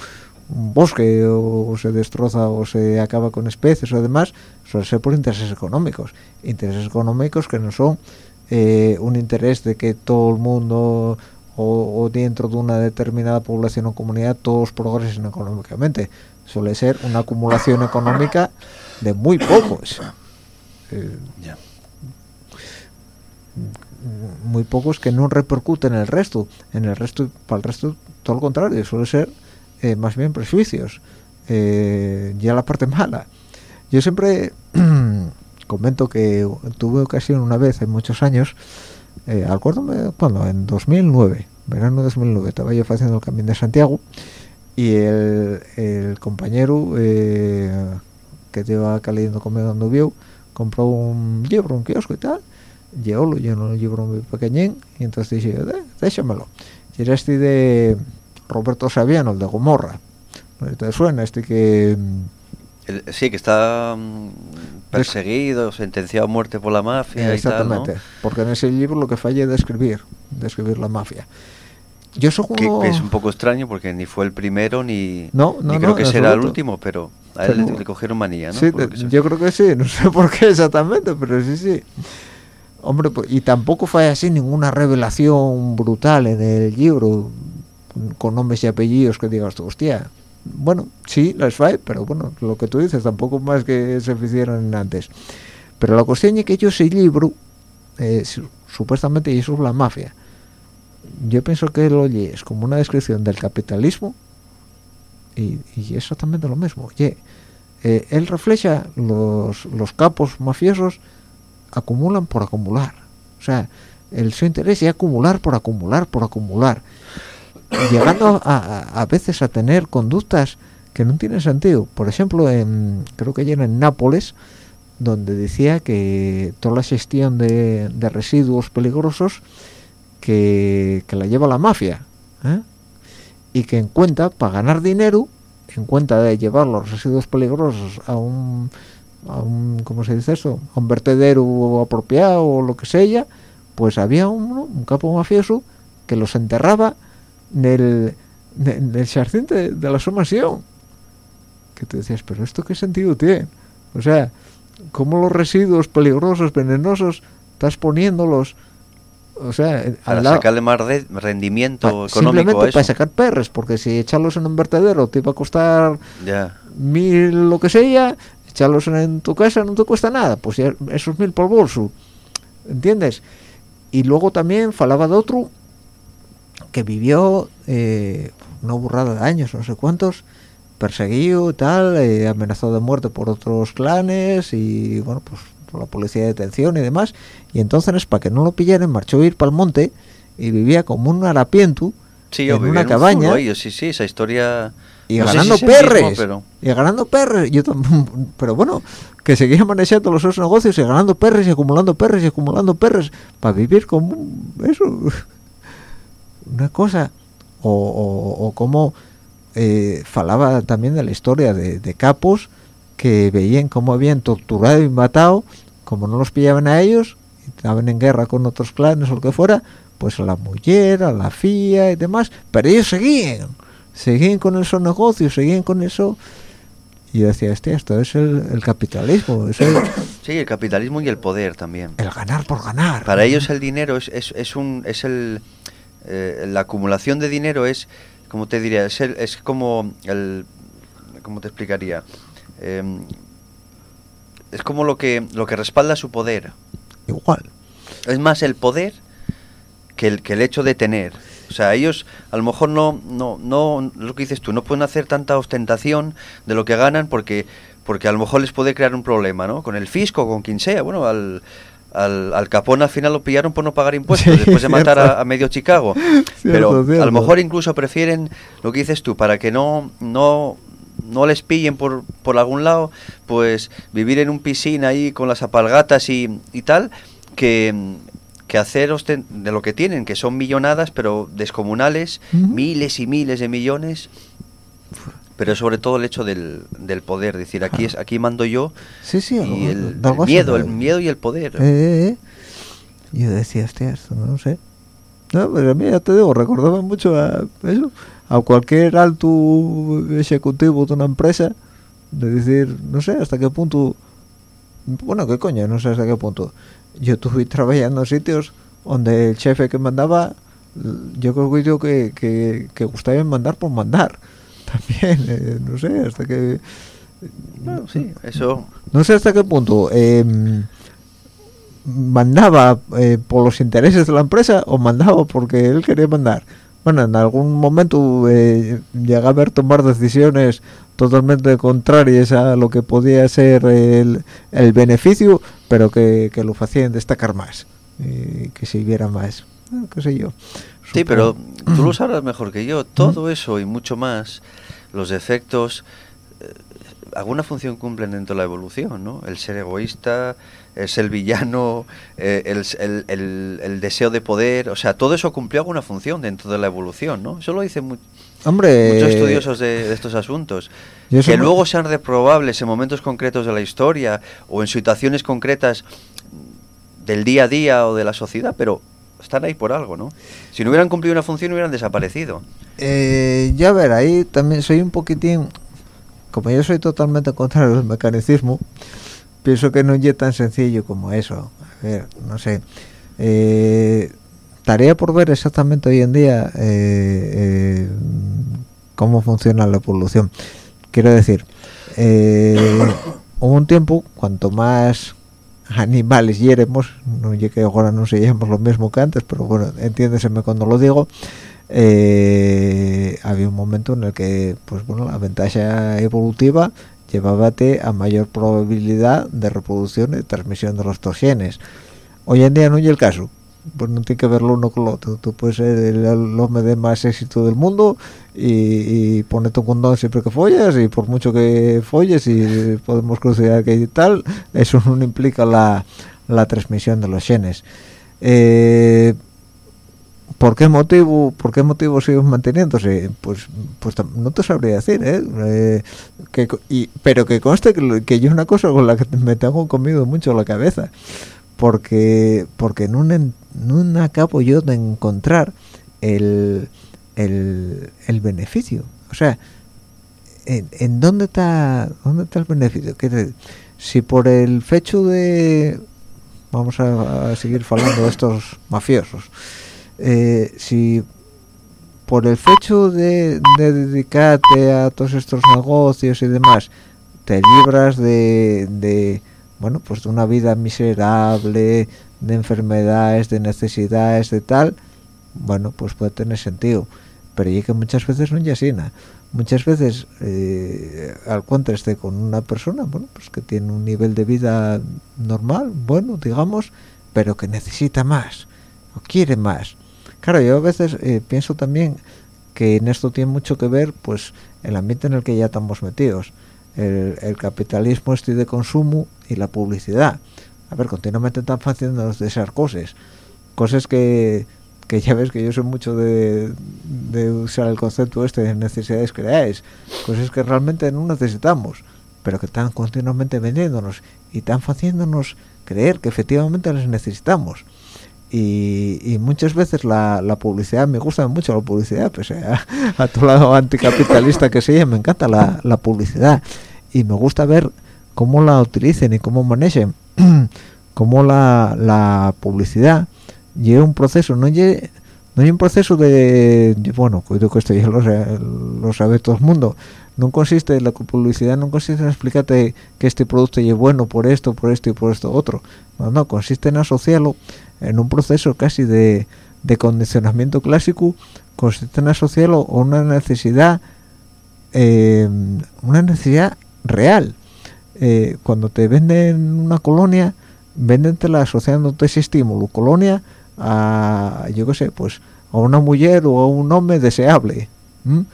bosque o, se destroza o se acaba con especies o demás suele ser por intereses económicos. Intereses económicos que no son eh, un interés de que todo el mundo o, dentro de una determinada población o comunidad todos progresen económicamente. Suele ser una acumulación económica de muy pocos. Eh, muy pocos que no repercuten en el resto. En el resto para el resto todo lo contrario suele ser eh, más bien prejuicios. Eh, ya la parte mala. Yo siempre comento que tuve ocasión una vez en muchos años eh, acuérdame cuando, en 2009, verano de 2009, estaba yo haciendo el Camino de Santiago y el, compañero eh, que lleva caliendo conmigo cuando vio, compró un libro, un kiosco y tal, llevó llenó un libro muy pequeñín y entonces dije, "Eh, déjamelo. Y era este de Roberto Saviano, el de Gomorra. ¿No ¿Te suena este que... sí, que está mm, perseguido, sentenciado a muerte por la mafia y tal, ¿no? Exactamente, porque en ese libro lo que falla es describir, describir la mafia. Yo que es un poco extraño porque ni fue el primero ni, No, no, ni creo que será el último, pero a él le, Pero- le cogieron manía, ¿no? Sí, yo creo que sí, no sé por qué exactamente, pero sí, sí. Hombre, pues, y tampoco fue así ninguna revelación brutal en el libro, con nombres y apellidos que digas tú, hostia. Bueno, sí, las fue, pero bueno, lo que tú dices, tampoco más que se hicieron antes. Pero la cuestión es que yo ese libro, eh, su- supuestamente, eso es la mafia. Yo pienso que lo es como una descripción del capitalismo y, y exactamente lo mismo. Oye, eh, él refleja los, los capos mafiosos acumulan por acumular. O sea, el su interés es acumular por acumular por acumular. Llegando a, a- veces a tener conductas que no tienen sentido. Por ejemplo, en, creo que ayer en Nápoles, donde decía que toda la gestión de, de residuos peligrosos que, que la lleva la mafia. ¿eh? Y que en cuenta, para ganar dinero, en cuenta de llevar los residuos peligrosos a un, a un ¿cómo se dice eso? A un vertedero apropiado o lo que sea, pues había un, un capo mafioso que los enterraba en el, en el jardín de, de la sumación. Que tú decías, pero ¿esto qué sentido tiene? O sea, ¿cómo los residuos peligrosos, venenosos, estás poniéndolos? O sea, Para al lado- sacarle más re- rendimiento pa- económico simplemente a eso. para sacar perres, porque si echarlos en un vertedero te iba a costar mil lo que sea, echarlos en tu casa no te cuesta nada, pues ya esos mil por bolso, ¿entiendes? Y luego también falaba de otro que vivió eh, una burrada de años, no sé cuántos, perseguido y tal, eh, amenazado de muerte por otros clanes y bueno, pues por la policía de detención y demás. Y entonces, para que no lo pillaran, marchó a ir para el monte y vivía como un harapiento Sí, en una un cabaña ahí, sí, sí, esa historia... y no sé si ganando mismo, perres pero- y ganando perres yo pero bueno que seguía manejando los otros negocios y ganando perres y acumulando perres y acumulando perres para vivir como un- eso una cosa o, o, o como eh, falaba también de la historia de, de capos que veían cómo habían torturado y matado como no los pillaban a ellos estaban en guerra con otros clanes o lo que fuera pues a la mujer, a la fía y demás pero ellos seguían seguían con esos negocios, seguían con eso. Y yo decía, hostia, esto es el, el capitalismo, es el, Sí, el capitalismo y el poder también. el ganar por ganar. Para ellos el dinero es, es, es un es el eh, la acumulación de dinero es como te diría es el- es como el cómo te explicaría Em, es como lo que lo que respalda su poder Igual. es más el poder que el, que el hecho de tener. O sea, ellos a lo mejor no, no, no, lo que dices tú, no pueden hacer tanta ostentación de lo que ganan porque, porque a lo mejor les puede crear un problema, ¿no? Con el fisco, con quien sea. Bueno, al, al, al Capón al final lo pillaron por no pagar impuestos Sí, después de matar a, a medio Chicago. Pero a lo mejor incluso prefieren lo que dices tú, para que no, no, no les pillen por, por algún lado, pues vivir en un piscina ahí con las apalgatas y, y tal, que, que hacer de lo que tienen, que son millonadas, pero descomunales, miles y miles de millones. Pero sobre todo el hecho del, del poder, decir, aquí es aquí mando yo Sí, sí, y el, miedo, el miedo y el poder. Eh, eh, eh. Yo decía, hostia, esto no sé. No, pero a mí ya te digo, recordaba mucho a eso, a cualquier alto ejecutivo de una empresa, de decir, no sé hasta qué punto, bueno, qué coño, no sé hasta qué punto. Yo estuve trabajando en sitios donde el jefe que mandaba, yo creo que que, que, que gustaba mandar por mandar. También, eh, no sé, hasta que... Bueno, sí, eso No sé hasta qué punto eh, mandaba eh, por los intereses de la empresa o mandaba porque él quería mandar. Bueno, en algún momento eh, llegaba a ver tomar decisiones totalmente contrarias a lo que podía ser el, el beneficio, pero que, que lo hacían destacar más. y que se viera más eh, qué sé yo Sí, pero tú lo sabrás mejor que yo. Todo eso y mucho más, los efectos, eh, alguna función cumplen dentro de la evolución, ¿no? El ser egoísta, el ser villano, eh, el, el- el- el deseo de poder, o sea, todo eso cumplió alguna función dentro de la evolución, ¿no? Eso lo dicen mu- hombre muchos estudiosos de, de estos asuntos. Que luego sean reprobables en momentos concretos de la historia o en situaciones concretas del día a día o de la sociedad, pero están ahí por algo, ¿no? Si no hubieran cumplido una función, hubieran desaparecido. Eh, ya ver, ahí también soy un poquitín, como yo soy totalmente contrario al mecanicismo, pienso que no es tan sencillo como eso. A ver, no sé. Eh, tarea por ver exactamente hoy en día eh, eh, cómo funciona la evolución. Quiero decir, hubo un tiempo, cuanto más animales hiéremos, no llegue que ahora no se lo mismo que antes, pero bueno, entiéndeseme cuando lo digo, eh, había un momento en el que pues bueno la ventaja evolutiva llevábate a mayor probabilidad de reproducción y transmisión de los genes hoy en día no es el caso pues no tiene que ver lo uno con lo otro tú puedes ser el, el hombre de más éxito del mundo y, y ponerte un condón siempre que follas y por mucho que folles y podemos considerar que tal eso no implica la, la transmisión de los genes eh, ¿Por qué motivo, por qué motivo siguen manteniéndose? Pues, pues no te sabría decir, ¿eh? Eh, que, y, pero que conste que, que yo una cosa con la que me tengo comido mucho la cabeza, porque porque no, en- no acabo yo de encontrar el, el, el beneficio. O sea, ¿en, en dónde está dónde está el beneficio? Decir, si por el hecho de vamos a, seguir hablando de estos mafiosos eh, si por el hecho de, de dedicarte a todos estos negocios y demás te libras de bueno pues de una vida miserable de enfermedades de necesidades de tal bueno pues puede tener sentido. Pero y que muchas veces no nada. muchas veces eh, al contraste con una persona bueno pues que tiene un nivel de vida normal bueno digamos pero que necesita más o quiere más. Claro yo a veces eh, pienso también que en esto tiene mucho que ver pues el ambiente en el que ya estamos metidos el, el capitalismo este de consumo y la publicidad. A ver continuamente están haciendo de esas cosas. Cosas que que ya ves que yo soy mucho de, usar el concepto este de necesidades creáis. Cosas que realmente no necesitamos pero que están continuamente vendiéndonos y están haciéndonos creer que efectivamente las necesitamos y, y muchas veces la, la publicidad me gusta mucho la publicidad pues a, a todo lado anticapitalista que sea me encanta la, publicidad. Y me gusta ver cómo la utilicen y cómo manejen cómo la, publicidad. Lleva un proceso no lle- no hay un proceso de bueno cuido que esto ya lo, lo sabe todo el mundo. No consiste la publicidad no consiste en explicarte que este producto es bueno por esto por esto y por esto otro. No no consiste en asociarlo en un proceso casi de, de condicionamiento clásico consiste en asociarlo a una necesidad eh, una necesidad real Eh, cuando te venden una colonia véndentela asociándote ese estímulo colonia a yo qué sé pues a una mujer o a un hombre deseable ¿m?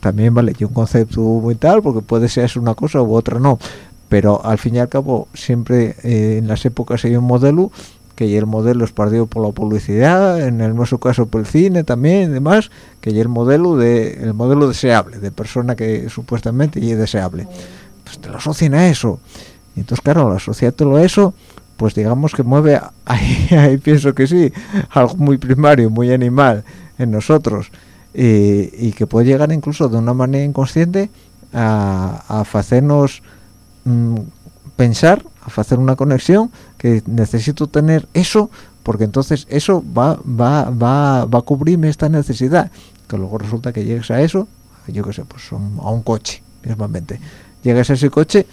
también vale y un concepto muy tal porque puede ser una cosa u otra no pero al fin y al cabo siempre eh, en las épocas hay un modelo que el modelo es partido por la publicidad en el nuestro caso por el cine también y demás que el modelo de el modelo deseable de persona que supuestamente es deseable. Pues te lo asocian a eso. Entonces claro al asociártelo a eso pues digamos que mueve ahí, pienso que sí algo muy primario muy animal en nosotros y, y que puede llegar incluso de una manera inconsciente a, a hacernos mm, pensar a hacer una conexión que necesito tener eso porque entonces eso va va va va a cubrirme esta necesidad. Que luego resulta que llegues a eso yo qué sé pues un- a un coche mismamente. Llegas a ese coche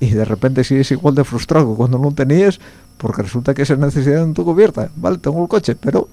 y de repente sigues igual de frustrado que cuando no tenías porque resulta que esa necesidad no está cubierta. Vale tengo el coche pero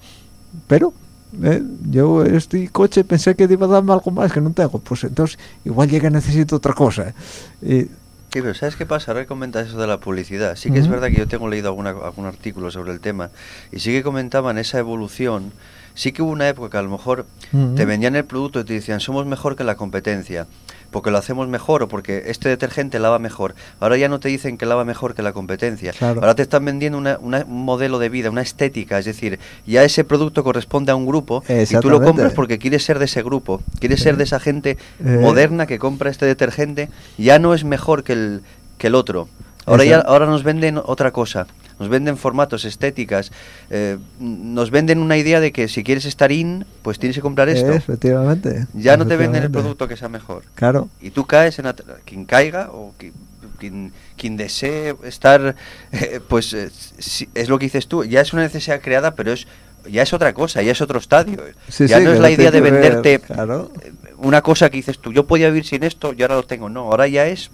pero eh, yo este coche pensé que iba a darme algo más que no tengo. Pues entonces igual llega necesito otra cosa. Y Sí, pero ¿sabes qué pasa? Ahora que comentas eso de la publicidad. Sí que es verdad que yo tengo leído alguna, algún artículo sobre el tema y sí que comentaban esa evolución. Sí que hubo una época que a lo mejor te vendían el producto y te decían somos mejor que la competencia porque lo hacemos mejor o porque este detergente lava mejor. Ahora ya no te dicen que lava mejor que la competencia. Claro. Ahora te están vendiendo una- una- un modelo de vida, una estética. Es decir, ya ese producto corresponde a un grupo y tú lo compras porque quieres ser de ese grupo. Quieres ser de esa gente Eh. moderna que compra este detergente. Ya no es mejor que el, que el otro. Ahora, ya, ahora nos venden otra cosa. Nos venden formatos, estéticas. eh, nos venden una idea de que si quieres estar in, pues tienes que comprar esto. Efectivamente. Ya no te venden el producto que sea mejor. Claro. Y tú caes en quien caiga o qui- quien, quien desee estar, eh, pues eh, si- es lo que dices tú. Ya es una necesidad creada, pero es ya es otra cosa, ya es otro estadio. Sí, ya sí, no que es la idea de que ver, venderte claro. eh, una cosa que dices tú, yo podía vivir sin esto y ahora lo tengo. No, ahora ya es,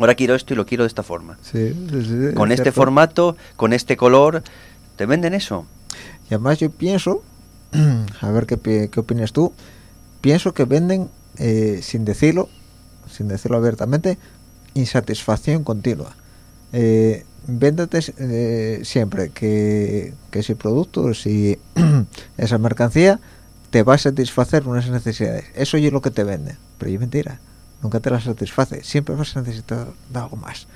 ahora quiero esto y lo quiero de esta forma. Sí, sí, sí, Con es este cierto. formato, con este color, te venden eso. Y además yo pienso, a ver qué, qué opinas tú, pienso que venden, eh, sin decirlo, sin decirlo abiertamente, insatisfacción continua. Eh, véndete eh, siempre que, que ese producto, si esa mercancía te va a satisfacer unas necesidades. Eso es lo que te vende, pero es mentira. Nunca te la satisface. Siempre vas a necesitar de algo más.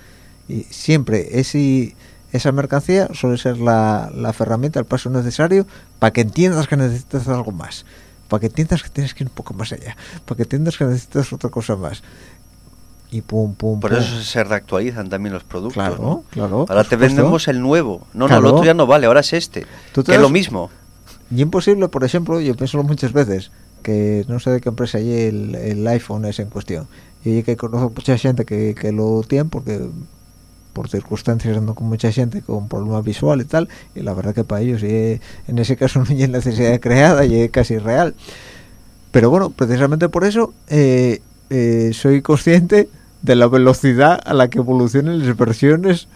Y siempre ese, esa mercancía suele ser la, la herramienta, el paso necesario para que entiendas que necesitas algo más. Para que entiendas que tienes que ir un poco más allá. Para que entiendas que necesitas otra cosa más. Y pum, pum, Por pum. eso se reactualizan también los productos. Claro, ¿no? claro, Ahora te vendemos el nuevo. No, Claro. no, el otro ya no vale, ahora es este. Tú te Que es lo mismo. Y imposible, por ejemplo, yo pienso muchas veces, que no sé de qué empresa hay el, el iPhone es en cuestión. Y que conozco mucha gente que, que lo tiene porque por circunstancias ando con mucha gente con problema visual y tal, y la verdad que para ellos y en ese caso no hay necesidad creada y es casi real. Pero bueno, precisamente por eso eh, eh, soy consciente de la velocidad a la que evolucionan las versiones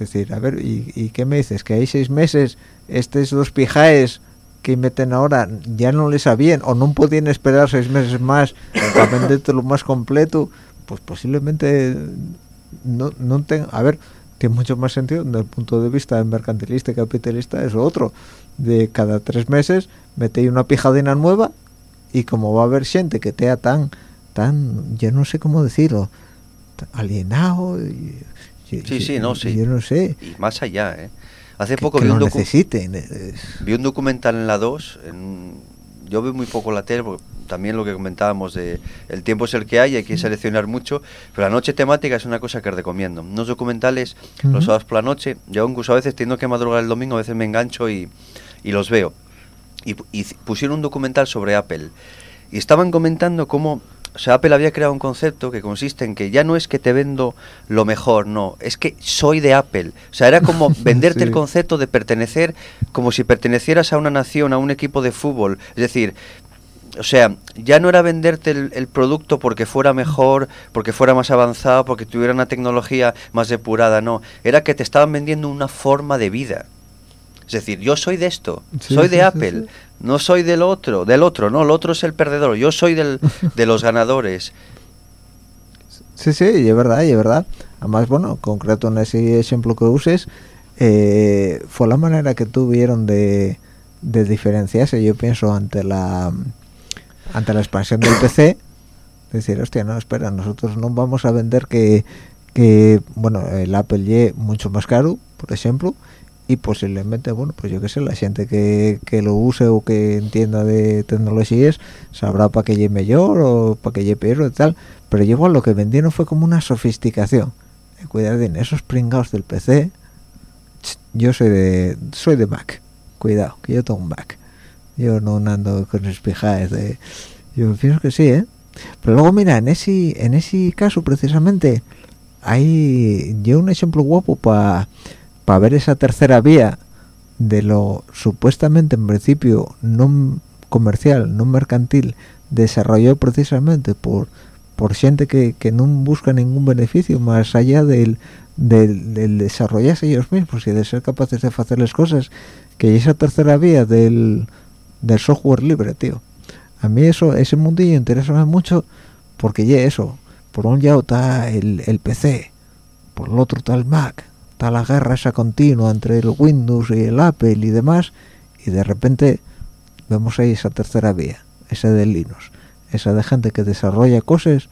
es decir, a ver, ¿y, y qué me dices? Que hay seis meses, estos dos pijaes que meten ahora ya no les sabían o no podían esperar seis meses más para venderte lo más completo, pues posiblemente no, no tenga... A ver, tiene mucho más sentido desde el punto de vista mercantilista y capitalista, eso otro. De cada tres meses metéis una pijadina nueva y como va a haber gente que tea tan, tan, yo no sé cómo decirlo, alienado y, y- Sí, sí, no, sí. yo no sé Y más allá, ¿eh? Hace que, poco que vi, un necesiten vi un documental en la 2. en- yo veo muy poco la tele, porque también lo que comentábamos de el tiempo es el que hay, hay que seleccionar mucho. Pero la noche temática es una cosa que recomiendo. Unos documentales, los sábados por la noche, yo incluso a veces tengo que madrugar el domingo, a veces me engancho y, y los veo. Y, y pusieron un documental sobre Apple. Y estaban comentando cómo, o sea, Apple había creado un concepto que consiste en que ya no es que te vendo lo mejor, no, es que soy de Apple. O sea, era como venderte el concepto de pertenecer como si pertenecieras a una nación, a un equipo de fútbol. Es decir, o sea, ya no era venderte el, el producto porque fuera mejor, porque fuera más avanzado, porque tuviera una tecnología más depurada, no. Era que te estaban vendiendo una forma de vida. Es decir, yo soy de esto, Sí, soy de sí, Apple, sí. no soy del otro, del otro, no, el otro es el perdedor, yo soy del, de los ganadores. Sí, sí, y es verdad, y es verdad. Además, bueno, concreto en ese ejemplo que uses, eh, fue la manera que tuvieron de, de diferenciarse, yo pienso, ante la ante la expansión del PC. Decir, hostia, no, espera, nosotros no vamos a vender que, que bueno, el Apple Y mucho más caro, por ejemplo, y posiblemente, bueno, pues yo qué sé, la gente que, que lo use o que entienda de tecnologías sabrá para qué lleve mejor o para qué lleve peor y tal, pero igual lo que vendieron fue como una sofisticación. Eh, cuidado bien, esos pringados del PC, yo soy de soy de Mac, cuidado, que yo tengo un Mac. Yo no ando con esos pijaes de... Yo pienso que sí, ¿eh? Pero luego mira, en ese, en ese caso precisamente, hay yo un ejemplo guapo para para ver esa tercera vía de lo supuestamente en principio no comercial, no mercantil, desarrollado precisamente por por gente que, que no busca ningún beneficio más allá del, del, desarrollarse ellos mismos y de ser capaces de hacerles cosas, que esa tercera vía del, del software libre, tío. A mí eso, ese mundillo interesa mucho porque ya eso, por un lado está el, el PC por el otro está el Mac está la guerra esa continua entre el Windows y el Apple y demás y de repente vemos ahí esa tercera vía esa de Linux esa de gente que desarrolla cosas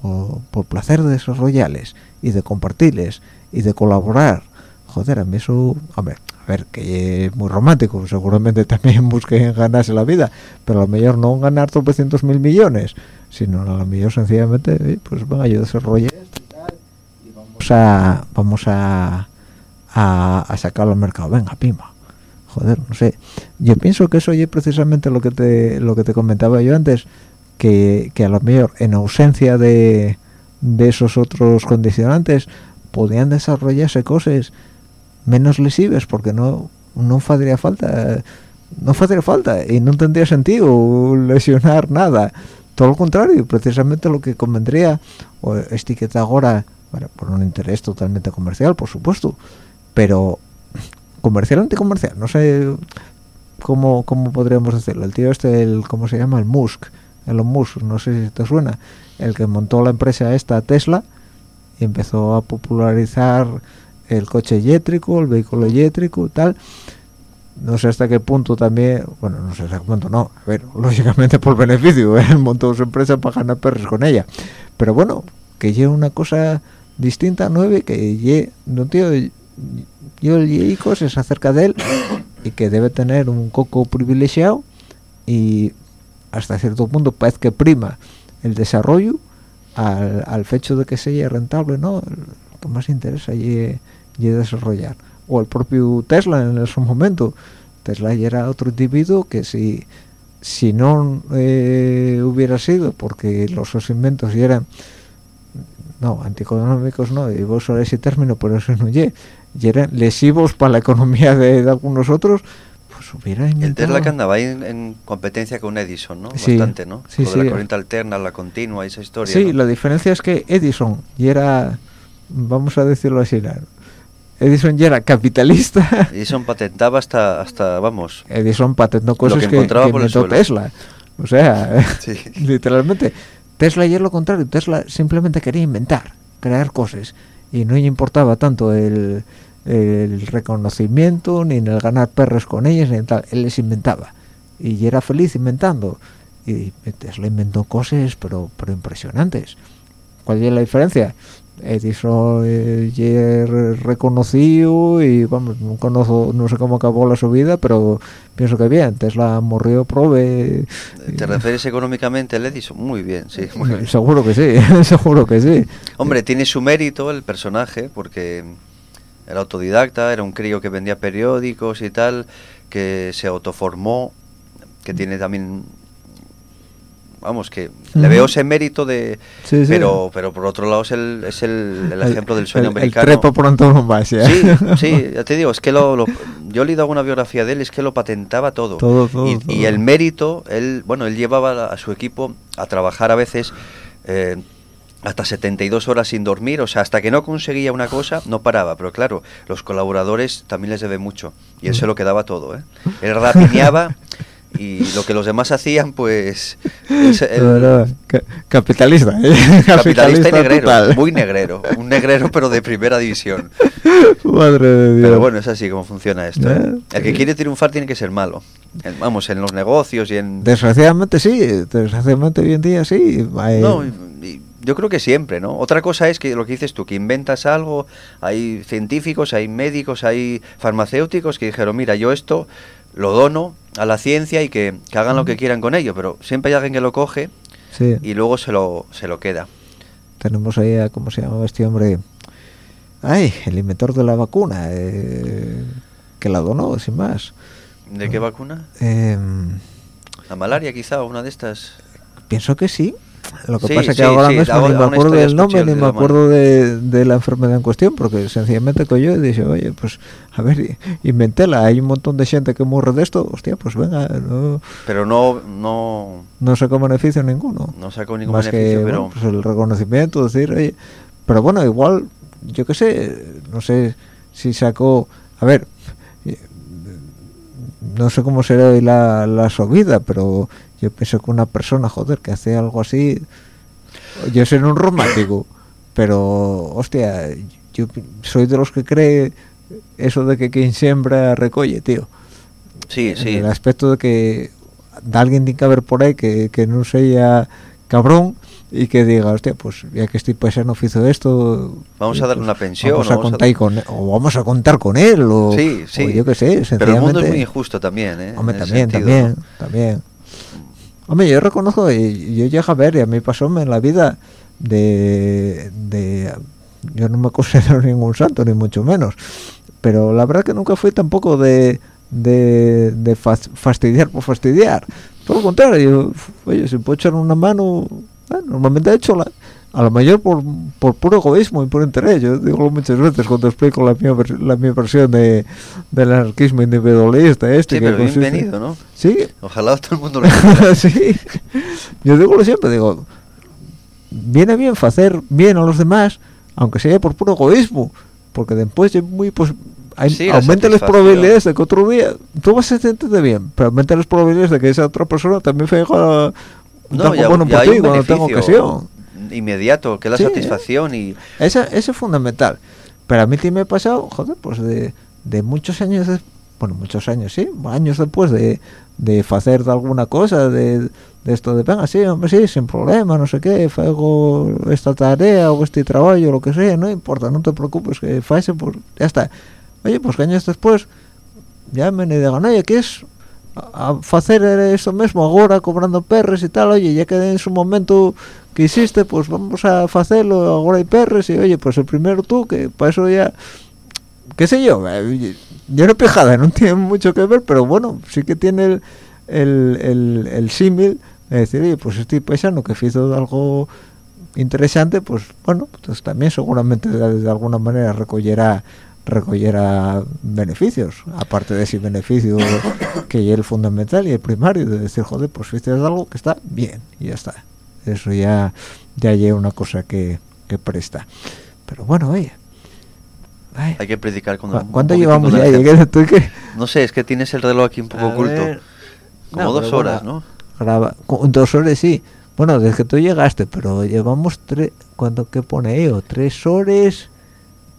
por, placer de desarrollarles y de compartirles y de colaborar. Joder a mí eso a ver a ver que es muy romántico seguramente también busquen ganarse la vida pero a lo mejor no ganar 300 mil millones sino a lo mejor sencillamente pues venga yo desarrollé y vamos a vamos a, a, sacarlo al mercado. Venga pima. Joder no sé. Yo pienso que eso es precisamente lo que te lo que te comentaba yo antes que, que a lo mejor en ausencia de, de esos otros condicionantes podían desarrollarse cosas menos lesivas porque no no haría falta no haría falta y no tendría sentido lesionar nada. Todo lo contrario precisamente lo que convendría o etiqueta ahora bueno, por un interés totalmente comercial por supuesto. Pero comercial anticomercial no sé cómo, cómo podríamos decirlo el tío este el cómo se llama el Musk Elon Musk no sé si te suena el que montó la empresa esta Tesla y empezó a popularizar el coche eléctrico el vehículo eléctrico tal. No sé hasta qué punto también bueno no sé hasta qué punto no a ver lógicamente por beneficio él montó su empresa para ganar perros con ella. Pero bueno que lleve una cosa distinta nueve que lleve no tío yo leí cosas acerca de él y que debe tener un coco privilegiado y hasta cierto punto parece que prima el desarrollo al, al hecho de que sea rentable no lo que más interesa y, desarrollar. O el propio Tesla en ese momento. Tesla ya era otro individuo que si si no eh, hubiera sido porque los sus inventos ya eran no, antieconómicos no, y vos sobre ese término, pero eso no y eran lesivos para la economía de, algunos otros, pues hubiera inventado... El Tesla que andaba ahí en, competencia con Edison, ¿no? Bastante, ¿no? Sí, sí. la corriente alterna, la continua, esa historia. Sí, la diferencia es que Edison y era, vamos a decirlo así, Edison ya era capitalista. Edison patentaba hasta, hasta vamos... Edison patentó cosas que, que, inventó Tesla. O sea, literalmente. Tesla ya es lo contrario, Tesla simplemente quería inventar, crear cosas y no le importaba tanto el, reconocimiento ni el ganar perros con ellas ni tal, él les inventaba y era feliz inventando y Tesla inventó cosas pero, pero impresionantes. ¿Cuál es la diferencia? Edison reconocido y vamos no conozco no sé cómo acabó la su vida pero pienso que bien Tesla murió prove te refieres económicamente al Edison muy bien sí seguro que sí seguro que sí. Hombre tiene su mérito el personaje porque era autodidacta era un crío que vendía periódicos y tal que se autoformó que tiene también vamos, que le veo ese mérito de... pero pero por otro lado es el, es el, ejemplo del sueño americano. El trepo pronto Sí, sí, ya te digo, es que lo, yo he leído alguna biografía de él, es que lo patentaba todo. Todo, todo y, el mérito, él, bueno, él llevaba a su equipo a trabajar a veces... Eh, hasta 72 horas sin dormir, o sea, hasta que no conseguía una cosa, no paraba. Pero claro, los colaboradores también les debe mucho. Y él se lo quedaba todo, ¿eh? Él rapiñaba y lo que los demás hacían pues capitalista ¿eh? capitalista, y negrero muy negrero un negrero pero de primera división madre de Dios pero bueno es así como funciona esto ¿eh? ¿Eh? el que quiere triunfar tiene que ser malo vamos en los negocios y en desgraciadamente sí desgraciadamente hoy en día sí no, yo creo que siempre, ¿no? Otra cosa es que lo que dices tú, que inventas algo, hay científicos, hay médicos, hay farmacéuticos que dijeron, mira, yo esto lo dono a la ciencia y que, hagan lo que quieran con ello, pero siempre hay alguien que lo coge y luego se lo, se lo queda. Tenemos ahí, a, ¿cómo se llama este hombre? Ay, el inventor de la vacuna, eh, que la donó, sin más. ¿De qué vacuna? Em, la malaria quizá, una de estas. Pienso que sí. Lo que pasa es que ahora mismo ni me acuerdo del nombre ni me acuerdo de, la enfermedad en cuestión, porque sencillamente que yo dije, oye, pues a ver, inventéla, hay un montón de gente que muere de esto, hostia, pues venga, no... Pero no... No, no sacó beneficio ninguno. No sacó ningún Más beneficio, que, pero... pues el reconocimiento, decir, oye, pero bueno, igual, yo qué sé, no sé si sacó, a ver, no sé cómo será hoy la, la subida, pero yo pienso que una persona, joder, que hace algo así... yo soy un romántico pero hostia yo soy de los que cree eso de que quien siembra recoge tío Sí, sí. el aspecto de que alguien tiene que haber por ahí que, que no sea cabrón y que diga, hostia, pues ya que este paisano hizo esto... Vamos a eh, darle pues, una pensión, Vamos a vamos a contar con él, o vamos a contar con él, o, Sí, sí. o yo qué sé, Pero el mundo es sencillamente- muy injusto también, ¿eh? Hombre, también, sentido, también, ¿no? también. Hombre, yo reconozco, yo llego a ver, y a mí pasó en la vida de, de... Yo no me considero ningún santo, ni mucho menos. Pero la verdad que nunca fui tampoco de, de, de fas- fastidiar por fastidiar. Todo lo contrario, oye, si puedo echar una mano, normalmente he hecho la, a lo mayor por, por puro egoísmo y por interés. Yo digo muchas veces cuando explico la mi, la mi versión de, del anarquismo individualista este. Sí, que pero consiste- bienvenido, ¿no? Sí, Ojalá todo el mundo lo sí. Yo digo lo siempre, digo, viene bien hacer bien a los demás, aunque sea por puro egoísmo, porque después es muy pues hay- Sí, la aumenta las probabilidades de que otro día tú vas a sentirte bien, pero aumenta las probabilidades de que esa otra persona también fija No, ya, bueno ya por ti cuando tenga ocasión. Inmediato, que es la Sí. satisfacción y... Esa, eso es fundamental. Pero a mí me ha pasado, joder, pues de, de muchos años, des- bueno, muchos años, sí, años después de, de hacer de alguna cosa, de, de esto de, venga, sí, hombre, sí, sin problema, no sé qué, hago esta tarea o este trabajo, lo que sea, no importa, no te preocupes, que faese, pues ya está. Oye, pues que años después, llamen y digan, oye, ¿qué es? A hacer esto mismo ahora cobrando perres y tal oye ya que en su momento que hiciste pues vamos a hacerlo ahora hay perres y oye pues el primero tú que para eso ya qué sé yo eh, yo no pijada no tiene mucho que ver pero bueno sí que tiene el el, el, el símil de decir oye pues este paisano que hizo algo interesante pues bueno pues también seguramente de, de alguna manera recogerá recogerá beneficios aparte de ese beneficio que es el fundamental y el primario de decir joder pues hiciste algo que está bien y ya está eso ya ya hay una cosa que, que presta pero bueno oye ay, Hay que predicar con ¿cu- un ¿cuánto llevamos ya? No sé, es que tienes el reloj aquí un poco A oculto. ver. Como No, dos horas, bueno, ¿no? graba con dos horas sí bueno desde que tú llegaste pero llevamos tres cuánto que pone ahí? O tres horas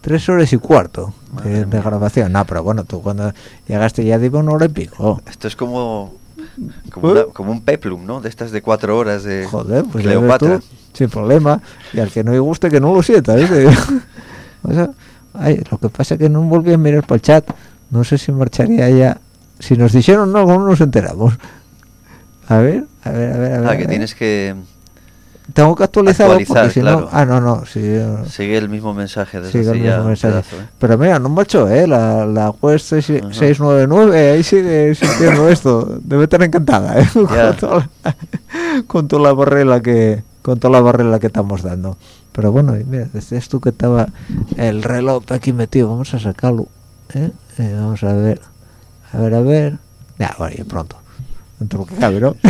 tres horas y cuarto Madre de, de grabación no pero bueno tú cuando llegaste ya digo una hora y pico Esto es como... Como, ¿Eh? una- como un peplum, ¿no? De estas de cuatro horas de joder pues Cleopatra. tú, sin problema y al que no le guste que no lo sienta ¿viste? o sea ay, lo que pasa es que no volví a mirar para el chat no sé si marcharía ya si nos dijeron algo no nos enteramos a ver a ver a ver a ver, Ah, a que ver. tienes que Tengo que actualizarlo Actualizar, porque si claro. no... Ah, no, no, sí. seguir el mismo mensaje desde sigue el hace ya mismo un mensaje. pedazo, ¿eh? Pero mira, no marchó, ¿eh? La, la web seis- Ajá. 699, ahí sigue existiendo esto. Debe estar encantada, ¿eh? Con, toda la, con toda la barrera que con toda la barrera que estamos dando. Pero bueno, mira, decías tú que estaba el reloj aquí metido. Vamos a sacarlo, ¿eh? Eh, vamos a ver. A ver, a ver. Ya, bueno, ya pronto. Dentro de lo que cabe, ¿no?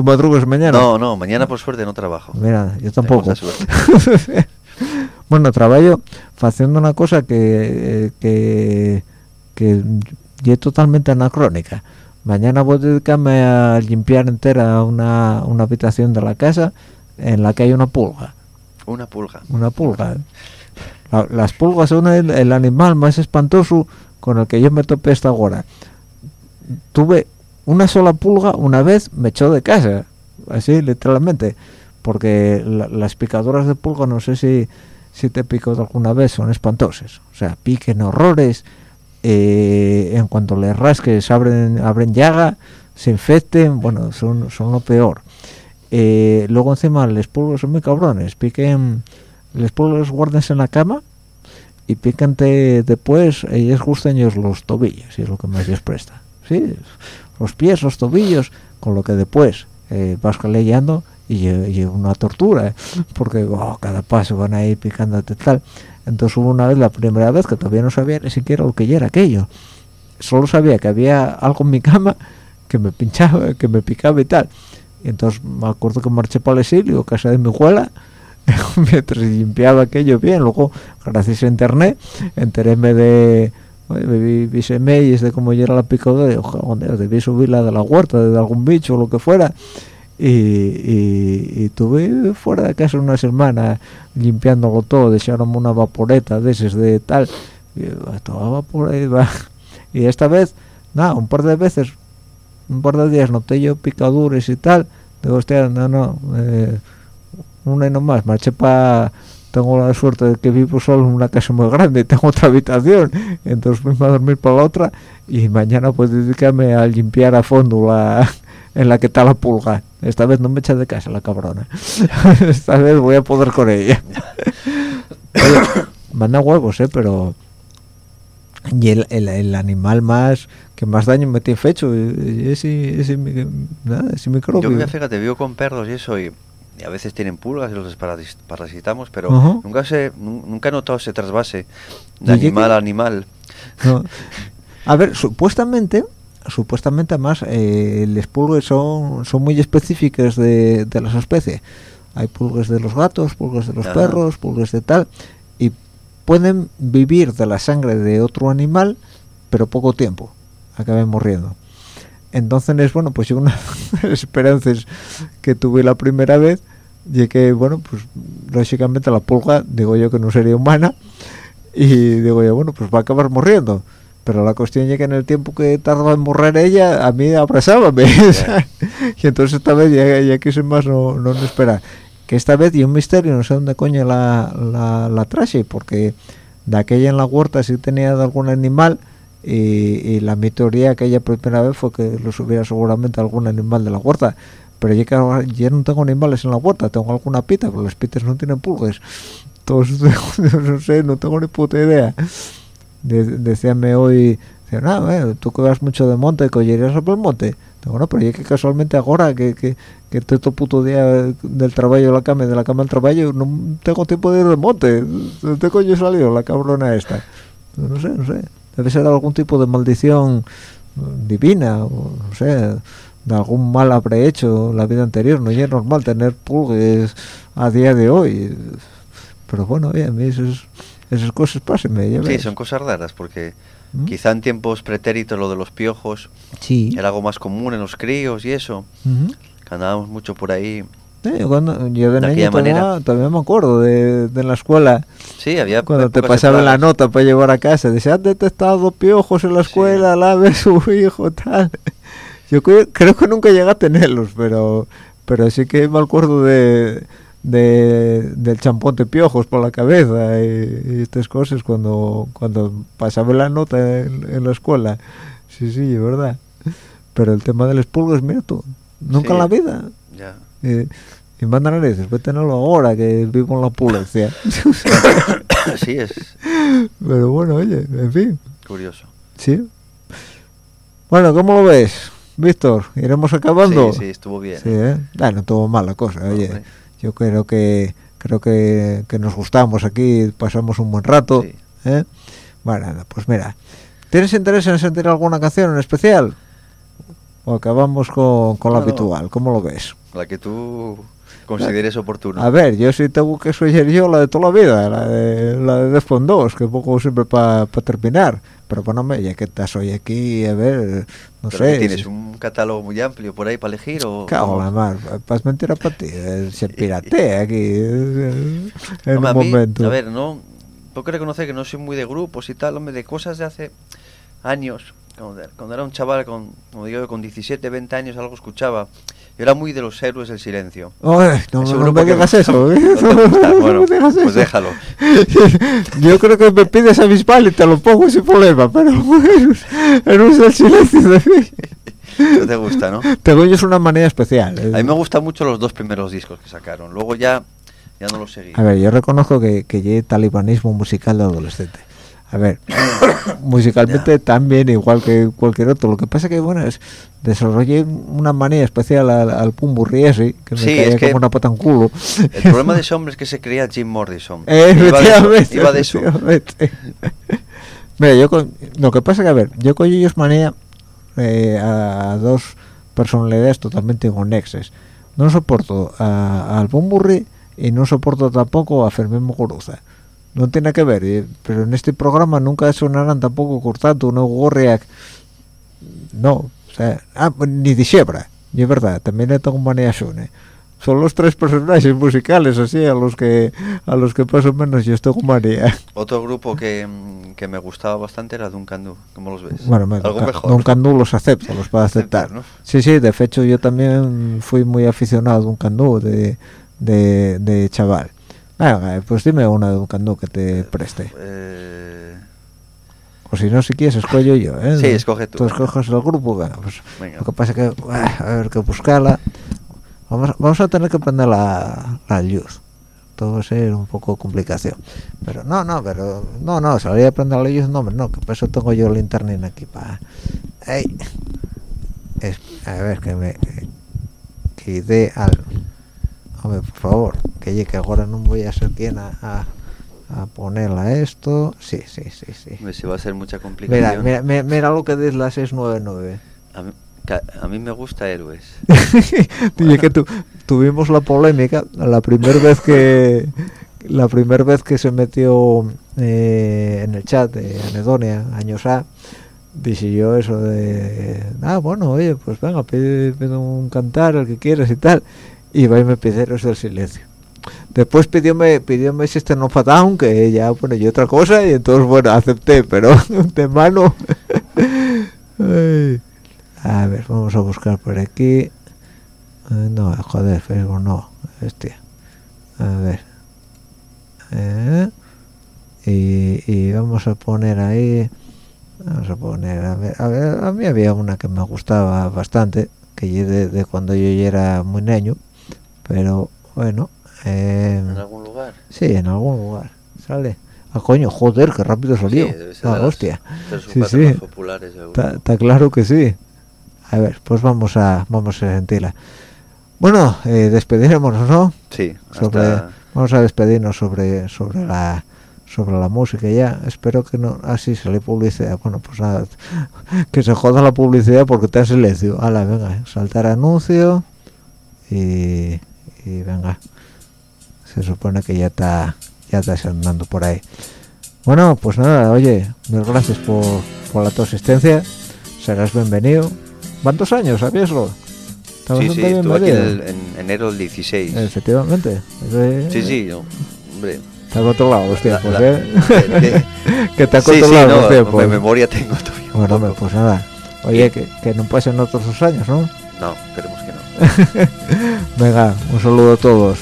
¿Tú madrugas mañana? No, no, mañana por suerte no trabajo. Mira, yo tampoco. bueno, trabajo haciendo una cosa que, que, que es totalmente anacrónica. Mañana voy a dedicarme a limpiar entera una, una habitación de la casa en la que hay una pulga. Una pulga. Una pulga. La- las pulgas son el, el animal más espantoso con el que yo me topé hasta ahora. Tuve una sola pulga una vez, me echó de casa, así literalmente, porque la- las picadoras de pulga, no sé si, si te picó alguna vez, son espantosas. O sea, piquen horrores, eh, en cuanto les rasques abren, abren llaga, se infecten, bueno, son, son lo peor. Eh, luego encima les pulgas son muy cabrones, piquen, les pulgas guardense en la cama y pícante después, ellos gustan ellos los tobillos, y es lo que más les presta. Sí, los pies, los tobillos, con lo que después eh, vas leyendo y, y una tortura, ¿eh? porque oh, cada paso van a ir picándote tal. Entonces hubo una vez, la primera vez, que todavía no sabía ni siquiera lo que era aquello. Solo sabía que había algo en mi cama que me pinchaba, que me picaba y tal. Y entonces me acuerdo que marché para el exilio, casa de mi abuela, mientras limpiaba aquello bien. Luego, gracias a internet, enteréme de oye, vi, vi ese mails de cómo era la picadora joder, debí subirla de la huerta, de algún bicho o lo que fuera. y, y, y tuve fuera de casa una semana limpiándolo todo, dejaron una vaporeta de esas de tal, y estaba por ahí, va. y esta vez, nada, un par de veces, un par de días noté yo picaduras y tal, digo, hostia, no, no, eh, una y no más, marché para tengo la suerte de que vivo solo en una casa muy grande, tengo otra habitación, entonces me voy a dormir para la otra y mañana pues dedicarme a limpiar a fondo la en la que está la pulga. Esta vez no me echa de casa la cabrona. Esta vez voy a poder con ella. Oye, manda huevos, eh, pero y el, el, el animal más que más daño me tiene fecho ese ese, mi- nada, ese microbio. Yo, fíjate, vivo con perros y eso, y, y a veces tienen pulgas y los parasitamos, pero Ajá. nunca se, nu- nunca he notado ese trasvase ¿Y de animal a animal. No. A ver, supuestamente, supuestamente además, eh, las pulgas son, son muy específicas de, de las especies. Hay pulgas de los gatos, pulgas de los Ajá. perros, pulgas de tal, y pueden vivir de la sangre de otro animal, pero poco tiempo, acaben muriendo. Entonces, bueno, pues yo una de las esperanzas que tuve la primera vez, y que, bueno, pues lógicamente la pulga, digo yo que no sería humana, y digo yo, bueno, pues va a acabar muriendo. Pero la cuestión es que en el tiempo que tardaba en morir ella, a mí abrazábame. y entonces esta vez ya, ya quise más no, no no esperar. Que esta vez, y un misterio, no sé dónde coño la, la, la traje, porque de aquella en la huerta sí tenía de algún animal, y, y la mi teoría aquella primera vez fue que lo subiera seguramente algún animal de la huerta. Pero que ahora ya no tengo animales en la huerta, tengo alguna pita, pero las pitas no tienen pulgas. Entonces, no sé, no tengo ni puta idea. De- decíame hoy, no, eh, tú que vas mucho de monte, collerías sobre el monte. Digo, no, pero ya que casualmente ahora que, que, que estoy todo puto día del trabajo a la cama de la cama al trabajo, no tengo tiempo de ir de monte. ¿De qué coño salió la cabrona esta? No sé, no sé. Debe ser algún tipo de maldición divina, o no sé, de algún mal habré hecho la vida anterior. No y es normal tener pulgues a día de hoy. Pero bueno, a mí esas, esas cosas pásenme. ya Sí, ves. son cosas raras, porque ¿Mm? quizá en tiempos pretéritos lo de los piojos Sí. era algo más común en los críos y eso, que andábamos mucho por ahí. Sí, cuando, yo de De niño todavía, manera. todavía me acuerdo de, de la escuela, Sí, había cuando te pasaban la nota para llevar a casa, decía, han detectado piojos en la Sí. escuela, lave su hijo, tal. Yo creo, que nunca llegué a tenerlos, pero pero sí que me acuerdo de, de del champón de piojos por la cabeza y, y estas cosas cuando cuando pasaba la nota en, en la escuela. Sí, sí, es verdad. Pero el tema de los pulgas, mira tú, nunca Sí. en la vida. Ya. Y, y manda narices, vete a tenerlo ahora que vivo en la opulencia. sí, es Pero bueno, oye, en fin, curioso. sí. Bueno, ¿cómo lo ves, Víctor? ¿Iremos acabando? Sí, sí, estuvo bien. Sí, ¿eh? Ah, no tuvo mala cosa, oye. Yo creo que creo que, que nos gustamos aquí, pasamos un buen rato. Sí. ¿eh? Bueno, pues mira, ¿tienes interés en sentir alguna canción en especial? ¿O acabamos con, con la No, habitual? ¿Cómo lo ves? La que tú consideres oportuno. A ver, yo sí tengo que soy yo la de toda la vida, la de, la de Defcon 2, que poco siempre para terminar. Pero bueno, me, ya que estás hoy aquí, a ver, no Pero sé. ¿Tienes un catálogo muy amplio por ahí para elegir o...? Cago la mar, pues mentira para ti, eh, se piratea aquí eh, en Hombre, un a mí, momento. A ver, no... Tengo que reconocer que no soy muy de grupos y tal, hombre, de cosas de hace años. Cuando, cuando era un chaval, con, como digo, con 17, 20 años, algo escuchaba. Yo era muy de los héroes del silencio. Oye, no, no me digas eso, ¿eh? no te gusta. No Bueno, me pues eso. déjalo. Yo creo que me pides a mis pales y te lo pongo sin problema, pero bueno, en un el silencio de mí. No te gusta, ¿no? Yo es una manera especial. eh. A mí me gustan mucho los dos primeros discos que sacaron. Luego ya, ya no los seguí. A ver, yo reconozco que, que lleve talibanismo musical de adolescente. A ver, musicalmente también igual que cualquier otro. Lo que pasa que, bueno, es desarrollé una manía especial al, al pumburri ese, que me Sí, caía es que- como una pata en culo. El problema de ese hombre es que se creía Jim Morrison. Eh, Iba de eso, efectivamente, iba de eso. efectivamente. Mira, yo con, lo que pasa que, a ver, yo con ellos manía eh, a, dos personalidades totalmente inconexas. No soporto a- al Bumburri y no soporto tampoco a Fermín Muguruza. No tiene que ver, eh, pero en este programa nunca sonarán tampoco Cortato, no Gorriak. No, o sea, ah, ni Dixebra. y es verdad también le tengo manía a Shune son los tres personajes musicales así a los que a los que más o menos yo estoy con manía Otro grupo que, que me gustaba bastante era Duncan Du. ¿Cómo los ves? bueno me- Algo mejor. Duncan Du los acepto los puedo aceptar ¿no? sí sí de hecho yo también fui muy aficionado a Duncan Du de, de, de chaval Venga, pues dime una de Duncan Du que te preste Eh, o si no si quieres escojo yo ¿eh? Sí, escoge tú. tú escoges el grupo venga, pues venga. Lo que pasa es que, ah, a ver, que buscarla. Vamos, vamos a tener que prender la, la luz. Todo va a ser un poco complicación. Pero no, no, pero no, no, salía a prender la luz, no, hombre, no, que por eso tengo yo el internet aquí para. ¡Ey! Es, a ver, que me. Que idea. Hombre, por favor, que llegue, que ahora no voy a ser quien a, a, a ponerla esto. Sí, sí, sí, sí. Si va a ser mucha complicación. Mira, mira, mira, lo que dice la 699. A mí, a mí me gusta Héroes. Dije que tu- tuvimos la polémica la primera vez que la primera vez que se metió eh, en el chat de Anedonia años A dije yo eso de ah bueno oye pues venga pide, pide un cantar el que quieras y tal y va y me pide Héroes del silencio después pidióme pidióme System of a Down que ya bueno y otra cosa y entonces bueno acepté pero de mano. A ver, vamos a buscar por aquí. No, joder, Facebook no. Hostia. A ver. Eh, y, y vamos a poner ahí. Vamos a poner. A ver, a ver, a mí había una que me gustaba bastante. Que de, de cuando yo ya era muy niño. Pero bueno. eh, ¿En algún lugar? sí, en algún lugar. Sale. Ah, coño, joder, qué rápido salió. Sí, debe ser Ah, de las hostia. Sí, seguro. Está claro que sí. A ver, pues vamos a vamos a sentirla. Bueno, eh, despediremos, ¿no? Sí, Sobre, vamos a despedirnos sobre sobre la sobre la música ya. Espero que no. Ah, sí, sale publicidad. Bueno, pues nada, que se joda la publicidad porque está en silencio. Hala, venga, saltar anuncio y, y venga. Se supone que ya está ya está andando por ahí. Bueno, pues nada, oye, mil gracias por, por la tu asistencia. Serás bienvenido. ¿Cuántos años? ¿Sabíaslo? Está Sí, sí, estuve aquí el- en enero del 16. Efectivamente. Eh, Sí, sí, no, hombre. Está controlado los tiempos, la- ¿eh? de- que te ha sí, sí, controlado no, los tiempos. de memoria tengo todavía Bueno, hombre, pues nada. Oye, que, que no pasen otros dos años, ¿no? No, esperemos que no. Venga, un saludo a todos.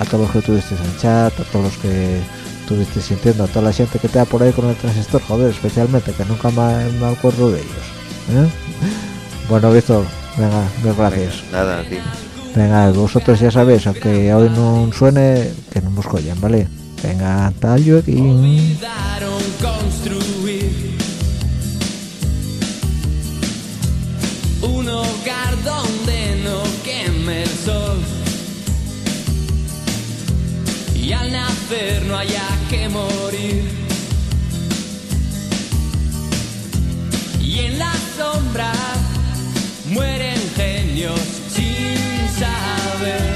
A todos los que estuviste en chat, a todos los que estuviste sintiendo, a toda la gente que te da por ahí con el transistor, joder, especialmente, que nunca me, me acuerdo de ellos. ¿eh? Bueno, Víctor, venga, mil gracias. Nada, a ti. Venga, vosotros ya sabéis, aunque hoy no suene, que no nos collan, ¿vale? Venga, tal yo aquí. Y al nacer no haya que morir. Y en la sombra mueren genios sin saber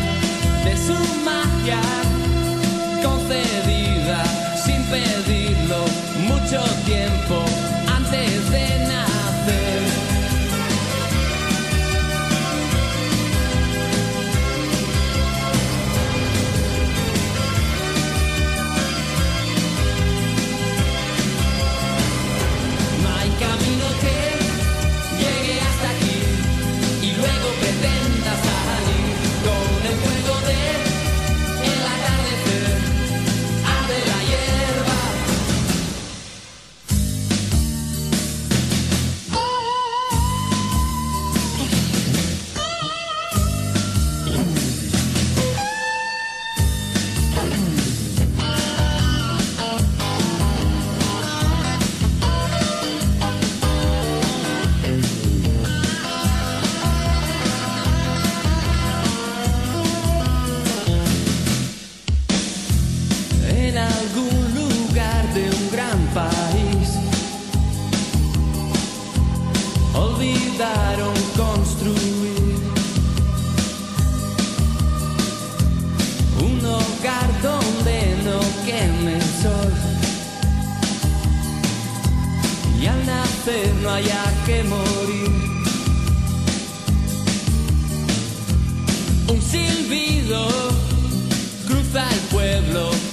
construir. Un hogar donde no queme el sol. Y al nacer no haya que morir. Un silbido cruza el pueblo.